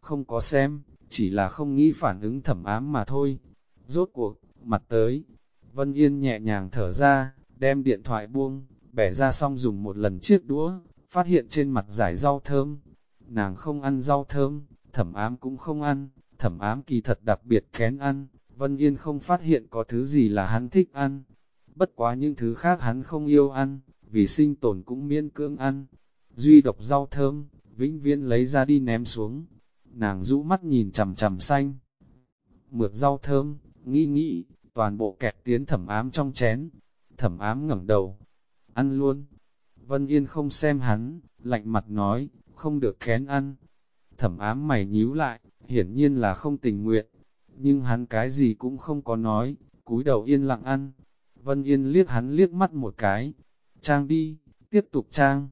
không có xem, chỉ là không nghĩ phản ứng thẩm ám mà thôi. Rốt cuộc, mặt tới, Vân Yên nhẹ nhàng thở ra, đem điện thoại buông, bẻ ra xong dùng một lần chiếc đũa, phát hiện trên mặt giải rau thơm. Nàng không ăn rau thơm, thẩm ám cũng không ăn, thẩm ám kỳ thật đặc biệt kén ăn, Vân Yên không phát hiện có thứ gì là hắn thích ăn. Bất quá những thứ khác hắn không yêu ăn, vì sinh tồn cũng miễn cưỡng ăn. Duy độc rau thơm, vĩnh viễn lấy ra đi ném xuống. Nàng rũ mắt nhìn chầm chầm xanh. Mượt rau thơm, nghĩ nghĩ, toàn bộ kẹt tiến thẩm ám trong chén. Thẩm ám ngẩng đầu, ăn luôn. Vân Yên không xem hắn, lạnh mặt nói, không được kén ăn. Thẩm ám mày nhíu lại, hiển nhiên là không tình nguyện, nhưng hắn cái gì cũng không có nói, cúi đầu yên lặng ăn. Vân Yên liếc hắn liếc mắt một cái, trang đi, tiếp tục trang.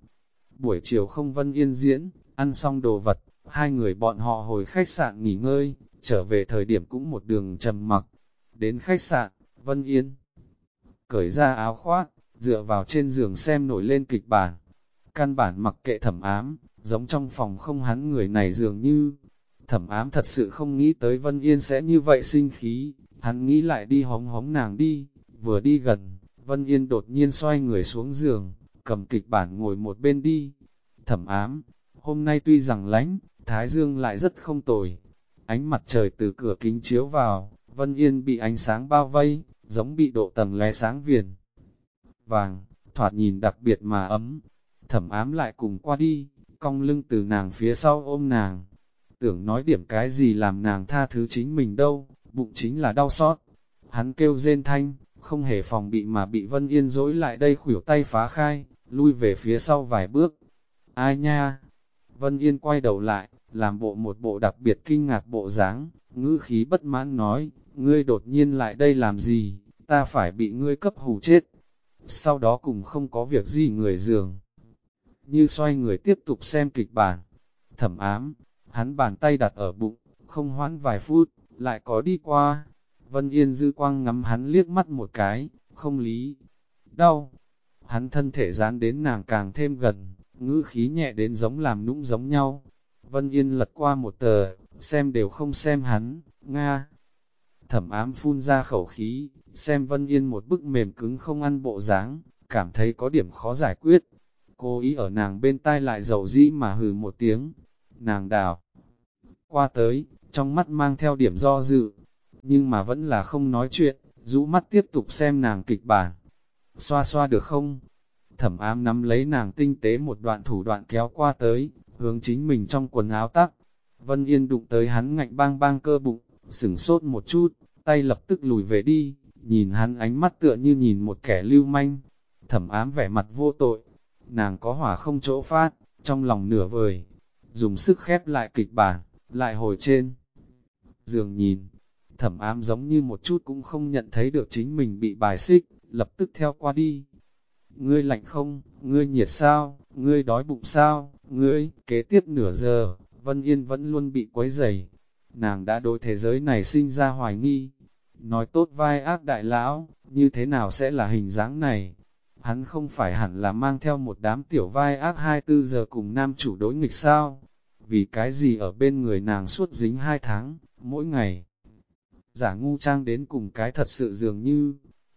Buổi chiều không Vân Yên diễn, ăn xong đồ vật, hai người bọn họ hồi khách sạn nghỉ ngơi, trở về thời điểm cũng một đường trầm mặc. Đến khách sạn, Vân Yên cởi ra áo khoác, dựa vào trên giường xem nổi lên kịch bản. Căn bản mặc kệ thẩm ám, giống trong phòng không hắn người này dường như. Thẩm ám thật sự không nghĩ tới Vân Yên sẽ như vậy sinh khí, hắn nghĩ lại đi hóng hóng nàng đi, vừa đi gần, Vân Yên đột nhiên xoay người xuống giường, cầm kịch bản ngồi một bên đi. Thẩm ám, hôm nay tuy rằng lánh, Thái Dương lại rất không tồi. Ánh mặt trời từ cửa kính chiếu vào, Vân Yên bị ánh sáng bao vây, giống bị độ tầng lé sáng viền. Vàng, thoạt nhìn đặc biệt mà ấm, thẩm ám lại cùng qua đi, cong lưng từ nàng phía sau ôm nàng. Tưởng nói điểm cái gì làm nàng tha thứ chính mình đâu, bụng chính là đau xót. Hắn kêu rên thanh, không hề phòng bị mà bị Vân Yên dối lại đây khủyểu tay phá khai, lui về phía sau vài bước. Ai nha? Vân Yên quay đầu lại, làm bộ một bộ đặc biệt kinh ngạc bộ dáng, ngữ khí bất mãn nói, ngươi đột nhiên lại đây làm gì, ta phải bị ngươi cấp hù chết. Sau đó cùng không có việc gì người giường. Như xoay người tiếp tục xem kịch bản. Thẩm ám, hắn bàn tay đặt ở bụng, không hoãn vài phút, lại có đi qua. Vân Yên dư quang ngắm hắn liếc mắt một cái, không lý. Đau. Hắn thân thể dán đến nàng càng thêm gần, ngữ khí nhẹ đến giống làm nũng giống nhau. Vân Yên lật qua một tờ, xem đều không xem hắn, Nga. Thẩm ám phun ra khẩu khí, xem Vân Yên một bức mềm cứng không ăn bộ dáng, cảm thấy có điểm khó giải quyết. Cô ý ở nàng bên tai lại dầu dĩ mà hừ một tiếng. Nàng đào. Qua tới, trong mắt mang theo điểm do dự, nhưng mà vẫn là không nói chuyện, rũ mắt tiếp tục xem nàng kịch bản. Xoa xoa được không? Thẩm ám nắm lấy nàng tinh tế một đoạn thủ đoạn kéo qua tới, hướng chính mình trong quần áo tắc. Vân Yên đụng tới hắn ngạnh bang bang cơ bụng, sửng sốt một chút, tay lập tức lùi về đi, nhìn hắn ánh mắt tựa như nhìn một kẻ lưu manh. Thẩm ám vẻ mặt vô tội, nàng có hỏa không chỗ phát, trong lòng nửa vời, dùng sức khép lại kịch bản, lại hồi trên. Dường nhìn, thẩm ám giống như một chút cũng không nhận thấy được chính mình bị bài xích, lập tức theo qua đi. Ngươi lạnh không, ngươi nhiệt sao, ngươi đói bụng sao, ngươi, kế tiếp nửa giờ, Vân Yên vẫn luôn bị quấy dày. Nàng đã đối thế giới này sinh ra hoài nghi. Nói tốt vai ác đại lão, như thế nào sẽ là hình dáng này? Hắn không phải hẳn là mang theo một đám tiểu vai ác 24 giờ cùng nam chủ đối nghịch sao? Vì cái gì ở bên người nàng suốt dính hai tháng, mỗi ngày? Giả ngu trang đến cùng cái thật sự dường như,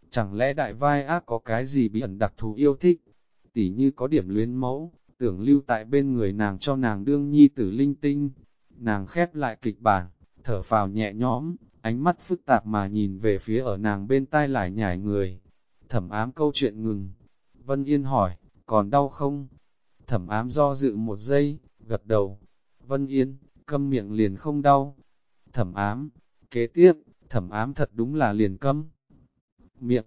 chẳng lẽ đại vai ác có cái gì bí ẩn đặc thù yêu thích? Tỉ như có điểm luyến mẫu, tưởng lưu tại bên người nàng cho nàng đương nhi tử linh tinh. Nàng khép lại kịch bản, thở phào nhẹ nhõm, ánh mắt phức tạp mà nhìn về phía ở nàng bên tai lại nhảy người. Thẩm ám câu chuyện ngừng. Vân Yên hỏi, còn đau không? Thẩm ám do dự một giây, gật đầu. Vân Yên, câm miệng liền không đau. Thẩm ám, kế tiếp, thẩm ám thật đúng là liền câm. Miệng,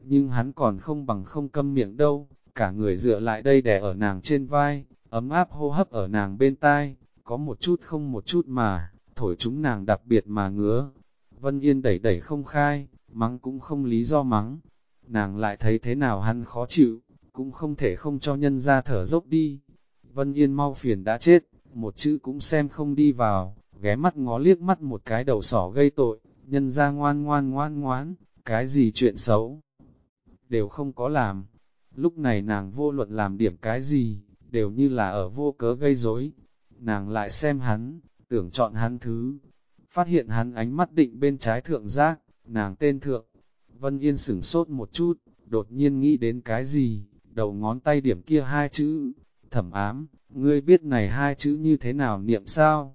nhưng hắn còn không bằng không câm miệng đâu, cả người dựa lại đây đè ở nàng trên vai, ấm áp hô hấp ở nàng bên tai, có một chút không một chút mà, thổi chúng nàng đặc biệt mà ngứa. Vân Yên đẩy đẩy không khai, mắng cũng không lý do mắng. Nàng lại thấy thế nào hắn khó chịu, cũng không thể không cho nhân ra thở dốc đi. Vân Yên mau phiền đã chết, một chữ cũng xem không đi vào, ghé mắt ngó liếc mắt một cái đầu sỏ gây tội, nhân ra ngoan ngoan ngoan ngoán, cái gì chuyện xấu, đều không có làm. Lúc này nàng vô luận làm điểm cái gì, đều như là ở vô cớ gây rối. Nàng lại xem hắn, tưởng chọn hắn thứ. Phát hiện hắn ánh mắt định bên trái thượng giác, nàng tên thượng. Vân Yên sửng sốt một chút, đột nhiên nghĩ đến cái gì, đầu ngón tay điểm kia hai chữ. Thẩm ám, ngươi biết này hai chữ như thế nào niệm sao?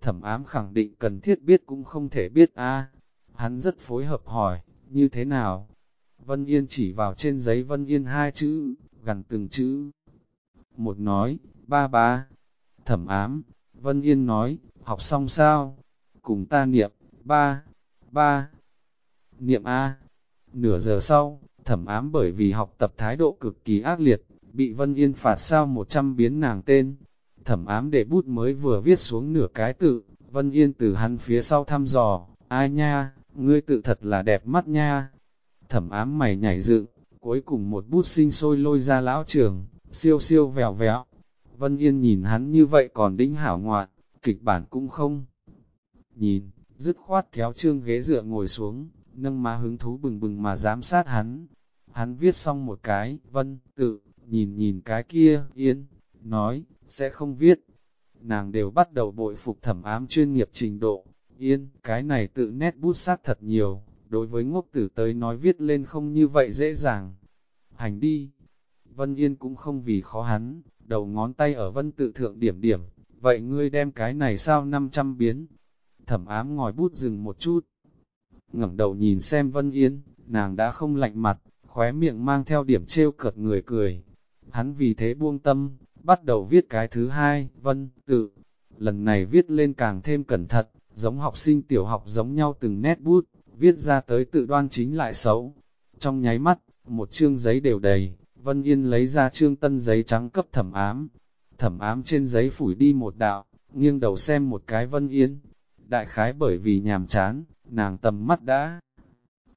Thẩm ám khẳng định cần thiết biết cũng không thể biết a. Hắn rất phối hợp hỏi, như thế nào? Vân Yên chỉ vào trên giấy Vân Yên hai chữ, gần từng chữ. Một nói, ba ba. Thẩm ám, Vân Yên nói, học xong sao? Cùng ta niệm, ba, ba. Niệm A. Nửa giờ sau, thẩm ám bởi vì học tập thái độ cực kỳ ác liệt, bị Vân Yên phạt sao 100 biến nàng tên. Thẩm ám để bút mới vừa viết xuống nửa cái tự, Vân Yên từ hắn phía sau thăm dò, ai nha, ngươi tự thật là đẹp mắt nha. Thẩm ám mày nhảy dựng, cuối cùng một bút sinh sôi lôi ra lão trường, siêu siêu vèo vèo. Vân Yên nhìn hắn như vậy còn đĩnh hảo ngoạn, kịch bản cũng không. Nhìn, dứt khoát kéo trương ghế dựa ngồi xuống, nâng má hứng thú bừng bừng mà giám sát hắn. Hắn viết xong một cái, vân, tự, nhìn nhìn cái kia, yên, nói, sẽ không viết. Nàng đều bắt đầu bội phục thẩm ám chuyên nghiệp trình độ, yên, cái này tự nét bút sát thật nhiều, đối với ngốc tử tới nói viết lên không như vậy dễ dàng. Hành đi, Vân Yên cũng không vì khó hắn, đầu ngón tay ở vân tự thượng điểm điểm, vậy ngươi đem cái này sao 500 biến. Thẩm ám ngòi bút dừng một chút, ngẩng đầu nhìn xem Vân Yên, nàng đã không lạnh mặt, khóe miệng mang theo điểm trêu cợt người cười. Hắn vì thế buông tâm, bắt đầu viết cái thứ hai, Vân, tự. Lần này viết lên càng thêm cẩn thận, giống học sinh tiểu học giống nhau từng nét bút, viết ra tới tự đoan chính lại xấu. Trong nháy mắt, một chương giấy đều đầy, Vân Yên lấy ra trương tân giấy trắng cấp thẩm ám. Thẩm ám trên giấy phủi đi một đạo, nghiêng đầu xem một cái Vân Yên. Đại khái bởi vì nhàm chán, nàng tầm mắt đã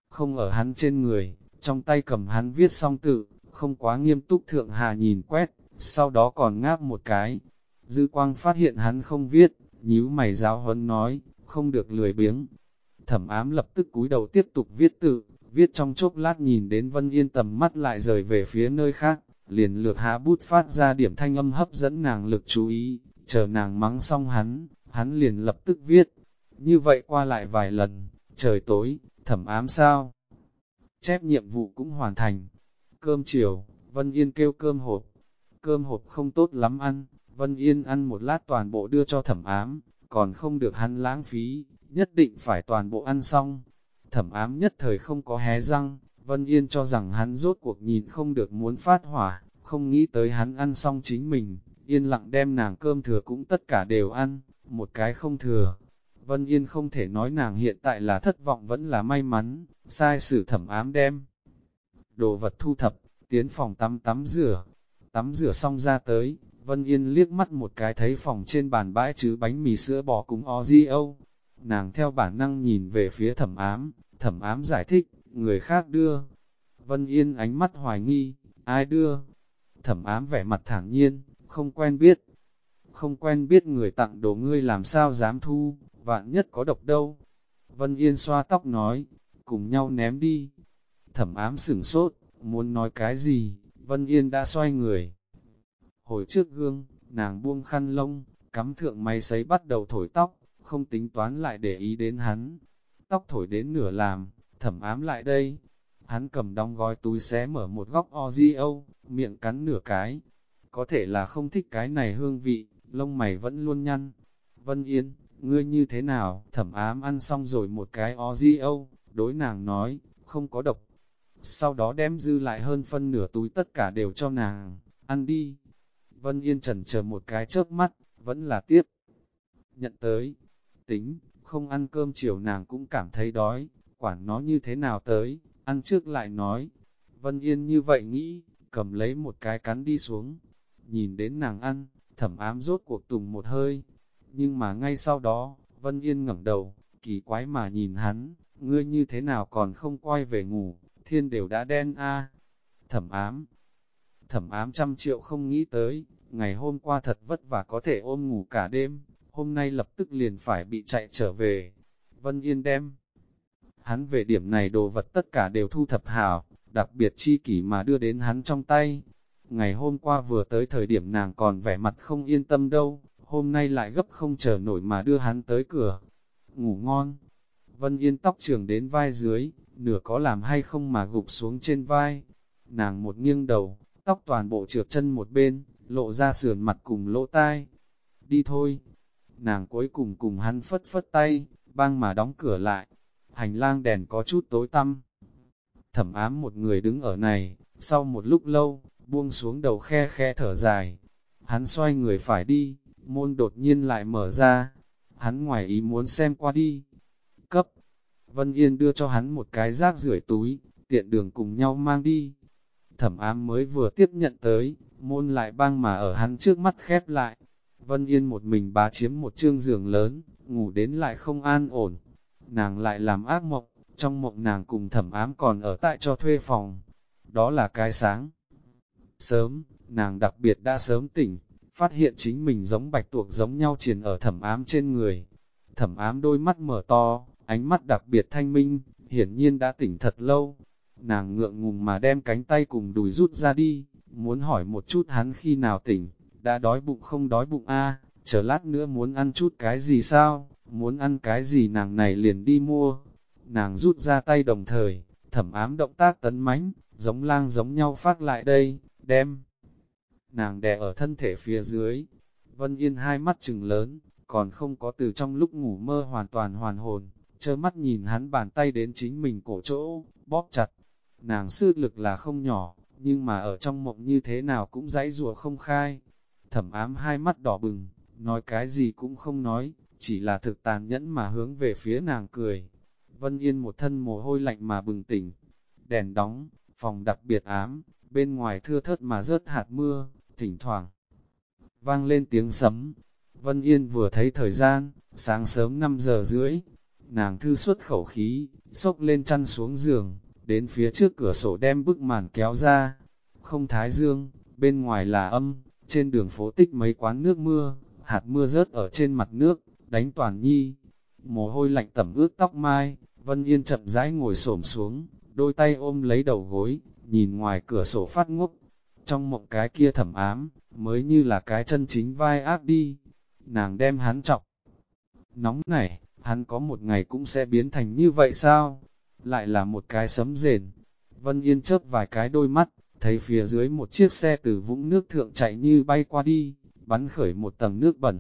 không ở hắn trên người, trong tay cầm hắn viết xong tự, không quá nghiêm túc thượng hà nhìn quét, sau đó còn ngáp một cái. Dư quang phát hiện hắn không viết, nhíu mày giáo huấn nói, không được lười biếng. Thẩm ám lập tức cúi đầu tiếp tục viết tự, viết trong chốc lát nhìn đến Vân Yên tầm mắt lại rời về phía nơi khác, liền lược hạ bút phát ra điểm thanh âm hấp dẫn nàng lực chú ý, chờ nàng mắng xong hắn, hắn liền lập tức viết. Như vậy qua lại vài lần, trời tối, thẩm ám sao? Chép nhiệm vụ cũng hoàn thành. Cơm chiều, Vân Yên kêu cơm hộp. Cơm hộp không tốt lắm ăn, Vân Yên ăn một lát toàn bộ đưa cho thẩm ám, còn không được hắn lãng phí, nhất định phải toàn bộ ăn xong. Thẩm ám nhất thời không có hé răng, Vân Yên cho rằng hắn rốt cuộc nhìn không được muốn phát hỏa, không nghĩ tới hắn ăn xong chính mình, yên lặng đem nàng cơm thừa cũng tất cả đều ăn, một cái không thừa. Vân Yên không thể nói nàng hiện tại là thất vọng vẫn là may mắn, sai sử thẩm ám đem. Đồ vật thu thập, tiến phòng tắm tắm rửa, tắm rửa xong ra tới, Vân Yên liếc mắt một cái thấy phòng trên bàn bãi chứ bánh mì sữa bò cùng Ozio. Nàng theo bản năng nhìn về phía thẩm ám, thẩm ám giải thích, người khác đưa. Vân Yên ánh mắt hoài nghi, ai đưa? Thẩm ám vẻ mặt thẳng nhiên, không quen biết. Không quen biết người tặng đồ ngươi làm sao dám thu, vạn nhất có độc đâu. Vân Yên xoa tóc nói, cùng nhau ném đi. Thẩm ám sửng sốt, muốn nói cái gì, Vân Yên đã xoay người. Hồi trước gương, nàng buông khăn lông, cắm thượng máy sấy bắt đầu thổi tóc, không tính toán lại để ý đến hắn. Tóc thổi đến nửa làm, thẩm ám lại đây. Hắn cầm đong gói túi xé mở một góc Ozio, miệng cắn nửa cái. Có thể là không thích cái này hương vị, lông mày vẫn luôn nhăn. Vân Yên, ngươi như thế nào? Thẩm ám ăn xong rồi một cái Ozio, đối nàng nói, không có độc. Sau đó đem dư lại hơn phân nửa túi tất cả đều cho nàng, ăn đi. Vân Yên trần chờ một cái chớp mắt, vẫn là tiếp. Nhận tới, tính, không ăn cơm chiều nàng cũng cảm thấy đói, quản nó như thế nào tới, ăn trước lại nói. Vân Yên như vậy nghĩ, cầm lấy một cái cắn đi xuống, nhìn đến nàng ăn, thẩm ám rốt cuộc tùng một hơi. Nhưng mà ngay sau đó, Vân Yên ngẩng đầu, kỳ quái mà nhìn hắn, ngươi như thế nào còn không quay về ngủ, thiên đều đã đen a Thẩm ám, thẩm ám trăm triệu không nghĩ tới, ngày hôm qua thật vất vả có thể ôm ngủ cả đêm, hôm nay lập tức liền phải bị chạy trở về. Vân Yên đem. Hắn về điểm này đồ vật tất cả đều thu thập hảo, đặc biệt chi kỷ mà đưa đến hắn trong tay. Ngày hôm qua vừa tới thời điểm nàng còn vẻ mặt không yên tâm đâu, hôm nay lại gấp không chờ nổi mà đưa hắn tới cửa. Ngủ ngon. Vân Yên tóc trường đến vai dưới, nửa có làm hay không mà gục xuống trên vai. Nàng một nghiêng đầu, tóc toàn bộ trượt chân một bên, lộ ra sườn mặt cùng lỗ tai. Đi thôi. Nàng cuối cùng cùng hắn phất phất tay, băng mà đóng cửa lại. Hành lang đèn có chút tối tăm. Thẩm ám một người đứng ở này, sau một lúc lâu, buông xuống đầu khe khe thở dài. Hắn xoay người phải đi, môn đột nhiên lại mở ra. Hắn ngoài ý muốn xem qua đi. Vân Yên đưa cho hắn một cái rác rưởi túi, tiện đường cùng nhau mang đi. Thẩm ám mới vừa tiếp nhận tới, môn lại băng mà ở hắn trước mắt khép lại. Vân Yên một mình bá chiếm một chương giường lớn, ngủ đến lại không an ổn. Nàng lại làm ác mộng, trong mộng nàng cùng thẩm ám còn ở tại cho thuê phòng. Đó là cái sáng. Sớm, nàng đặc biệt đã sớm tỉnh, phát hiện chính mình giống bạch tuộc giống nhau triền ở thẩm ám trên người. Thẩm ám đôi mắt mở to, ánh mắt đặc biệt thanh minh, hiển nhiên đã tỉnh thật lâu. Nàng ngượng ngùng mà đem cánh tay cùng đùi rút ra đi, muốn hỏi một chút hắn khi nào tỉnh, đã đói bụng không đói bụng a chờ lát nữa muốn ăn chút cái gì sao, muốn ăn cái gì nàng này liền đi mua. Nàng rút ra tay đồng thời, thẩm ám động tác tấn mãnh, giống lang giống nhau phát lại đây, đem. Nàng đè ở thân thể phía dưới, Vân Yên hai mắt trừng lớn, còn không có từ trong lúc ngủ mơ hoàn toàn hoàn hồn, trơ mắt nhìn hắn bàn tay đến chính mình cổ chỗ, bóp chặt. Nàng sư lực là không nhỏ, nhưng mà ở trong mộng như thế nào cũng dãy rùa không khai. Thẩm ám hai mắt đỏ bừng, nói cái gì cũng không nói, chỉ là thực tàn nhẫn mà hướng về phía nàng cười. Vân Yên một thân mồ hôi lạnh mà bừng tỉnh, đèn đóng, phòng đặc biệt ám, bên ngoài thưa thớt mà rớt hạt mưa, thỉnh thoảng. Vang lên tiếng sấm, Vân Yên vừa thấy thời gian, sáng sớm 5 giờ rưỡi, nàng thư xuất khẩu khí, xốc lên chăn xuống giường, đến phía trước cửa sổ đem bức màn kéo ra. Không thái dương, bên ngoài là âm, trên đường phố tích mấy quán nước mưa, hạt mưa rớt ở trên mặt nước, đánh toàn nhi. Mồ hôi lạnh tẩm ướt tóc mai, Vân Yên chậm rãi ngồi xổm xuống, đôi tay ôm lấy đầu gối, nhìn ngoài cửa sổ phát ngốc. Trong mộng cái kia thẩm ám, mới như là cái chân chính vai ác đi. Nàng đem hắn trọng. Nóng này, hắn có một ngày cũng sẽ biến thành như vậy sao? Lại là một cái sấm rền. Vân Yên chớp vài cái đôi mắt, thấy phía dưới một chiếc xe từ vũng nước thượng chạy như bay qua đi, bắn khởi một tầng nước bẩn.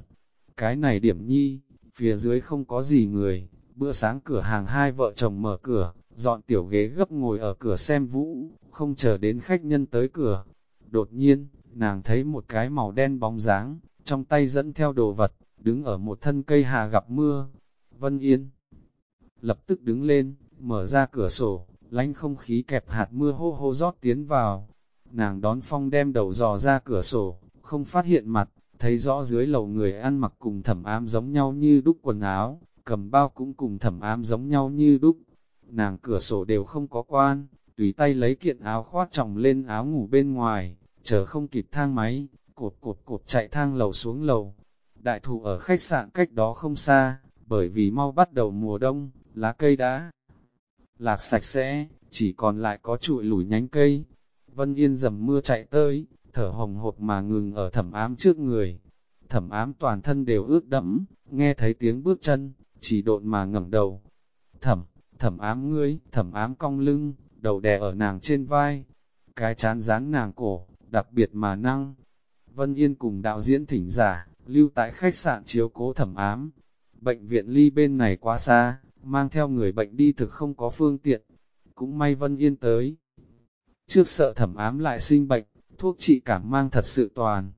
Cái này điểm nhi, phía dưới không có gì người, bữa sáng cửa hàng hai vợ chồng mở cửa, dọn tiểu ghế gấp ngồi ở cửa xem vũ, không chờ đến khách nhân tới cửa. Đột nhiên, nàng thấy một cái màu đen bóng dáng, trong tay dẫn theo đồ vật, đứng ở một thân cây hà gặp mưa. Vân Yên lập tức đứng lên, mở ra cửa sổ, lánh không khí kẹp hạt mưa hô hô rót tiến vào. Nàng đón phong đem đầu dò ra cửa sổ, không phát hiện mặt, thấy rõ dưới lầu người ăn mặc cùng thẩm ám giống nhau như đúc quần áo, cầm bao cũng cùng thẩm ám giống nhau như đúc. Nàng cửa sổ đều không có quan, tùy tay lấy kiện áo khoác tròng lên áo ngủ bên ngoài, chờ không kịp thang máy, cột cột cột chạy thang lầu xuống lầu. Đại thụ ở khách sạn cách đó không xa, bởi vì mau bắt đầu mùa đông, lá cây đã lạc sạch sẽ, chỉ còn lại có trụi lủi nhánh cây. Vân Yên dầm mưa chạy tới, thở hồng hộc mà ngừng ở thẩm ám trước người. Thẩm ám toàn thân đều ướt đẫm, nghe thấy tiếng bước chân, chỉ độn mà ngẩng đầu. Thẩm, thẩm ám ngươi, thẩm ám cong lưng, đầu đè ở nàng trên vai. Cái chán dán nàng cổ, đặc biệt mà năng. Vân Yên cùng đạo diễn thỉnh giả, lưu tại khách sạn chiếu cố thẩm ám. Bệnh viện ly bên này quá xa, mang theo người bệnh đi thực không có phương tiện. Cũng may Vân Yên tới. Trước sợ thẩm ám lại sinh bệnh, thuốc trị cảm mang thật sự toàn.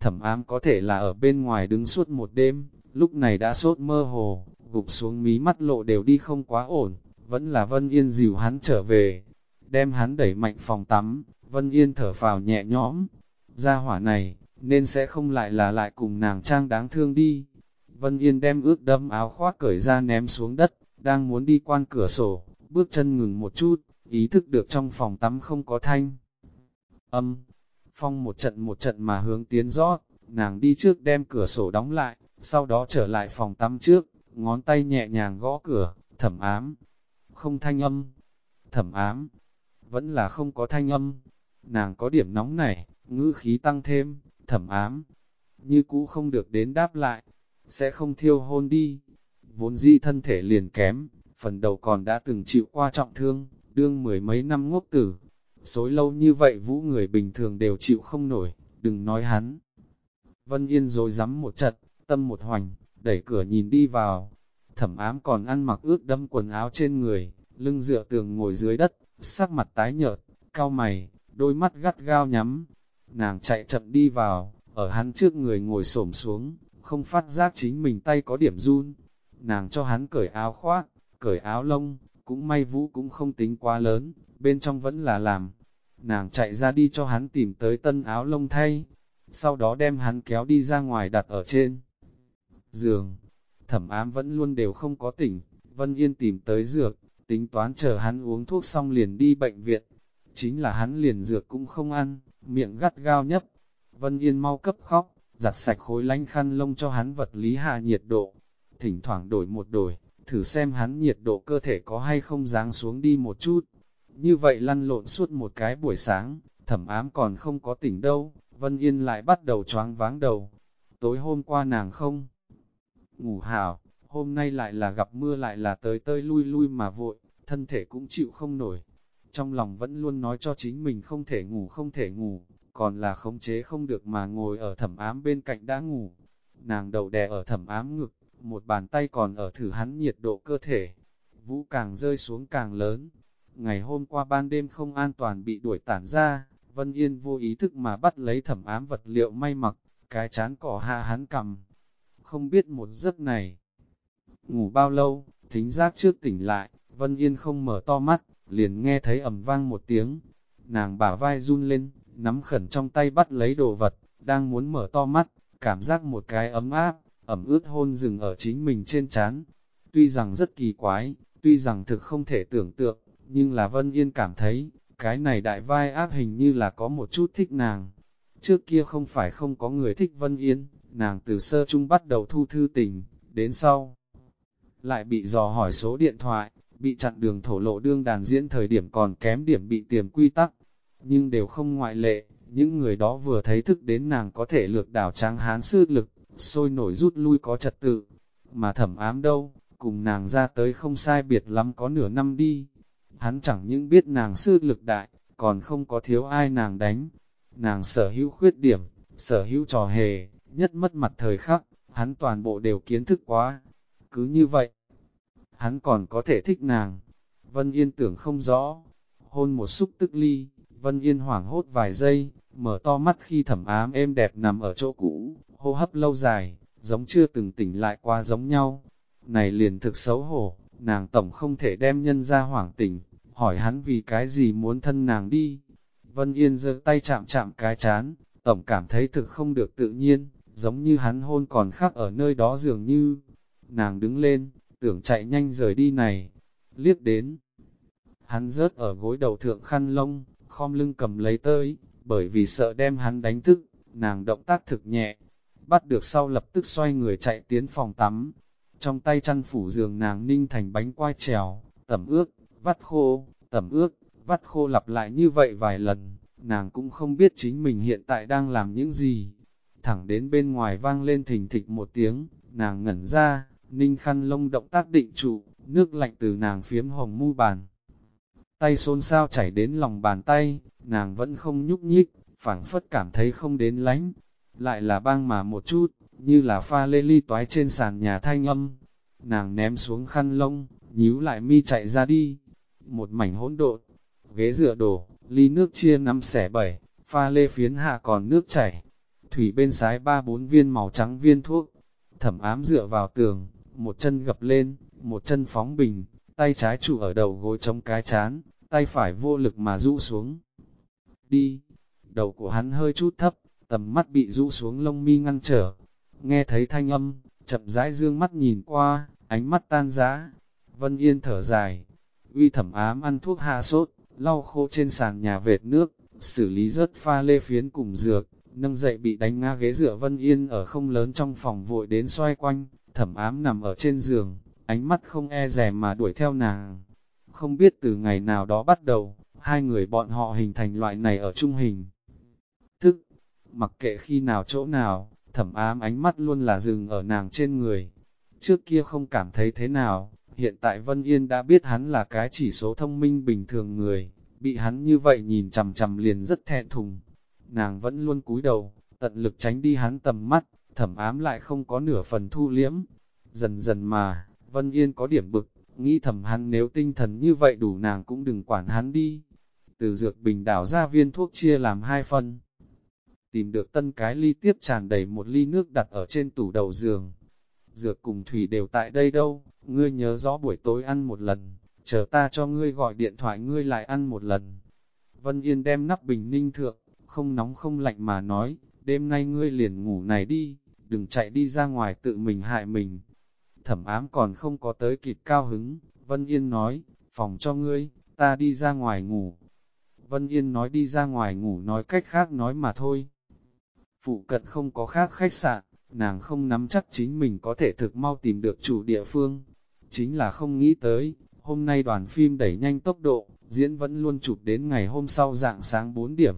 Thẩm ám có thể là ở bên ngoài đứng suốt một đêm, lúc này đã sốt mơ hồ, gục xuống mí mắt lộ đều đi không quá ổn, vẫn là Vân Yên dìu hắn trở về, đem hắn đẩy mạnh phòng tắm, Vân Yên thở phào nhẹ nhõm, ra hỏa này, nên sẽ không lại là lại cùng nàng trang đáng thương đi. Vân Yên đem ướt đẫm áo khoác cởi ra ném xuống đất, đang muốn đi quan cửa sổ, bước chân ngừng một chút, ý thức được trong phòng tắm không có thanh. Âm, phong một trận một trận mà hướng tiến rót, nàng đi trước đem cửa sổ đóng lại, sau đó trở lại phòng tắm trước, ngón tay nhẹ nhàng gõ cửa, thẩm ám. Không thanh âm, thẩm ám, vẫn là không có thanh âm. Nàng có điểm nóng này, ngữ khí tăng thêm, thẩm ám. Như cũ không được đến đáp lại, sẽ không thiêu hôn đi. Vốn dĩ thân thể liền kém, phần đầu còn đã từng chịu qua trọng thương, đương mười mấy năm ngốc tử. Xối lâu như vậy vũ người bình thường đều chịu không nổi, đừng nói hắn. Vân Yên rồi dám một chật, tâm một hoành, đẩy cửa nhìn đi vào. Thẩm ám còn ăn mặc ướt đâm quần áo trên người, lưng dựa tường ngồi dưới đất, sắc mặt tái nhợt, cao mày, đôi mắt gắt gao nhắm. Nàng chạy chậm đi vào, ở hắn trước người ngồi xổm xuống, không phát giác chính mình tay có điểm run. Nàng cho hắn cởi áo khoác, cởi áo lông, cũng may vũ cũng không tính quá lớn, bên trong vẫn là làm. nàng chạy ra đi cho hắn tìm tới tân áo lông thay, sau đó đem hắn kéo đi ra ngoài đặt ở trên giường. Thẩm ám vẫn luôn đều không có tỉnh, Vân Yên tìm tới dược, tính toán chờ hắn uống thuốc xong liền đi bệnh viện. Chính là hắn liền dược cũng không ăn, miệng gắt gao nhấp. Vân Yên mau cấp khóc, giặt sạch khối lánh khăn lông cho hắn vật lý hạ nhiệt độ. Thỉnh thoảng đổi một đổi, thử xem hắn nhiệt độ cơ thể có hay không dáng xuống đi một chút. Như vậy lăn lộn suốt một cái buổi sáng, thẩm ám còn không có tỉnh đâu, Vân Yên lại bắt đầu choáng váng đầu. Tối hôm qua nàng không ngủ hào, hôm nay lại là gặp mưa lại là tới tơi lui lui mà vội, thân thể cũng chịu không nổi. Trong lòng vẫn luôn nói cho chính mình không thể ngủ không thể ngủ, còn là khống chế không được mà ngồi ở thẩm ám bên cạnh đã ngủ. Nàng đầu đè ở thẩm ám ngực, một bàn tay còn ở thử hắn nhiệt độ cơ thể. Vũ càng rơi xuống càng lớn. Ngày hôm qua ban đêm không an toàn bị đuổi tản ra, Vân Yên vô ý thức mà bắt lấy thẩm ám vật liệu may mặc, cái chán cỏ hạ hắn cầm. Không biết một giấc này, ngủ bao lâu, thính giác trước tỉnh lại, Vân Yên không mở to mắt, liền nghe thấy ầm vang một tiếng. Nàng bả vai run lên, nắm khẩn trong tay bắt lấy đồ vật, đang muốn mở to mắt, cảm giác một cái ấm áp, ẩm ướt hôn dừng ở chính mình trên chán. Tuy rằng rất kỳ quái, tuy rằng thực không thể tưởng tượng, nhưng là Vân Yên cảm thấy, cái này đại vai ác hình như là có một chút thích nàng. Trước kia không phải không có người thích Vân Yên, nàng từ sơ chung bắt đầu thu thư tình, đến sau. Lại bị dò hỏi số điện thoại, bị chặn đường thổ lộ đương đàn diễn thời điểm còn kém điểm bị tiềm quy tắc. Nhưng đều không ngoại lệ, những người đó vừa thấy thức đến nàng có thể lược đảo tráng hán sư lực, sôi nổi rút lui có trật tự. Mà thẩm ám đâu, cùng nàng ra tới không sai biệt lắm có nửa năm đi. Hắn chẳng những biết nàng sư lực đại, còn không có thiếu ai nàng đánh. Nàng sở hữu khuyết điểm, sở hữu trò hề, nhất mất mặt thời khắc, hắn toàn bộ đều kiến thức quá. Cứ như vậy, hắn còn có thể thích nàng. Vân Yên tưởng không rõ, hôn một xúc tức ly, Vân Yên hoảng hốt vài giây, mở to mắt khi thẩm ám êm đẹp nằm ở chỗ cũ, hô hấp lâu dài, giống chưa từng tỉnh lại qua giống nhau. Này liền thực xấu hổ, nàng tổng không thể đem nhân ra hoảng tỉnh, hỏi hắn vì cái gì muốn thân nàng đi. Vân Yên giơ tay chạm chạm cái chán, tổng cảm thấy thực không được tự nhiên, giống như hắn hôn còn khác ở nơi đó dường như. Nàng đứng lên, tưởng chạy nhanh rời đi này, liếc đến. Hắn rớt ở gối đầu thượng khăn lông, khom lưng cầm lấy tới, bởi vì sợ đem hắn đánh thức, nàng động tác thực nhẹ, bắt được sau lập tức xoay người chạy tiến phòng tắm. Trong tay chăn phủ giường nàng ninh thành bánh quai trèo, tẩm ước, vắt khô, tẩm ước, vắt khô lặp lại như vậy vài lần, nàng cũng không biết chính mình hiện tại đang làm những gì. Thẳng đến bên ngoài vang lên thình thịch một tiếng, nàng ngẩn ra, ninh khăn lông động tác định trụ, nước lạnh từ nàng phiếm hồng mu bàn. Tay xôn xao chảy đến lòng bàn tay, nàng vẫn không nhúc nhích, phảng phất cảm thấy không đến lánh. Lại là băng mà một chút, như là pha lê ly toái trên sàn nhà thanh âm. Nàng ném xuống khăn lông, nhíu lại mi chạy ra đi. Một mảnh hỗn độn, ghế dựa đổ, ly nước chia năm xẻ bảy, pha lê phiến hạ còn nước chảy. Thủy bên sái ba bốn viên màu trắng viên thuốc, thẩm ám dựa vào tường, một chân gập lên, một chân phóng bình, tay trái trụ ở đầu gối trong cái chán, tay phải vô lực mà rũ xuống. Đi, đầu của hắn hơi chút thấp, tầm mắt bị rũ xuống lông mi ngăn trở. Nghe thấy thanh âm, chậm rãi dương mắt nhìn qua, ánh mắt tan giá. Vân Yên thở dài, uy thẩm ám ăn thuốc hạ sốt, lau khô trên sàn nhà vệt nước, xử lý rớt pha lê phiến cùng dược, nâng dậy bị đánh ngã ghế dựa Vân Yên ở không lớn trong phòng vội đến xoay quanh, thẩm ám nằm ở trên giường, ánh mắt không e rè mà đuổi theo nàng. Không biết từ ngày nào đó bắt đầu, hai người bọn họ hình thành loại này ở trung hình. Thức, mặc kệ khi nào chỗ nào, thẩm ám ánh mắt luôn là dừng ở nàng trên người. Trước kia không cảm thấy thế nào, hiện tại Vân Yên đã biết hắn là cái chỉ số thông minh bình thường người, bị hắn như vậy nhìn chằm chằm liền rất thẹn thùng. Nàng vẫn luôn cúi đầu, tận lực tránh đi hắn tầm mắt, thẩm ám lại không có nửa phần thu liễm. Dần dần mà, Vân Yên có điểm bực, nghĩ thầm hắn nếu tinh thần như vậy đủ nàng cũng đừng quản hắn đi. Từ dược bình đảo ra viên thuốc chia làm hai phần. Tìm được tân cái ly tiếp tràn đầy một ly nước đặt ở trên tủ đầu giường. Dược cùng thủy đều tại đây đâu, ngươi nhớ rõ buổi tối ăn một lần, chờ ta cho ngươi gọi điện thoại ngươi lại ăn một lần. Vân Yên đem nắp bình ninh thượng, không nóng không lạnh mà nói, đêm nay ngươi liền ngủ này đi, đừng chạy đi ra ngoài tự mình hại mình. Thẩm ám còn không có tới kịp cao hứng, Vân Yên nói, phòng cho ngươi, ta đi ra ngoài ngủ. Vân Yên nói đi ra ngoài ngủ nói cách khác nói mà thôi. Phụ cận không có khác khách sạn, nàng không nắm chắc chính mình có thể thực mau tìm được chủ địa phương. Chính là không nghĩ tới, hôm nay đoàn phim đẩy nhanh tốc độ, diễn vẫn luôn chụp đến ngày hôm sau dạng sáng 4 điểm.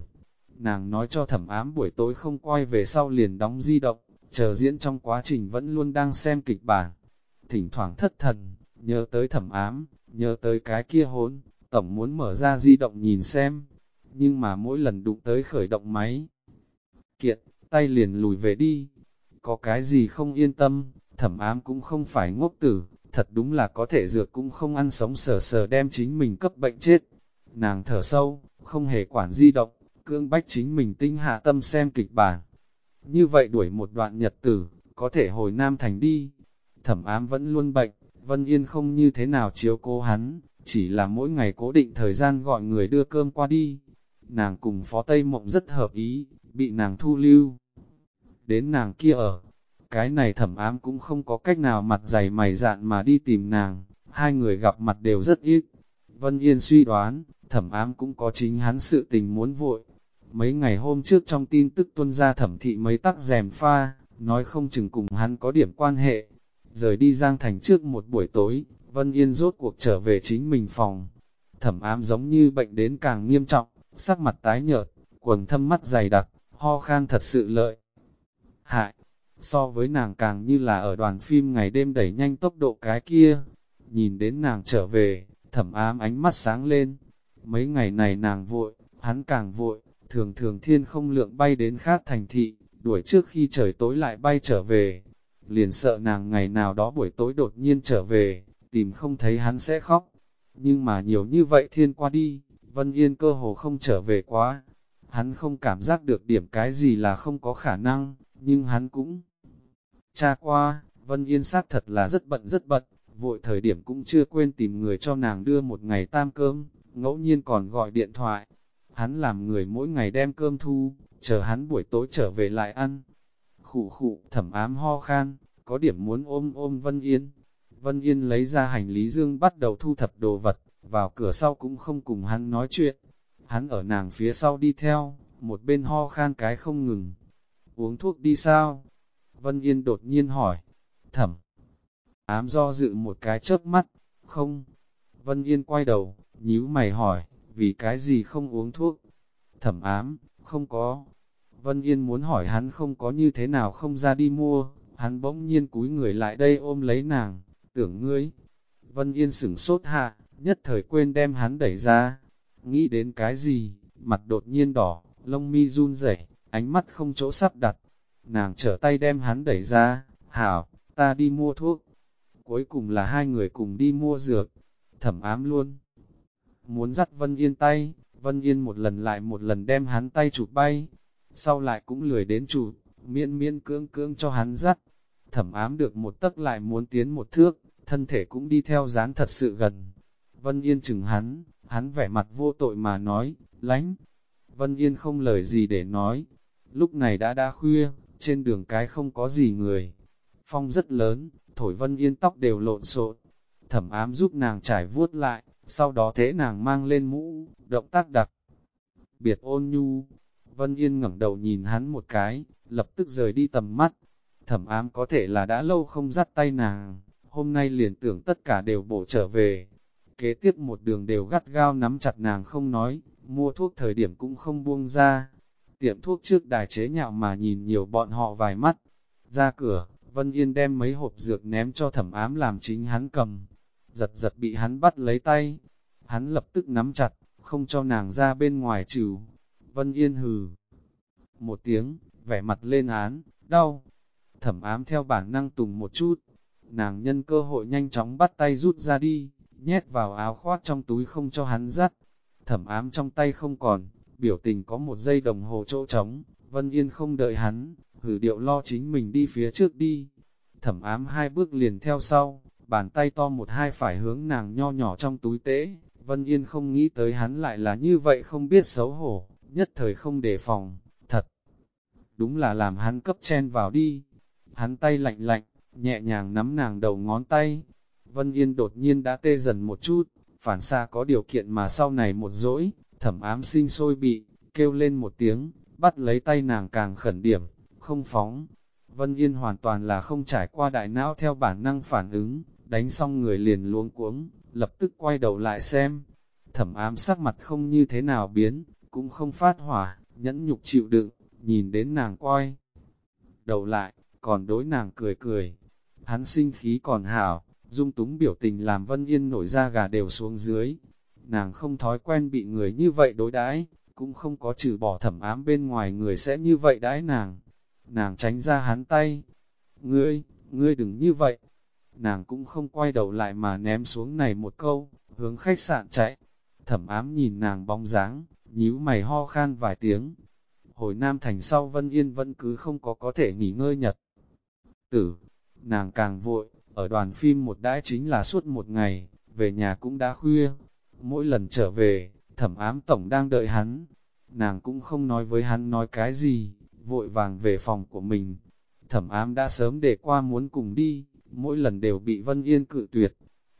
Nàng nói cho thẩm ám buổi tối không quay về sau liền đóng di động, chờ diễn trong quá trình vẫn luôn đang xem kịch bản. Thỉnh thoảng thất thần, nhớ tới thẩm ám, nhớ tới cái kia hốn, tổng muốn mở ra di động nhìn xem. Nhưng mà mỗi lần đụng tới khởi động máy, kiện, tay liền lùi về đi. Có cái gì không yên tâm, thẩm ám cũng không phải ngốc tử, thật đúng là có thể dược cũng không ăn sống sờ sờ đem chính mình cấp bệnh chết. Nàng thở sâu, không hề quản di động, cưỡng bách chính mình tinh hạ tâm xem kịch bản. Như vậy đuổi một đoạn nhật tử, có thể hồi Nam Thành đi. Thẩm ám vẫn luôn bệnh, Vân Yên không như thế nào chiếu cố hắn, chỉ là mỗi ngày cố định thời gian gọi người đưa cơm qua đi. Nàng cùng Phó Tây Mộng rất hợp ý, bị nàng thu lưu. Đến nàng kia ở, cái này thẩm ám cũng không có cách nào mặt dày mày dạn mà đi tìm nàng, hai người gặp mặt đều rất ít. Vân Yên suy đoán, thẩm ám cũng có chính hắn sự tình muốn vội. Mấy ngày hôm trước trong tin tức tuân ra thẩm thị mấy tắc rèm pha, nói không chừng cùng hắn có điểm quan hệ. Rời đi Giang Thành trước một buổi tối, Vân Yên rốt cuộc trở về chính mình phòng. Thẩm ám giống như bệnh đến càng nghiêm trọng, sắc mặt tái nhợt, quần thâm mắt dày đặc, ho khan thật sự lợi. Hại, so với nàng càng như là ở đoàn phim ngày đêm đẩy nhanh tốc độ cái kia. Nhìn đến nàng trở về, thẩm ám ánh mắt sáng lên. Mấy ngày này nàng vội, hắn càng vội, thường thường thiên không lượng bay đến khác thành thị, đuổi trước khi trời tối lại bay trở về. Liền sợ nàng ngày nào đó buổi tối đột nhiên trở về, tìm không thấy hắn sẽ khóc. Nhưng mà nhiều như vậy thiên qua đi, Vân Yên cơ hồ không trở về quá. Hắn không cảm giác được điểm cái gì là không có khả năng, nhưng hắn cũng tra qua, Vân Yên xác thật là rất bận rất bận, vội thời điểm cũng chưa quên tìm người cho nàng đưa một ngày tam cơm, ngẫu nhiên còn gọi điện thoại. Hắn làm người mỗi ngày đem cơm thu, chờ hắn buổi tối trở về lại ăn. Khụ khụ, thẩm ám ho khan, có điểm muốn ôm ôm Vân Yên. Vân Yên lấy ra hành lý dương bắt đầu thu thập đồ vật, vào cửa sau cũng không cùng hắn nói chuyện. Hắn ở nàng phía sau đi theo, một bên ho khan cái không ngừng. Uống thuốc đi sao? Vân Yên đột nhiên hỏi. Thẩm. Ám do dự một cái chớp mắt. Không. Vân Yên quay đầu, nhíu mày hỏi, vì cái gì không uống thuốc? Thẩm ám, không có. Vân Yên muốn hỏi hắn không có như thế nào không ra đi mua, hắn bỗng nhiên cúi người lại đây ôm lấy nàng, tưởng ngươi. Vân Yên sửng sốt hạ, nhất thời quên đem hắn đẩy ra. Nghĩ đến cái gì, mặt đột nhiên đỏ, lông mi run rẩy, ánh mắt không chỗ sắp đặt. Nàng trở tay đem hắn đẩy ra, hảo, ta đi mua thuốc. Cuối cùng là hai người cùng đi mua dược, thẩm ám luôn. Muốn dắt Vân Yên tay, Vân Yên một lần lại một lần đem hắn tay chụp bay, sau lại cũng lười đến chủ miễn miễn cưỡng cưỡng cho hắn dắt. Thẩm ám được một tấc lại muốn tiến một thước, thân thể cũng đi theo dán thật sự gần. Vân Yên chừng hắn, hắn vẻ mặt vô tội mà nói, lánh. Vân Yên không lời gì để nói. Lúc này đã đã khuya, trên đường cái không có gì người. Phong rất lớn, thổi Vân Yên tóc đều lộn xộn. Thẩm ám giúp nàng trải vuốt lại, sau đó thế nàng mang lên mũ, động tác đặc. Biệt ôn nhu, Vân Yên ngẩng đầu nhìn hắn một cái, lập tức rời đi tầm mắt. Thẩm ám có thể là đã lâu không dắt tay nàng, hôm nay liền tưởng tất cả đều bổ trở về. Kế tiếp một đường đều gắt gao nắm chặt nàng không nói, mua thuốc thời điểm cũng không buông ra. Tiệm thuốc trước đài chế nhạo mà nhìn nhiều bọn họ vài mắt. Ra cửa, Vân Yên đem mấy hộp dược ném cho thẩm ám làm chính hắn cầm. Giật giật bị hắn bắt lấy tay. Hắn lập tức nắm chặt, không cho nàng ra bên ngoài trừ. Vân Yên hừ. Một tiếng, vẻ mặt lên án, đau. Thẩm ám theo bản năng tùng một chút. Nàng nhân cơ hội nhanh chóng bắt tay rút ra đi, nhét vào áo khoác trong túi không cho hắn dắt. Thẩm ám trong tay không còn, biểu tình có một giây đồng hồ chỗ trống, Vân Yên không đợi hắn, hử điệu lo chính mình đi phía trước đi. Thẩm ám hai bước liền theo sau, bàn tay to một hai phải hướng nàng nho nhỏ trong túi tế. Vân Yên không nghĩ tới hắn lại là như vậy không biết xấu hổ, nhất thời không đề phòng, thật. Đúng là làm hắn cấp chen vào đi. Hắn tay lạnh lạnh, nhẹ nhàng nắm nàng đầu ngón tay. Vân Yên đột nhiên đã tê dần một chút, phản xa có điều kiện mà sau này một dỗi, thẩm ám sinh sôi bị, kêu lên một tiếng, bắt lấy tay nàng càng khẩn điểm, không phóng. Vân Yên hoàn toàn là không trải qua đại não theo bản năng phản ứng, đánh xong người liền luống cuống, lập tức quay đầu lại xem. Thẩm ám sắc mặt không như thế nào biến, cũng không phát hỏa, nhẫn nhục chịu đựng, nhìn đến nàng quay. Đầu lại, còn đối nàng cười cười. Hắn sinh khí còn hảo, dung túng biểu tình làm Vân Yên nổi ra gà đều xuống dưới. Nàng không thói quen bị người như vậy đối đãi cũng không có trừ bỏ thẩm ám bên ngoài người sẽ như vậy đãi nàng. Nàng tránh ra hắn tay. Ngươi, ngươi đừng như vậy. Nàng cũng không quay đầu lại mà ném xuống này một câu, hướng khách sạn chạy. Thẩm ám nhìn nàng bóng dáng, nhíu mày ho khan vài tiếng. Hồi Nam Thành sau Vân Yên vẫn cứ không có có thể nghỉ ngơi nhật. Tử, nàng càng vội, ở đoàn phim một đãi chính là suốt một ngày, về nhà cũng đã khuya. Mỗi lần trở về, thẩm ám tổng đang đợi hắn. Nàng cũng không nói với hắn nói cái gì, vội vàng về phòng của mình. Thẩm ám đã sớm để qua muốn cùng đi, mỗi lần đều bị Vân Yên cự tuyệt.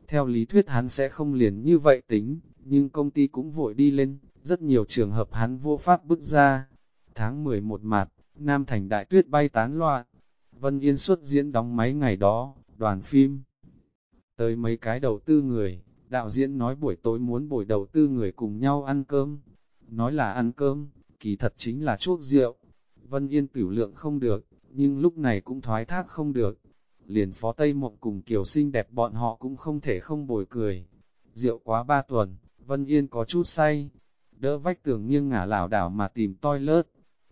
Theo lý thuyết hắn sẽ không liền như vậy tính, nhưng công ty cũng vội đi lên, rất nhiều trường hợp hắn vô pháp bước ra. Tháng 11 mặt, Nam Thành Đại Tuyết bay tán loạn. Vân Yên xuất diễn đóng máy ngày đó, đoàn phim. Tới mấy cái đầu tư người, đạo diễn nói buổi tối muốn buổi đầu tư người cùng nhau ăn cơm. Nói là ăn cơm, kỳ thật chính là chuốc rượu. Vân Yên tử lượng không được, nhưng lúc này cũng thoái thác không được. Liền phó Tây Mộng cùng Kiều xinh đẹp bọn họ cũng không thể không bồi cười. Rượu quá ba tuần, Vân Yên có chút say, đỡ vách tường nghiêng ngả lảo đảo mà tìm toilet.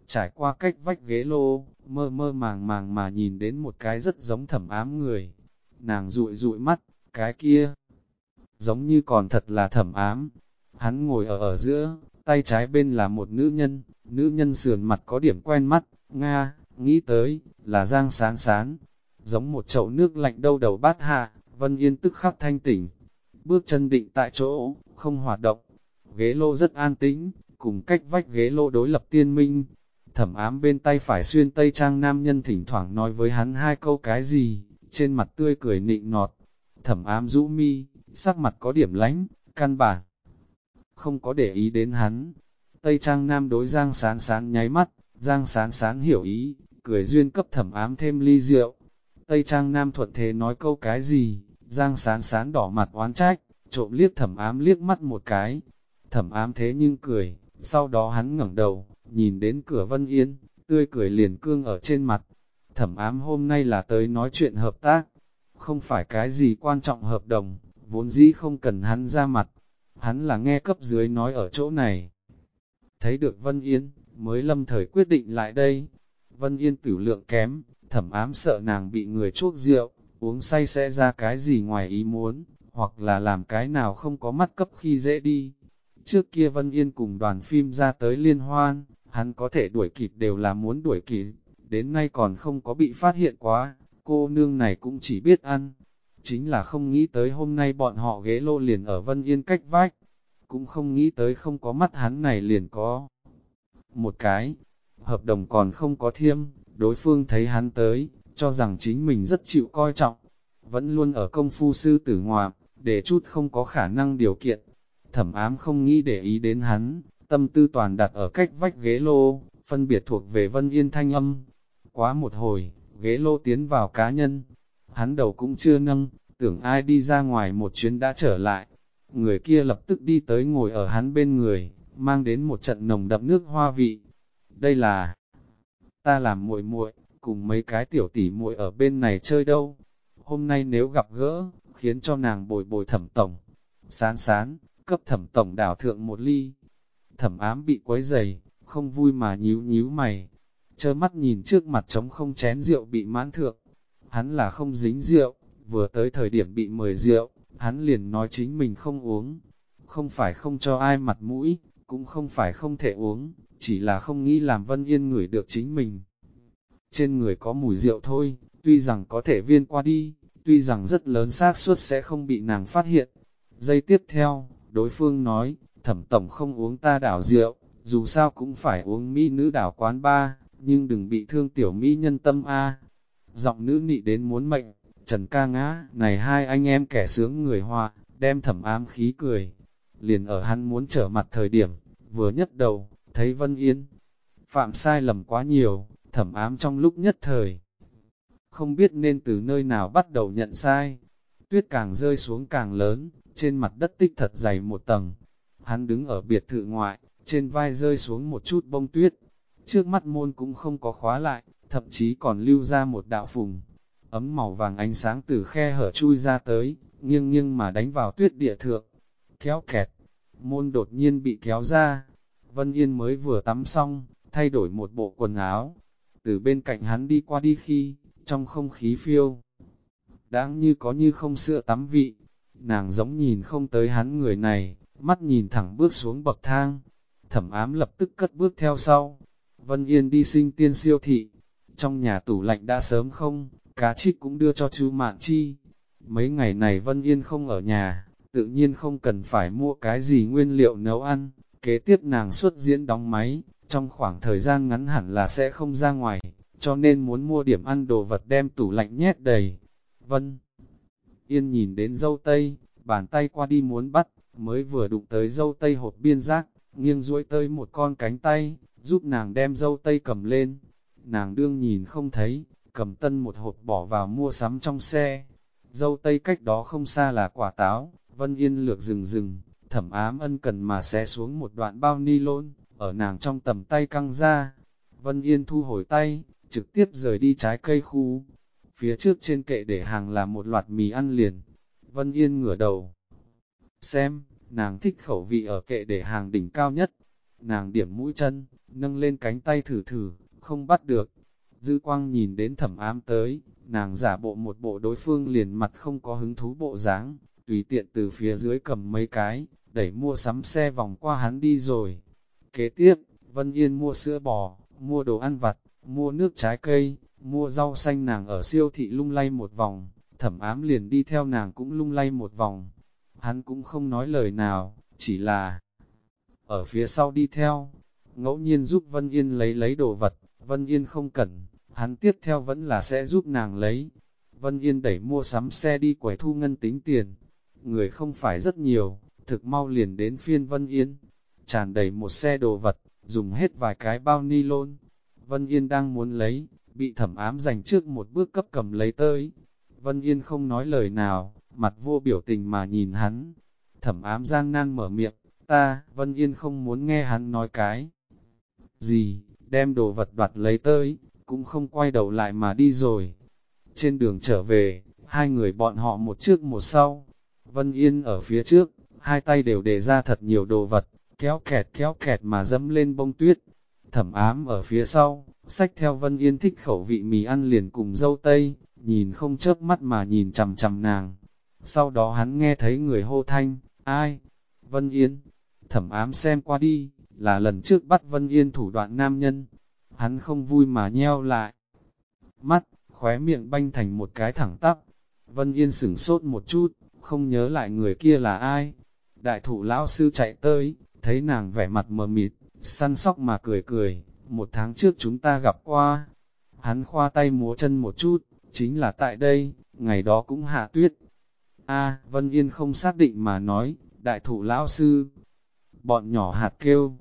Trải qua cách vách ghế lô, mơ mơ màng màng mà nhìn đến một cái rất giống thẩm ám người. Nàng rụi rụi mắt, cái kia, giống như còn thật là thẩm ám. Hắn ngồi ở ở giữa, tay trái bên là một nữ nhân, nữ nhân sườn mặt có điểm quen mắt, Nga, nghĩ tới, là Giang sáng Sán. Giống một chậu nước lạnh đâu đầu bát hạ, Vân Yên tức khắc thanh tỉnh. Bước chân định tại chỗ, không hoạt động. Ghế lô rất an tĩnh, cùng cách vách ghế lô đối lập tiên minh. Thẩm ám bên tay phải xuyên tây trang nam nhân thỉnh thoảng nói với hắn hai câu cái gì, trên mặt tươi cười nịnh nọt. Thẩm ám rũ mi, sắc mặt có điểm lánh, căn bản. Không có để ý đến hắn. Tây trang nam đối giang sán sán nháy mắt, giang sán sán hiểu ý, cười duyên cấp thẩm ám thêm ly rượu. Tây trang nam thuận thế nói câu cái gì, giang sán sán đỏ mặt oán trách, trộm liếc thẩm ám liếc mắt một cái. Thẩm ám thế nhưng cười, sau đó hắn ngẩng đầu, nhìn đến cửa Vân Yên, tươi cười liền cương ở trên mặt. Thẩm ám hôm nay là tới nói chuyện hợp tác, không phải cái gì quan trọng hợp đồng, vốn dĩ không cần hắn ra mặt. Hắn là nghe cấp dưới nói ở chỗ này. Thấy được Vân Yên, mới lâm thời quyết định lại đây. Vân Yên tử lượng kém, thẩm ám sợ nàng bị người chuốc rượu, uống say sẽ ra cái gì ngoài ý muốn, hoặc là làm cái nào không có mắt cấp khi dễ đi. Trước kia Vân Yên cùng đoàn phim ra tới liên hoan, hắn có thể đuổi kịp đều là muốn đuổi kịp, đến nay còn không có bị phát hiện quá, cô nương này cũng chỉ biết ăn. Chính là không nghĩ tới hôm nay bọn họ ghế lô liền ở Vân Yên cách vách, cũng không nghĩ tới không có mắt hắn này liền có. Một cái, hợp đồng còn không có thiêm, đối phương thấy hắn tới, cho rằng chính mình rất chịu coi trọng, vẫn luôn ở công phu sư tử ngoạm, để chút không có khả năng điều kiện. Thẩm ám không nghĩ để ý đến hắn, tâm tư toàn đặt ở cách vách ghế lô, phân biệt thuộc về Vân Yên thanh âm. Quá một hồi, ghế lô tiến vào cá nhân, hắn đầu cũng chưa nâng, tưởng ai đi ra ngoài một chuyến đã trở lại. Người kia lập tức đi tới ngồi ở hắn bên người, mang đến một trận nồng đậm nước hoa vị. Đây là ta làm muội muội, cùng mấy cái tiểu tỷ muội ở bên này chơi đâu. Hôm nay nếu gặp gỡ, khiến cho nàng bồi bồi thẩm tổng. Sán sán, cấp thẩm tổng đảo thượng một ly. Thẩm ám bị quấy dày, không vui mà nhíu nhíu mày. Chơ mắt nhìn trước mặt trống không chén rượu bị mãn thượng. Hắn là không dính rượu, vừa tới thời điểm bị mời rượu, hắn liền nói chính mình không uống. Không phải không cho ai mặt mũi, cũng không phải không thể uống, chỉ là không nghĩ làm Vân Yên ngửi được chính mình. Trên người có mùi rượu thôi, tuy rằng có thể viên qua đi, tuy rằng rất lớn xác suất sẽ không bị nàng phát hiện. Giây tiếp theo, Đối phương nói, thẩm tổng không uống ta đảo rượu, dù sao cũng phải uống mỹ nữ đảo quán ba, nhưng đừng bị thương tiểu mỹ nhân tâm a. Giọng nữ nị đến muốn mệnh, Trần ca ngã, này hai anh em kẻ sướng người hoa, đem thẩm ám khí cười. Liền ở hắn muốn trở mặt thời điểm, vừa nhất đầu, thấy Vân Yên. Phạm sai lầm quá nhiều, thẩm ám trong lúc nhất thời. Không biết nên từ nơi nào bắt đầu nhận sai. Tuyết càng rơi xuống càng lớn, trên mặt đất tích thật dày một tầng. Hắn đứng ở biệt thự ngoại, trên vai rơi xuống một chút bông tuyết. Trước mắt môn cũng không có khóa lại, thậm chí còn lưu ra một đạo phùng. Ấm màu vàng ánh sáng từ khe hở chui ra tới, nghiêng nghiêng mà đánh vào tuyết địa thượng. Kéo kẹt, môn đột nhiên bị kéo ra. Vân Yên mới vừa tắm xong, thay đổi một bộ quần áo. Từ bên cạnh hắn đi qua đi khi, trong không khí phiêu. Đáng như có như không sữa tắm vị, nàng giống nhìn không tới hắn người này, mắt nhìn thẳng bước xuống bậc thang. Thẩm ám lập tức cất bước theo sau. Vân Yên đi sinh tiên siêu thị. Trong nhà tủ lạnh đã sớm không, cá trích cũng đưa cho chú Mạn Chi. Mấy ngày này Vân Yên không ở nhà, tự nhiên không cần phải mua cái gì nguyên liệu nấu ăn. Kế tiếp nàng xuất diễn đóng máy, trong khoảng thời gian ngắn hẳn là sẽ không ra ngoài, cho nên muốn mua điểm ăn đồ vật đem tủ lạnh nhét đầy. Vân Yên nhìn đến dâu tây, bàn tay qua đi muốn bắt, mới vừa đụng tới dâu tây hộp biên giác, nghiêng duỗi tới một con cánh tay, giúp nàng đem dâu tây cầm lên. Nàng đương nhìn không thấy, cầm tân một hộp bỏ vào mua sắm trong xe. Dâu tây cách đó không xa là quả táo, Vân Yên lược rừng rừng, thẩm ám ân cần mà xé xuống một đoạn bao ni lôn, ở nàng trong tầm tay căng ra. Vân Yên thu hồi tay, trực tiếp rời đi trái cây khu. Phía trước trên kệ để hàng là một loạt mì ăn liền. Vân Yên ngửa đầu. Xem, nàng thích khẩu vị ở kệ để hàng đỉnh cao nhất. Nàng điểm mũi chân, nâng lên cánh tay thử thử, không bắt được. Dư quang nhìn đến thẩm ám tới, nàng giả bộ một bộ đối phương liền mặt không có hứng thú bộ dáng, tùy tiện từ phía dưới cầm mấy cái, đẩy mua sắm xe vòng qua hắn đi rồi. Kế tiếp, Vân Yên mua sữa bò, mua đồ ăn vặt, mua nước trái cây, mua rau xanh nàng ở siêu thị lung lay một vòng, thẩm ám liền đi theo nàng cũng lung lay một vòng. Hắn cũng không nói lời nào, chỉ là ở phía sau đi theo, ngẫu nhiên giúp Vân Yên lấy lấy đồ vật, Vân Yên không cần, hắn tiếp theo vẫn là sẽ giúp nàng lấy. Vân Yên đẩy mua sắm xe đi quầy thu ngân tính tiền, người không phải rất nhiều, thực mau liền đến phiên Vân Yên, tràn đầy một xe đồ vật, dùng hết vài cái bao ni lôn. Vân Yên đang muốn lấy, bị thẩm ám dành trước một bước cấp cầm lấy tới. Vân Yên không nói lời nào, mặt vô biểu tình mà nhìn hắn. Thẩm ám gian nan mở miệng, ta, Vân Yên không muốn nghe hắn nói cái. Gì, đem đồ vật đoạt lấy tới, cũng không quay đầu lại mà đi rồi. Trên đường trở về, hai người bọn họ một trước một sau. Vân Yên ở phía trước, hai tay đều đề ra thật nhiều đồ vật, kéo kẹt kéo kẹt mà dẫm lên bông tuyết. Thẩm ám ở phía sau, sách theo Vân Yên thích khẩu vị mì ăn liền cùng dâu tây, nhìn không chớp mắt mà nhìn chằm chằm nàng. Sau đó hắn nghe thấy người hô thanh, ai? Vân Yên. Thẩm ám xem qua đi, là lần trước bắt Vân Yên thủ đoạn nam nhân. Hắn không vui mà nheo lại. Mắt, khóe miệng banh thành một cái thẳng tắp. Vân Yên sửng sốt một chút, không nhớ lại người kia là ai. Đại thủ lão sư chạy tới, thấy nàng vẻ mặt mờ mịt, săn sóc mà cười cười, một tháng trước chúng ta gặp qua. Hắn khoa tay múa chân một chút, chính là tại đây, ngày đó cũng hạ tuyết. A, Vân Yên không xác định mà nói, đại thủ lão sư. Bọn nhỏ hạt kêu,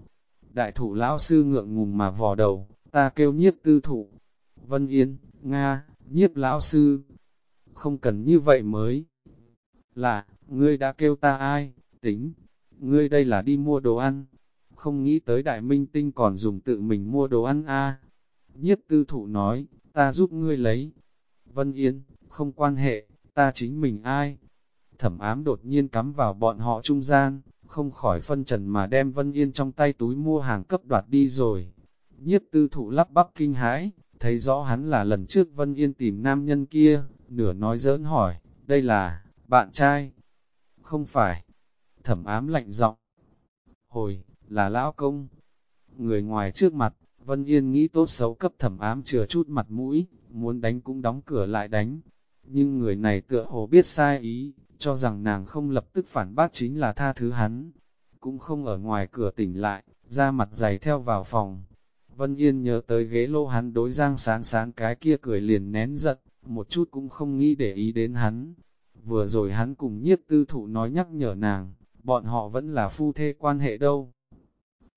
đại thủ lão sư ngượng ngùng mà vò đầu, ta kêu nhiếp tư thủ. Vân Yên, Nga, nhiếp lão sư. Không cần như vậy mới. Là, ngươi đã kêu ta ai, tính, ngươi đây là đi mua đồ ăn, không nghĩ tới đại minh tinh còn dùng tự mình mua đồ ăn a. À. Nhiếp tư thụ nói, ta giúp ngươi lấy. Vân Yên, không quan hệ, ta chính mình ai. Thẩm ám đột nhiên cắm vào bọn họ trung gian, không khỏi phân trần mà đem Vân Yên trong tay túi mua hàng cấp đoạt đi rồi. Nhiếp tư thụ lắp bắp kinh hãi, thấy rõ hắn là lần trước Vân Yên tìm nam nhân kia, nửa nói giỡn hỏi, đây là, bạn trai. Không phải, thẩm ám lạnh giọng. Hồi, là lão công. Người ngoài trước mặt, Vân Yên nghĩ tốt xấu cấp thẩm ám chừa chút mặt mũi, muốn đánh cũng đóng cửa lại đánh. Nhưng người này tựa hồ biết sai ý, cho rằng nàng không lập tức phản bác chính là tha thứ hắn, cũng không ở ngoài cửa tỉnh lại, ra mặt dày theo vào phòng. Vân Yên nhớ tới ghế lô hắn đối giang sán sán cái kia cười liền nén giận, một chút cũng không nghĩ để ý đến hắn. Vừa rồi hắn cùng nhiếp tư thụ nói nhắc nhở nàng, bọn họ vẫn là phu thê quan hệ đâu.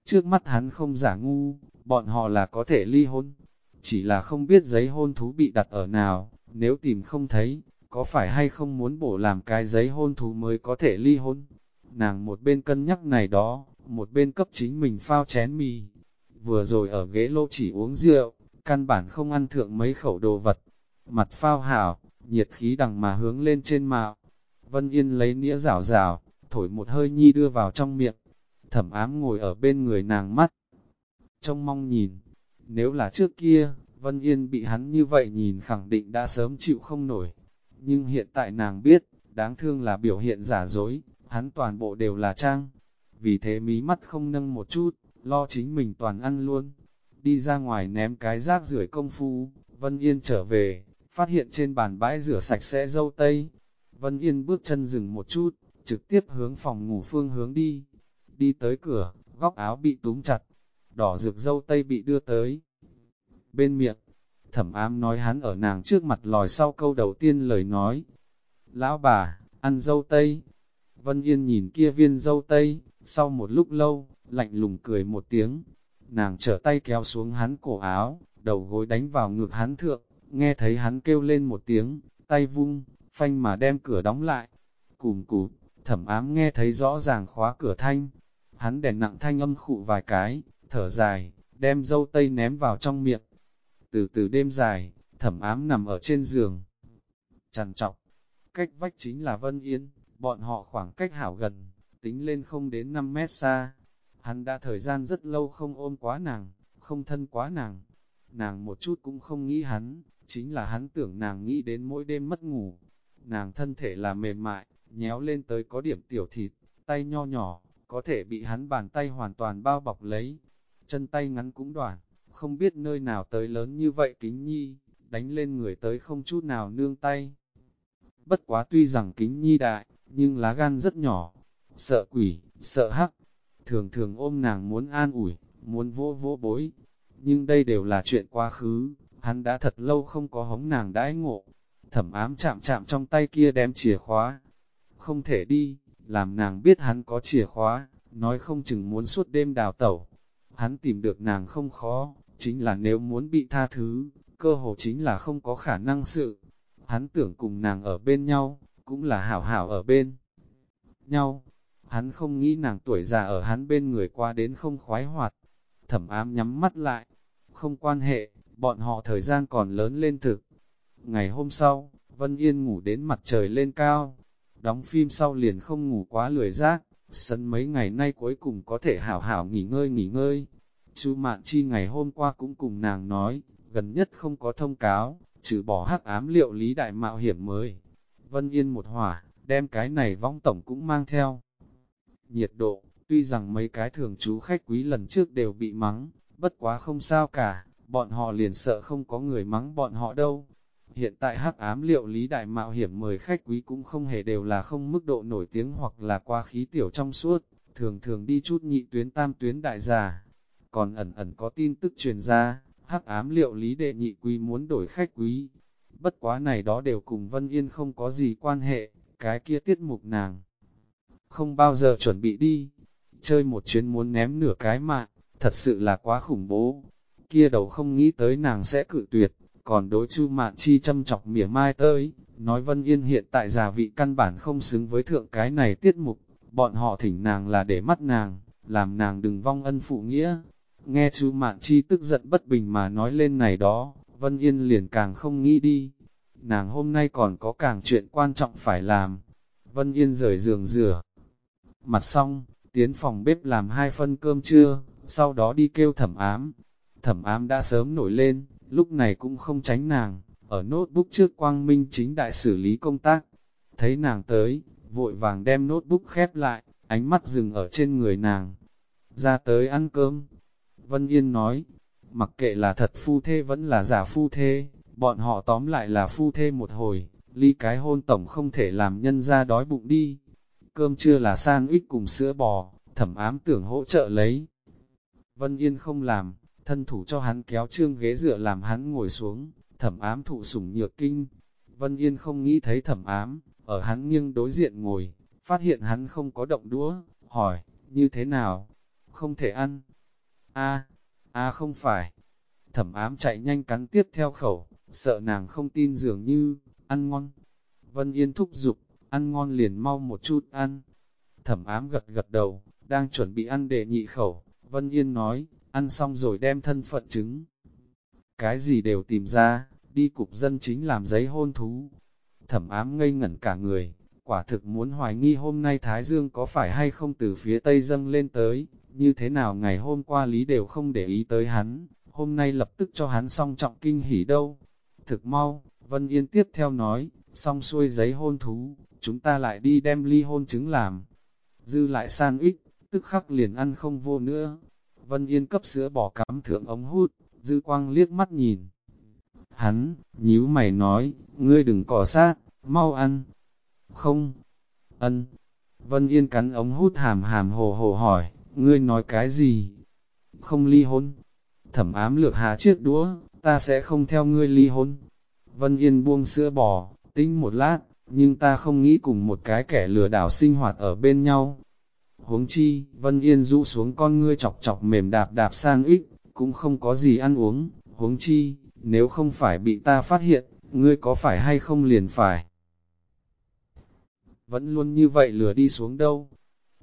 Trước mắt hắn không giả ngu, bọn họ là có thể ly hôn, chỉ là không biết giấy hôn thú bị đặt ở nào, nếu tìm không thấy, có phải hay không muốn bổ làm cái giấy hôn thú mới có thể ly hôn. Nàng một bên cân nhắc này đó, một bên cấp chính mình phao chén mì. Vừa rồi ở ghế lô chỉ uống rượu, căn bản không ăn thượng mấy khẩu đồ vật. Mặt phao hảo, nhiệt khí đằng mà hướng lên trên mạo. Vân Yên lấy nĩa rảo rảo, thổi một hơi nhi đưa vào trong miệng. Thẩm ám ngồi ở bên người nàng mắt. Trông mong nhìn, nếu là trước kia, Vân Yên bị hắn như vậy nhìn khẳng định đã sớm chịu không nổi. Nhưng hiện tại nàng biết, đáng thương là biểu hiện giả dối, hắn toàn bộ đều là trang. Vì thế mí mắt không nâng một chút, lo chính mình toàn ăn luôn. Đi ra ngoài ném cái rác rưởi công phu, Vân Yên trở về, phát hiện trên bàn bãi rửa sạch sẽ dâu tây. Vân Yên bước chân dừng một chút, trực tiếp hướng phòng ngủ phương hướng đi. Đi tới cửa, góc áo bị túm chặt, đỏ rực dâu tây bị đưa tới. Bên miệng, thẩm ám nói hắn ở nàng trước mặt lòi sau câu đầu tiên lời nói. Lão bà, ăn dâu tây. Vân Yên nhìn kia viên dâu tây, sau một lúc lâu, lạnh lùng cười một tiếng. Nàng trở tay kéo xuống hắn cổ áo, đầu gối đánh vào ngực hắn thượng, nghe thấy hắn kêu lên một tiếng, tay vung, phanh mà đem cửa đóng lại. Cùm cụt, thẩm ám nghe thấy rõ ràng khóa cửa thanh. Hắn đèn nặng thanh âm khụ vài cái, thở dài, đem dâu tây ném vào trong miệng. Từ từ đêm dài, thẩm ám nằm ở trên giường. Trằn trọc, cách vách chính là Vân Yên, bọn họ khoảng cách hảo gần, tính lên không đến 5 mét xa. Hắn đã thời gian rất lâu không ôm quá nàng, không thân quá nàng. Nàng một chút cũng không nghĩ hắn, chính là hắn tưởng nàng nghĩ đến mỗi đêm mất ngủ. Nàng thân thể là mềm mại, nhéo lên tới có điểm tiểu thịt, tay nho nhỏ, có thể bị hắn bàn tay hoàn toàn bao bọc lấy. Chân tay ngắn cũng đoạn, không biết nơi nào tới lớn như vậy kính nhi, đánh lên người tới không chút nào nương tay. Bất quá tuy rằng kính nhi đại, nhưng lá gan rất nhỏ, sợ quỷ, sợ hắc, thường thường ôm nàng muốn an ủi, muốn vỗ vỗ bối, nhưng đây đều là chuyện quá khứ, hắn đã thật lâu không có hống nàng đãi ngộ, thẩm ám chạm chạm trong tay kia đem chìa khóa, không thể đi, làm nàng biết hắn có chìa khóa, nói không chừng muốn suốt đêm đào tẩu, hắn tìm được nàng không khó, chính là nếu muốn bị tha thứ, cơ hồ chính là không có khả năng sự, hắn tưởng cùng nàng ở bên nhau, cũng là hảo hảo ở bên nhau. Hắn không nghĩ nàng tuổi già ở hắn bên người qua đến không khoái hoạt. Thẩm ám nhắm mắt lại. Không quan hệ, bọn họ thời gian còn lớn lên thực. Ngày hôm sau, Vân Yên ngủ đến mặt trời lên cao. Đóng phim sau liền không ngủ quá lười giác. Sân mấy ngày nay cuối cùng có thể hảo hảo nghỉ ngơi nghỉ ngơi. Chú Mạn Chi ngày hôm qua cũng cùng nàng nói, gần nhất không có thông cáo, trừ bỏ hắc ám liệu lý đại mạo hiểm mới. Vân Yên một hỏa, đem cái này vong tổng cũng mang theo. Nhiệt độ, tuy rằng mấy cái thường chú khách quý lần trước đều bị mắng, bất quá không sao cả, bọn họ liền sợ không có người mắng bọn họ đâu. Hiện tại hắc ám liệu lý đại mạo hiểm mời khách quý cũng không hề đều là không mức độ nổi tiếng hoặc là qua khí tiểu trong suốt, thường thường đi chút nhị tuyến tam tuyến đại già. Còn ẩn ẩn có tin tức truyền ra, hắc ám liệu lý đệ nhị quý muốn đổi khách quý, bất quá này đó đều cùng Vân Yên không có gì quan hệ, cái kia tiết mục nàng. Không bao giờ chuẩn bị đi, chơi một chuyến muốn ném nửa cái mạng, thật sự là quá khủng bố. Kia đầu không nghĩ tới nàng sẽ cự tuyệt, còn đối chu mạn chi châm chọc mỉa mai tới, nói Vân Yên hiện tại già vị căn bản không xứng với thượng cái này tiết mục, bọn họ thỉnh nàng là để mắt nàng, làm nàng đừng vong ân phụ nghĩa. Nghe chú Mạn Chi tức giận bất bình mà nói lên này đó, Vân Yên liền càng không nghĩ đi. Nàng hôm nay còn có càng chuyện quan trọng phải làm. Vân Yên rời giường rửa. Mặt xong, tiến phòng bếp làm hai phân cơm trưa, sau đó đi kêu thẩm ám. Thẩm ám đã sớm nổi lên, lúc này cũng không tránh nàng, ở notebook trước quang minh chính đại xử lý công tác. Thấy nàng tới, vội vàng đem notebook khép lại, ánh mắt dừng ở trên người nàng. Ra tới ăn cơm. Vân Yên nói, mặc kệ là thật phu thê vẫn là giả phu thê, bọn họ tóm lại là phu thê một hồi, ly cái hôn tổng không thể làm nhân ra đói bụng đi. Cơm trưa là san ít cùng sữa bò, thẩm ám tưởng hỗ trợ lấy. Vân Yên không làm, thân thủ cho hắn kéo trương ghế dựa làm hắn ngồi xuống, thẩm ám thụ sủng nhược kinh. Vân Yên không nghĩ thấy thẩm ám, ở hắn nghiêng đối diện ngồi, phát hiện hắn không có động đũa, hỏi, như thế nào? Không thể ăn. a a không phải. Thẩm ám chạy nhanh cắn tiếp theo khẩu, sợ nàng không tin dường như, ăn ngon. Vân Yên thúc giục, ăn ngon liền mau một chút ăn. Thẩm ám gật gật đầu, đang chuẩn bị ăn để nhị khẩu. Vân Yên nói, ăn xong rồi đem thân phận chứng. Cái gì đều tìm ra, đi cục dân chính làm giấy hôn thú. Thẩm ám ngây ngẩn cả người, quả thực muốn hoài nghi hôm nay Thái Dương có phải hay không từ phía Tây dâng lên tới, như thế nào ngày hôm qua Lý đều không để ý tới hắn, hôm nay lập tức cho hắn song trọng kinh hỉ đâu. Thực mau, Vân Yên tiếp theo nói, xong xuôi giấy hôn thú, chúng ta lại đi đem ly hôn chứng làm. Dư lại san ích, tức khắc liền ăn không vô nữa. Vân Yên cấp sữa bỏ cắm thượng ống hút, dư quang liếc mắt nhìn. Hắn, nhíu mày nói, ngươi đừng cỏ sát, mau ăn. Không, ân. Vân Yên cắn ống hút hàm hàm hồ hồ hỏi, ngươi nói cái gì? Không ly hôn. Thẩm ám lược hạ chiếc đũa, ta sẽ không theo ngươi ly hôn. Vân Yên buông sữa bò, tính một lát, nhưng ta không nghĩ cùng một cái kẻ lừa đảo sinh hoạt ở bên nhau. Huống chi, Vân Yên rũ xuống con ngươi chọc chọc mềm đạp đạp sang ích, cũng không có gì ăn uống, huống chi, nếu không phải bị ta phát hiện, ngươi có phải hay không liền phải. Vẫn luôn như vậy lừa đi xuống đâu.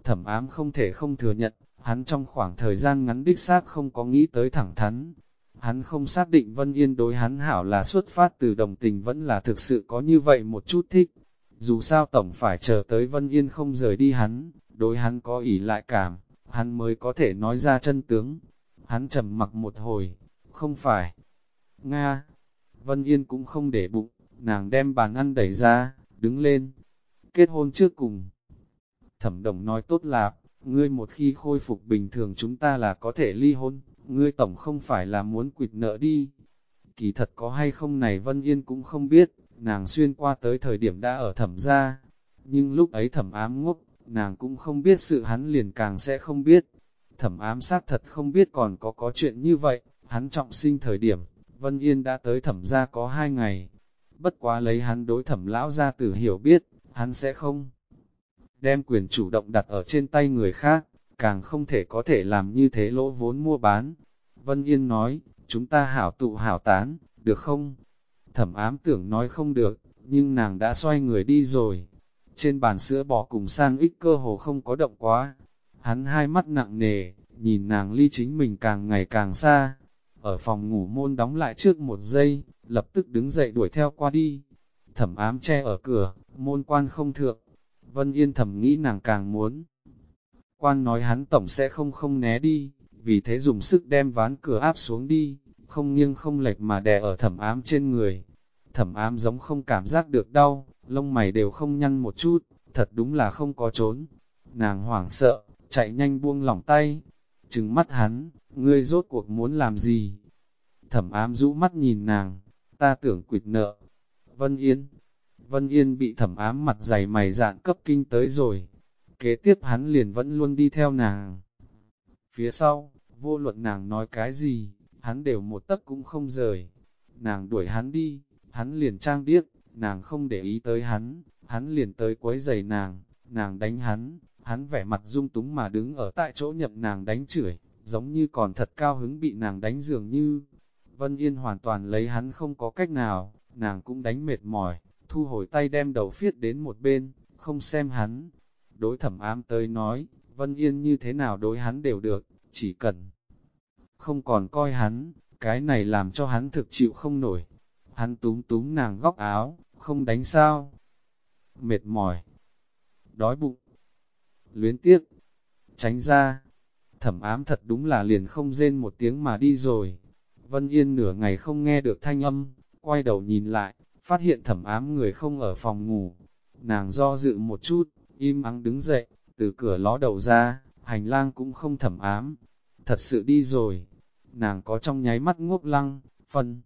Thẩm ám không thể không thừa nhận, hắn trong khoảng thời gian ngắn đích xác không có nghĩ tới thẳng thắn, Hắn không xác định Vân Yên đối hắn hảo là xuất phát từ đồng tình vẫn là thực sự có như vậy một chút thích. Dù sao Tổng phải chờ tới Vân Yên không rời đi hắn, đối hắn có ỷ lại cảm, hắn mới có thể nói ra chân tướng. Hắn trầm mặc một hồi, không phải. Nga, Vân Yên cũng không để bụng, nàng đem bàn ăn đẩy ra, đứng lên, kết hôn trước cùng. Thẩm đồng nói tốt lạp, ngươi một khi khôi phục bình thường chúng ta là có thể ly hôn, ngươi tổng không phải là muốn quỵt nợ đi. Kỳ thật có hay không này Vân Yên cũng không biết, nàng xuyên qua tới thời điểm đã ở thẩm gia. Nhưng lúc ấy thẩm ám ngốc, nàng cũng không biết sự hắn liền càng sẽ không biết. Thẩm ám xác thật không biết còn có có chuyện như vậy, hắn trọng sinh thời điểm, Vân Yên đã tới thẩm gia có hai ngày. Bất quá lấy hắn đối thẩm lão gia tử hiểu biết, hắn sẽ không đem quyền chủ động đặt ở trên tay người khác càng không thể có thể làm như thế lỗ vốn mua bán. Vân Yên nói, chúng ta hảo tụ hảo tán, được không? Thẩm ám tưởng nói không được, nhưng nàng đã xoay người đi rồi. Trên bàn sữa bò cùng sang ít cơ hồ không có động quá. Hắn hai mắt nặng nề, nhìn nàng ly chính mình càng ngày càng xa. Ở phòng ngủ môn đóng lại trước một giây, lập tức đứng dậy đuổi theo qua đi. Thẩm ám che ở cửa, môn quan không thượng. Vân Yên thẩm nghĩ nàng càng muốn Quan nói hắn tổng sẽ không không né đi, vì thế dùng sức đem ván cửa áp xuống đi, không nghiêng không lệch mà đè ở thẩm ám trên người. Thẩm ám giống không cảm giác được đau, lông mày đều không nhăn một chút, thật đúng là không có trốn. Nàng hoảng sợ, chạy nhanh buông lỏng tay, trừng mắt hắn, ngươi rốt cuộc muốn làm gì? Thẩm ám rũ mắt nhìn nàng, ta tưởng quỵt nợ. Vân Yên Vân Yên bị thẩm ám mặt dày mày dạn cấp kinh tới rồi, kế tiếp hắn liền vẫn luôn đi theo nàng. Phía sau, vô luận nàng nói cái gì, hắn đều một tấc cũng không rời. Nàng đuổi hắn đi, hắn liền trang điếc, nàng không để ý tới hắn, hắn liền tới quấy giày nàng, nàng đánh hắn, hắn vẻ mặt dung túng mà đứng ở tại chỗ nhậm nàng đánh chửi, giống như còn thật cao hứng bị nàng đánh dường như. Vân Yên hoàn toàn lấy hắn không có cách nào, nàng cũng đánh mệt mỏi, thu hồi tay đem đầu phiết đến một bên, không xem hắn, đối thẩm ám tới nói, Vân Yên như thế nào đối hắn đều được, chỉ cần không còn coi hắn, cái này làm cho hắn thực chịu không nổi. Hắn túm túm nàng góc áo, không đánh sao. Mệt mỏi, đói bụng, luyến tiếc, tránh ra. Thẩm ám thật đúng là liền không rên một tiếng mà đi rồi. Vân Yên nửa ngày không nghe được thanh âm, quay đầu nhìn lại, phát hiện thẩm ám người không ở phòng ngủ. Nàng do dự một chút, im ắng đứng dậy, từ cửa ló đầu ra, hành lang cũng không thẩm ám. Thật sự đi rồi, nàng có trong nháy mắt ngốc lăng, phân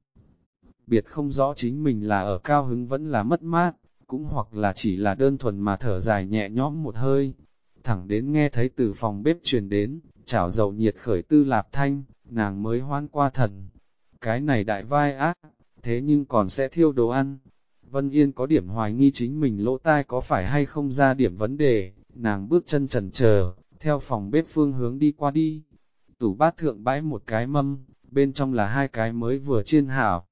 biệt không rõ chính mình là ở cao hứng vẫn là mất mát, cũng hoặc là chỉ là đơn thuần mà thở dài nhẹ nhõm một hơi. Thẳng đến nghe thấy từ phòng bếp truyền đến, chảo dầu nhiệt khởi tư lạp thanh, nàng mới hoan qua thần. Cái này đại vai ác, thế nhưng còn sẽ thiêu đồ ăn. Vân Yên có điểm hoài nghi chính mình lỗ tai có phải hay không ra điểm vấn đề, nàng bước chân trần chờ theo phòng bếp phương hướng đi qua đi. Tủ bát thượng bãi một cái mâm, bên trong là hai cái mới vừa chiên hảo.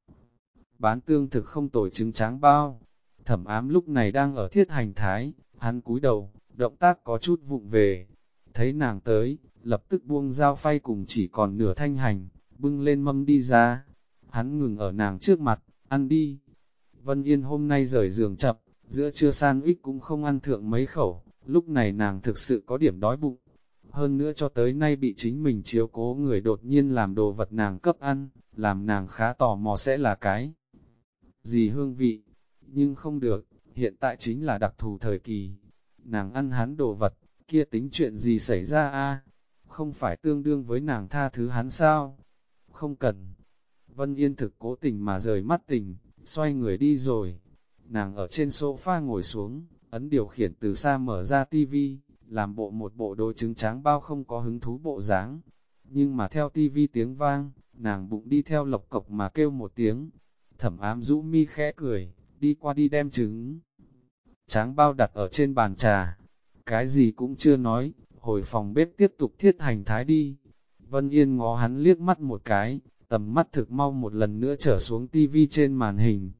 Bán tương thực không tồi trứng tráng bao. Thẩm ám lúc này đang ở thiết hành thái, hắn cúi đầu, động tác có chút vụng về. Thấy nàng tới, lập tức buông dao phay cùng chỉ còn nửa thanh hành, bưng lên mâm đi ra. Hắn ngừng ở nàng trước mặt, ăn đi. Vân Yên hôm nay rời giường chập, giữa trưa san ít cũng không ăn thượng mấy khẩu, lúc này nàng thực sự có điểm đói bụng. Hơn nữa cho tới nay bị chính mình chiếu cố người đột nhiên làm đồ vật nàng cấp ăn, làm nàng khá tò mò sẽ là cái gì hương vị. Nhưng không được, hiện tại chính là đặc thù thời kỳ. Nàng ăn hắn đồ vật, kia tính chuyện gì xảy ra a Không phải tương đương với nàng tha thứ hắn sao? Không cần. Vân Yên thực cố tình mà rời mắt tình, xoay người đi rồi. Nàng ở trên sofa ngồi xuống, ấn điều khiển từ xa mở ra tivi, làm bộ một bộ đôi trứng tráng bao không có hứng thú bộ dáng. Nhưng mà theo tivi tiếng vang, nàng bụng đi theo lộc cộc mà kêu một tiếng. Thẩm ám rũ mi khẽ cười, đi qua đi đem trứng. Tráng bao đặt ở trên bàn trà, cái gì cũng chưa nói, hồi phòng bếp tiếp tục thiết hành thái đi. Vân Yên ngó hắn liếc mắt một cái, tầm mắt thực mau một lần nữa trở xuống tivi trên màn hình.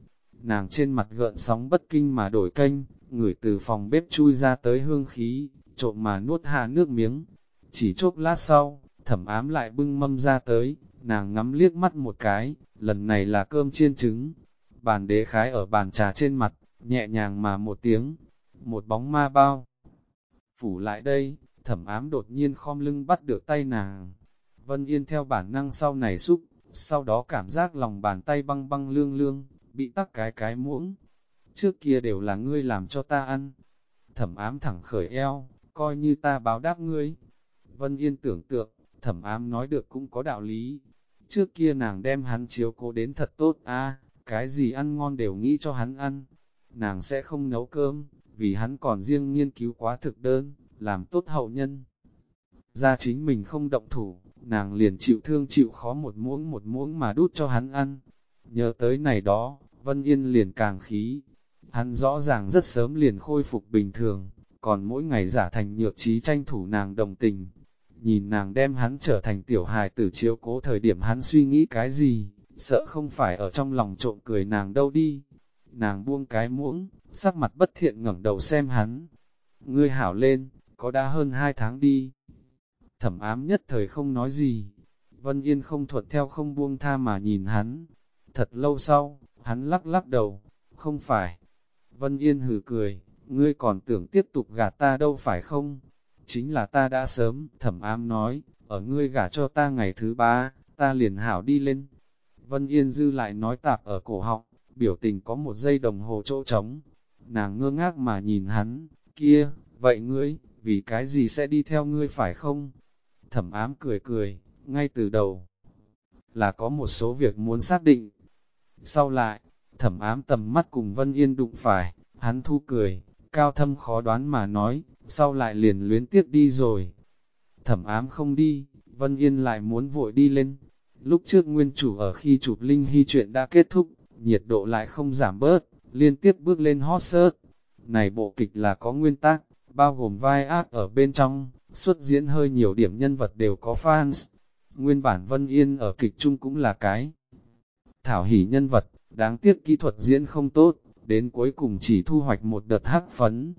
Nàng trên mặt gợn sóng bất kinh mà đổi kênh, ngửi từ phòng bếp chui ra tới hương khí, trộm mà nuốt hạ nước miếng. Chỉ chốc lát sau, thẩm ám lại bưng mâm ra tới, nàng ngắm liếc mắt một cái, lần này là cơm chiên trứng. Bàn đế khái ở bàn trà trên mặt, nhẹ nhàng mà một tiếng, một bóng ma bao. Phủ lại đây, thẩm ám đột nhiên khom lưng bắt được tay nàng. Vân Yên theo bản năng sau này xúc, sau đó cảm giác lòng bàn tay băng băng lương lương, bị tắc cái cái muỗng. Trước kia đều là ngươi làm cho ta ăn. Thẩm ám thẳng khởi eo, coi như ta báo đáp ngươi. Vân Yên tưởng tượng, thẩm ám nói được cũng có đạo lý. Trước kia nàng đem hắn chiếu cố đến thật tốt a cái gì ăn ngon đều nghĩ cho hắn ăn. Nàng sẽ không nấu cơm, vì hắn còn riêng nghiên cứu quá thực đơn, làm tốt hậu nhân. Ra chính mình không động thủ, nàng liền chịu thương chịu khó một muỗng một muỗng mà đút cho hắn ăn. Nhớ tới này đó, Vân Yên liền càng khí. Hắn rõ ràng rất sớm liền khôi phục bình thường, còn mỗi ngày giả thành nhược trí tranh thủ nàng đồng tình. Nhìn nàng đem hắn trở thành tiểu hài tử chiếu cố thời điểm hắn suy nghĩ cái gì, sợ không phải ở trong lòng trộm cười nàng đâu đi. Nàng buông cái muỗng, sắc mặt bất thiện ngẩng đầu xem hắn. Ngươi hảo lên, có đã hơn hai tháng đi. Thẩm ám nhất thời không nói gì. Vân Yên không thuận theo không buông tha mà nhìn hắn. Thật lâu sau, hắn lắc lắc đầu, không phải. Vân Yên hừ cười, ngươi còn tưởng tiếp tục gả ta đâu phải không? Chính là ta đã sớm, thẩm ám nói, ở ngươi gả cho ta ngày thứ ba, ta liền hảo đi lên. Vân Yên dư lại nói tạp ở cổ họng, biểu tình có một giây đồng hồ chỗ trống. Nàng ngơ ngác mà nhìn hắn, kia, vậy ngươi, vì cái gì sẽ đi theo ngươi phải không? Thẩm ám cười cười, ngay từ đầu, là có một số việc muốn xác định. Sau lại, thẩm ám tầm mắt cùng Vân Yên đụng phải, hắn thu cười, cao thâm khó đoán mà nói, sau lại liền luyến tiếc đi rồi. Thẩm ám không đi, Vân Yên lại muốn vội đi lên. Lúc trước nguyên chủ ở khi chụp Linh Hy chuyện đã kết thúc, nhiệt độ lại không giảm bớt, liên tiếp bước lên hot search. Này bộ kịch là có nguyên tắc, bao gồm vai ác ở bên trong, xuất diễn hơi nhiều điểm nhân vật đều có fans. Nguyên bản Vân Yên ở kịch chung cũng là cái thảo hỉ nhân vật, đáng tiếc kỹ thuật diễn không tốt, đến cuối cùng chỉ thu hoạch một đợt hắc phấn.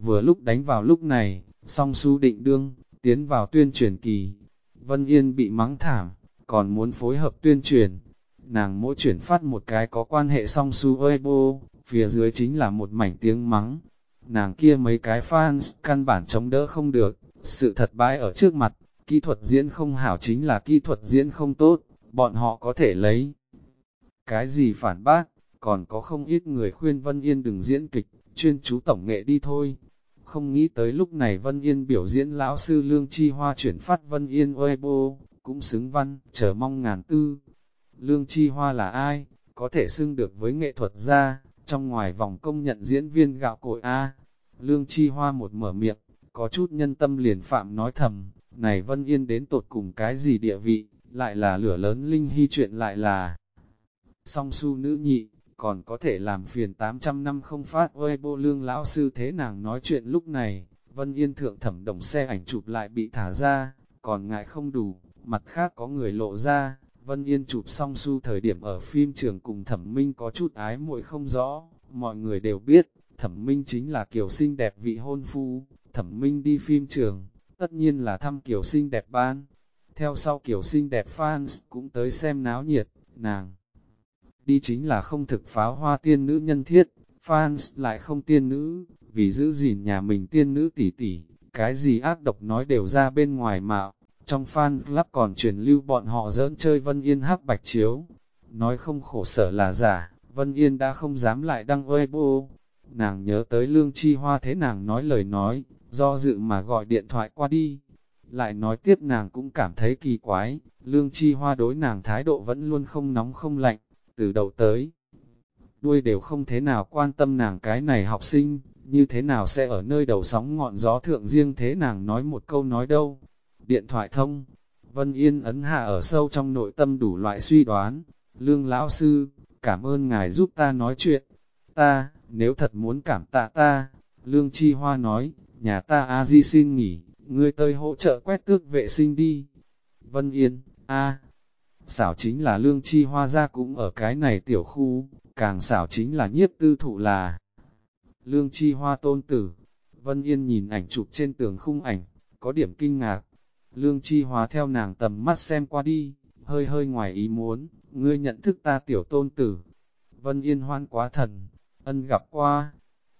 Vừa lúc đánh vào lúc này, song su định đương, tiến vào tuyên truyền kỳ. Vân Yên bị mắng thảm, còn muốn phối hợp tuyên truyền. Nàng mỗi chuyển phát một cái có quan hệ song su Weibo, phía dưới chính là một mảnh tiếng mắng. Nàng kia mấy cái fans căn bản chống đỡ không được, sự thật bãi ở trước mặt, kỹ thuật diễn không hảo chính là kỹ thuật diễn không tốt, bọn họ có thể lấy. Cái gì phản bác, còn có không ít người khuyên Vân Yên đừng diễn kịch, chuyên chú tổng nghệ đi thôi. Không nghĩ tới lúc này Vân Yên biểu diễn lão sư Lương Chi Hoa chuyển phát Vân Yên Weibo, cũng xứng văn, chờ mong ngàn tư. Lương Chi Hoa là ai? có thể xưng được với nghệ thuật gia, trong ngoài vòng công nhận diễn viên gạo cội A. Lương Chi Hoa một mở miệng, có chút nhân tâm liền phạm nói thầm, này Vân Yên đến tột cùng cái gì địa vị, lại là lửa lớn linh hy chuyện lại là song su nữ nhị, còn có thể làm phiền 800 năm không phát Weibo lương lão sư thế nàng nói chuyện lúc này, Vân Yên thượng thẩm đồng xe ảnh chụp lại bị thả ra, còn ngại không đủ, mặt khác có người lộ ra, Vân Yên chụp xong su thời điểm ở phim trường cùng thẩm minh có chút ái muội không rõ, mọi người đều biết, thẩm minh chính là kiểu xinh đẹp vị hôn phu, thẩm minh đi phim trường, tất nhiên là thăm kiểu xinh đẹp ban. Theo sau kiểu xinh đẹp fans cũng tới xem náo nhiệt, nàng. Đi chính là không thực pháo hoa tiên nữ nhân thiết, fans lại không tiên nữ, vì giữ gìn nhà mình tiên nữ tỷ tỷ, cái gì ác độc nói đều ra bên ngoài mạo. Trong fan club còn truyền lưu bọn họ dỡn chơi Vân Yên hắc bạch chiếu. Nói không khổ sở là giả, Vân Yên đã không dám lại đăng Weibo. Nàng nhớ tới lương chi hoa thế nàng nói lời nói, do dự mà gọi điện thoại qua đi. Lại nói tiếp nàng cũng cảm thấy kỳ quái, lương chi hoa đối nàng thái độ vẫn luôn không nóng không lạnh, từ đầu tới. Đuôi đều không thế nào quan tâm nàng cái này học sinh, như thế nào sẽ ở nơi đầu sóng ngọn gió thượng riêng thế nàng nói một câu nói đâu. Điện thoại thông, Vân Yên ấn hạ ở sâu trong nội tâm đủ loại suy đoán. Lương lão sư, cảm ơn ngài giúp ta nói chuyện. Ta, nếu thật muốn cảm tạ ta, Lương Chi Hoa nói, nhà ta a di xin nghỉ, ngươi tới hỗ trợ quét tước vệ sinh đi. Vân Yên, a xảo chính là Lương Chi Hoa ra cũng ở cái này tiểu khu, càng xảo chính là nhiếp tư thụ là Lương Chi Hoa tôn tử. Vân Yên nhìn ảnh chụp trên tường khung ảnh, có điểm kinh ngạc. Lương Chi Hoa theo nàng tầm mắt xem qua đi, hơi hơi ngoài ý muốn, ngươi nhận thức ta tiểu tôn tử. Vân Yên hoan quá thần, ân gặp qua.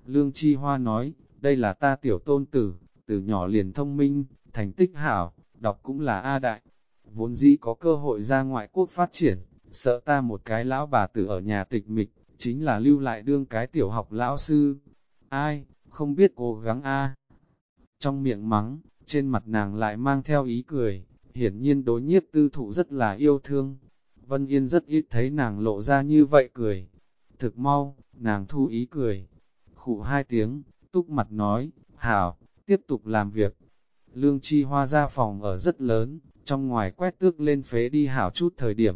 Lương Chi Hoa nói, đây là ta tiểu tôn tử, từ nhỏ liền thông minh, thành tích hảo, đọc cũng là A đại. Vốn dĩ có cơ hội ra ngoại quốc phát triển, sợ ta một cái lão bà tử ở nhà tịch mịch, chính là lưu lại đương cái tiểu học lão sư. Ai, không biết cố gắng A. Trong miệng mắng, trên mặt nàng lại mang theo ý cười, hiển nhiên đối nhiếp tư thụ rất là yêu thương. Vân Yên rất ít thấy nàng lộ ra như vậy cười. Thực mau, nàng thu ý cười. Khủ hai tiếng, túc mặt nói, hảo, tiếp tục làm việc. Lương chi hoa ra phòng ở rất lớn, trong ngoài quét tước lên phế đi hảo chút thời điểm.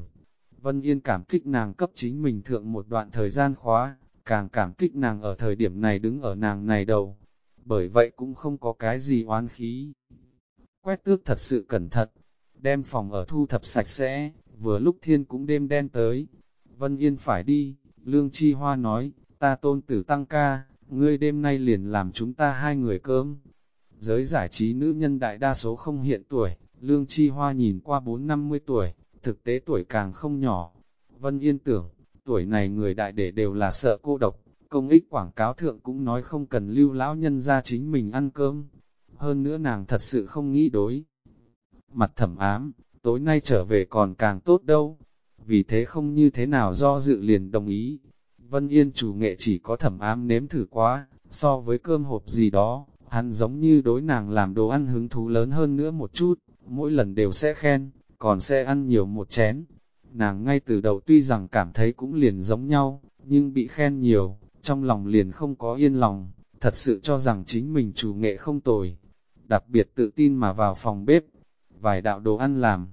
Vân Yên cảm kích nàng cấp chính mình thượng một đoạn thời gian khóa, càng cảm kích nàng ở thời điểm này đứng ở nàng này đầu. Bởi vậy cũng không có cái gì oán khí. Quét tước thật sự cẩn thận, đem phòng ở thu thập sạch sẽ, vừa lúc thiên cũng đêm đen tới. Vân Yên phải đi, Lương Chi Hoa nói, ta tôn tử tăng ca, ngươi đêm nay liền làm chúng ta hai người cơm. Giới giải trí nữ nhân đại đa số không hiện tuổi, Lương Chi Hoa nhìn qua 4-50 tuổi, thực tế tuổi càng không nhỏ. Vân Yên tưởng, tuổi này người đại để đều là sợ cô độc, công ích quảng cáo thượng cũng nói không cần lưu lão nhân ra chính mình ăn cơm. Hơn nữa nàng thật sự không nghĩ đối. Mặt thẩm ám, tối nay trở về còn càng tốt đâu. Vì thế không như thế nào do dự liền đồng ý. Vân Yên chủ nghệ chỉ có thẩm ám nếm thử quá, so với cơm hộp gì đó, hắn giống như đối nàng làm đồ ăn hứng thú lớn hơn nữa một chút, mỗi lần đều sẽ khen, còn sẽ ăn nhiều một chén. Nàng ngay từ đầu tuy rằng cảm thấy cũng liền giống nhau, nhưng bị khen nhiều, trong lòng liền không có yên lòng, thật sự cho rằng chính mình chủ nghệ không tồi. Đặc biệt tự tin mà vào phòng bếp, vài đạo đồ ăn làm.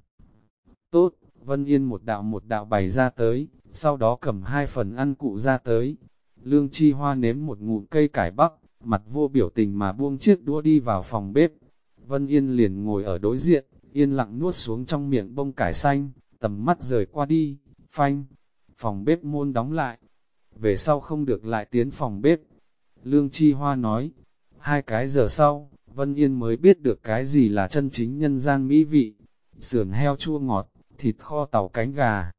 Tốt, Vân Yên một đạo một đạo bày ra tới, sau đó cầm hai phần ăn cụ ra tới. Lương Chi Hoa nếm một ngụm cây cải bắc, mặt vô biểu tình mà buông chiếc đũa đi vào phòng bếp. Vân Yên liền ngồi ở đối diện, yên lặng nuốt xuống trong miệng bông cải xanh, tầm mắt rời qua đi, phanh, phòng bếp môn đóng lại, về sau không được lại tiến phòng bếp. Lương Chi Hoa nói, hai cái giờ sau, Vân Yên mới biết được cái gì là chân chính nhân gian mỹ vị, sườn heo chua ngọt, thịt kho tàu cánh gà,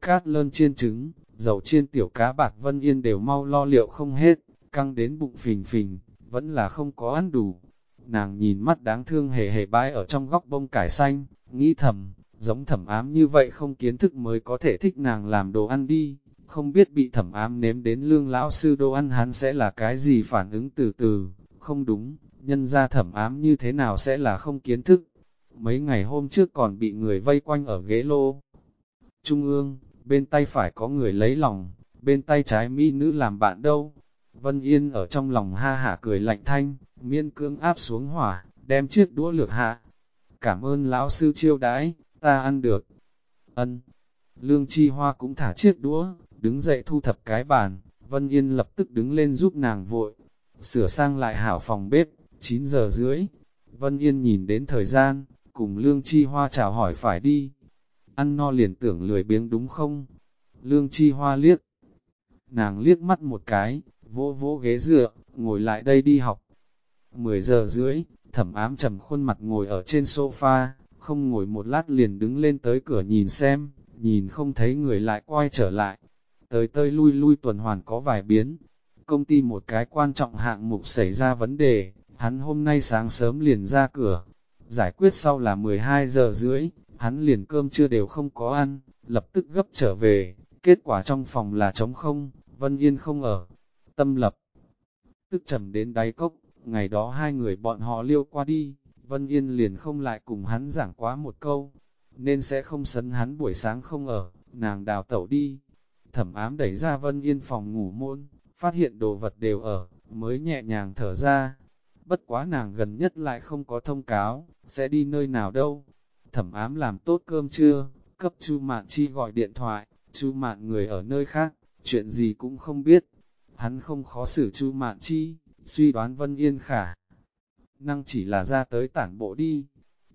cát lơn chiên trứng, dầu chiên tiểu cá bạc Vân Yên đều mau lo liệu không hết, căng đến bụng phình phình, vẫn là không có ăn đủ. Nàng nhìn mắt đáng thương hề hề bãi ở trong góc bông cải xanh, nghĩ thầm, giống thẩm ám như vậy không kiến thức mới có thể thích nàng làm đồ ăn đi, không biết bị thẩm ám nếm đến lương lão sư đồ ăn hắn sẽ là cái gì phản ứng từ từ, không đúng, nhân ra thẩm ám như thế nào sẽ là không kiến thức. Mấy ngày hôm trước còn bị người vây quanh ở ghế lô. Trung ương, bên tay phải có người lấy lòng, bên tay trái mỹ nữ làm bạn đâu. Vân Yên ở trong lòng ha hả cười lạnh thanh, miên cưỡng áp xuống hỏa, đem chiếc đũa lược hạ. Cảm ơn lão sư chiêu đãi, ta ăn được. Ân. Lương Chi Hoa cũng thả chiếc đũa, đứng dậy thu thập cái bàn, Vân Yên lập tức đứng lên giúp nàng vội. Sửa sang lại hảo phòng bếp, 9 giờ rưỡi. Vân Yên nhìn đến thời gian, cùng Lương Chi Hoa chào hỏi phải đi. Ăn no liền tưởng lười biếng đúng không? Lương Chi Hoa liếc. Nàng liếc mắt một cái, vỗ vỗ ghế dựa, ngồi lại đây đi học. 10 giờ rưỡi, thẩm ám trầm khuôn mặt ngồi ở trên sofa, không ngồi một lát liền đứng lên tới cửa nhìn xem, nhìn không thấy người lại quay trở lại. Tới tơi lui lui tuần hoàn có vài biến. Công ty một cái quan trọng hạng mục xảy ra vấn đề, hắn hôm nay sáng sớm liền ra cửa. Giải quyết sau là 12 giờ rưỡi, hắn liền cơm chưa đều không có ăn, lập tức gấp trở về, kết quả trong phòng là trống không, Vân Yên không ở. Tâm lập, tức trầm đến đáy cốc, ngày đó hai người bọn họ liêu qua đi, Vân Yên liền không lại cùng hắn giảng quá một câu, nên sẽ không sấn hắn buổi sáng không ở, nàng đào tẩu đi. Thẩm ám đẩy ra Vân Yên phòng ngủ môn, phát hiện đồ vật đều ở, mới nhẹ nhàng thở ra. Bất quá nàng gần nhất lại không có thông cáo, sẽ đi nơi nào đâu. Thẩm ám làm tốt cơm trưa, cấp Chu Mạn Chi gọi điện thoại, Chu Mạn người ở nơi khác, chuyện gì cũng không biết. Hắn không khó xử Chu Mạn Chi, suy đoán Vân Yên khả. Năng chỉ là ra tới tản bộ đi,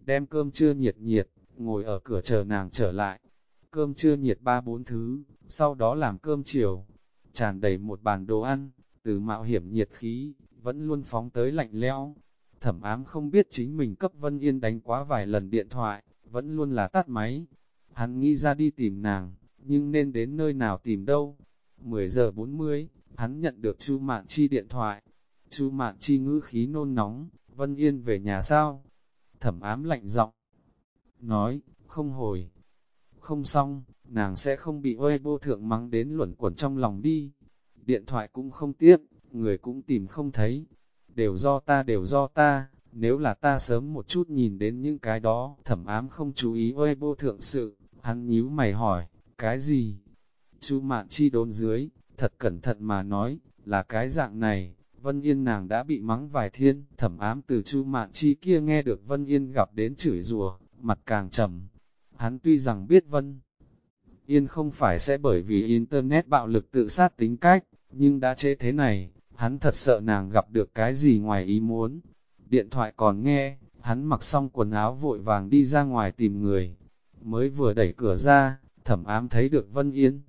đem cơm trưa nhiệt nhiệt, ngồi ở cửa chờ nàng trở lại. Cơm trưa nhiệt ba bốn thứ, sau đó làm cơm chiều, tràn đầy một bàn đồ ăn, từ mạo hiểm nhiệt khí, vẫn luôn phóng tới lạnh lẽo. Thẩm ám không biết chính mình cấp Vân Yên đánh quá vài lần điện thoại, vẫn luôn là tắt máy. Hắn nghĩ ra đi tìm nàng, nhưng nên đến nơi nào tìm đâu. 10 giờ 40, hắn nhận được Chu Mạn Chi điện thoại. Chu Mạn Chi ngữ khí nôn nóng, Vân Yên về nhà sao? Thẩm ám lạnh giọng nói, không hồi. Không xong, nàng sẽ không bị ơi bô thượng mắng đến luẩn quẩn trong lòng đi. Điện thoại cũng không tiếp, người cũng tìm không thấy. Đều do ta, đều do ta, nếu là ta sớm một chút nhìn đến những cái đó, thẩm ám không chú ý ơi bô thượng sự, hắn nhíu mày hỏi, cái gì? Chú mạn chi đốn dưới, thật cẩn thận mà nói, là cái dạng này, Vân Yên nàng đã bị mắng vài thiên, thẩm ám từ chu mạn chi kia nghe được Vân Yên gặp đến chửi rùa, mặt càng trầm. Hắn tuy rằng biết Vân Yên không phải sẽ bởi vì Internet bạo lực tự sát tính cách, nhưng đã chế thế này, hắn thật sợ nàng gặp được cái gì ngoài ý muốn. Điện thoại còn nghe, hắn mặc xong quần áo vội vàng đi ra ngoài tìm người. Mới vừa đẩy cửa ra, thẩm ám thấy được Vân Yên.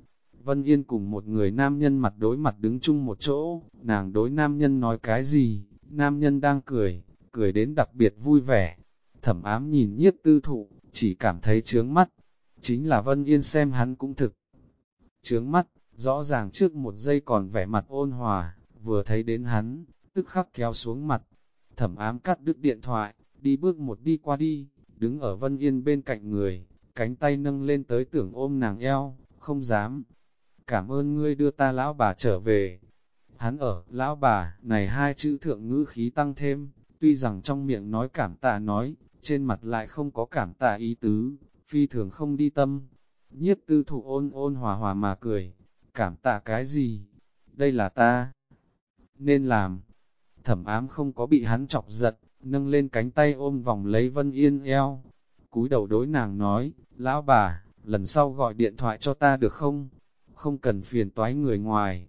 Vân Yên cùng một người nam nhân mặt đối mặt đứng chung một chỗ, nàng đối nam nhân nói cái gì, nam nhân đang cười, cười đến đặc biệt vui vẻ. Thẩm ám nhìn nhiếp tư thụ, chỉ cảm thấy trướng mắt, chính là Vân Yên xem hắn cũng thực. Trướng mắt, rõ ràng trước một giây còn vẻ mặt ôn hòa, vừa thấy đến hắn, tức khắc kéo xuống mặt. Thẩm ám cắt đứt điện thoại, đi bước một đi qua đi, đứng ở Vân Yên bên cạnh người, cánh tay nâng lên tới tưởng ôm nàng eo, không dám. Cảm ơn ngươi đưa ta lão bà trở về. Hắn ở, lão bà, này hai chữ thượng ngữ khí tăng thêm, tuy rằng trong miệng nói cảm tạ nói, trên mặt lại không có cảm tạ ý tứ, phi thường không đi tâm. Nhiếp tư thủ ôn ôn hòa hòa mà cười, cảm tạ cái gì? Đây là ta. Nên làm. Thẩm ám không có bị hắn chọc giật, nâng lên cánh tay ôm vòng lấy Vân Yên eo. Cúi đầu đối nàng nói, lão bà, lần sau gọi điện thoại cho ta được không? Không cần phiền toái người ngoài.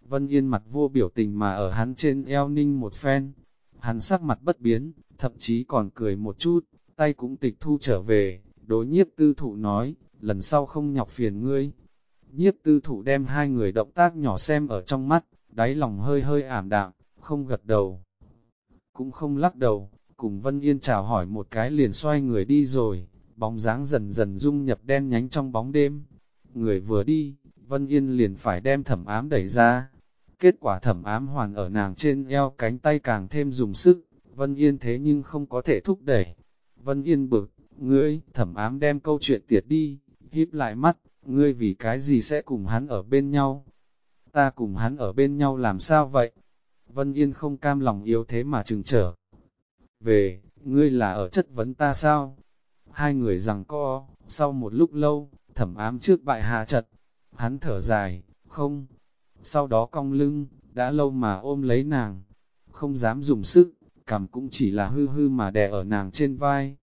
Vân Yên mặt vô biểu tình mà ở hắn trên eo ninh một phen. Hắn sắc mặt bất biến, thậm chí còn cười một chút, tay cũng tịch thu trở về, đối nhiếp tư thụ nói, lần sau không nhọc phiền ngươi. Nhiếp tư thụ đem hai người động tác nhỏ xem ở trong mắt, đáy lòng hơi hơi ảm đạm, không gật đầu. Cũng không lắc đầu, cùng Vân Yên chào hỏi một cái liền xoay người đi rồi, bóng dáng dần dần dung nhập đen nhánh trong bóng đêm. Người vừa đi, Vân Yên liền phải đem thẩm ám đẩy ra. Kết quả thẩm ám hoàn ở nàng trên eo cánh tay càng thêm dùng sức, Vân Yên thế nhưng không có thể thúc đẩy. Vân Yên bực, ngươi, thẩm ám đem câu chuyện tiệt đi, híp lại mắt, ngươi vì cái gì sẽ cùng hắn ở bên nhau? Ta cùng hắn ở bên nhau làm sao vậy? Vân Yên không cam lòng yếu thế mà chừng trở. Về, ngươi là ở chất vấn ta sao? Hai người rằng co, sau một lúc lâu, thẩm ám trước bại hạ trật, Hắn thở dài, không. Sau đó cong lưng, đã lâu mà ôm lấy nàng, không dám dùng sức, cằm cũng chỉ là hư hư mà đè ở nàng trên vai.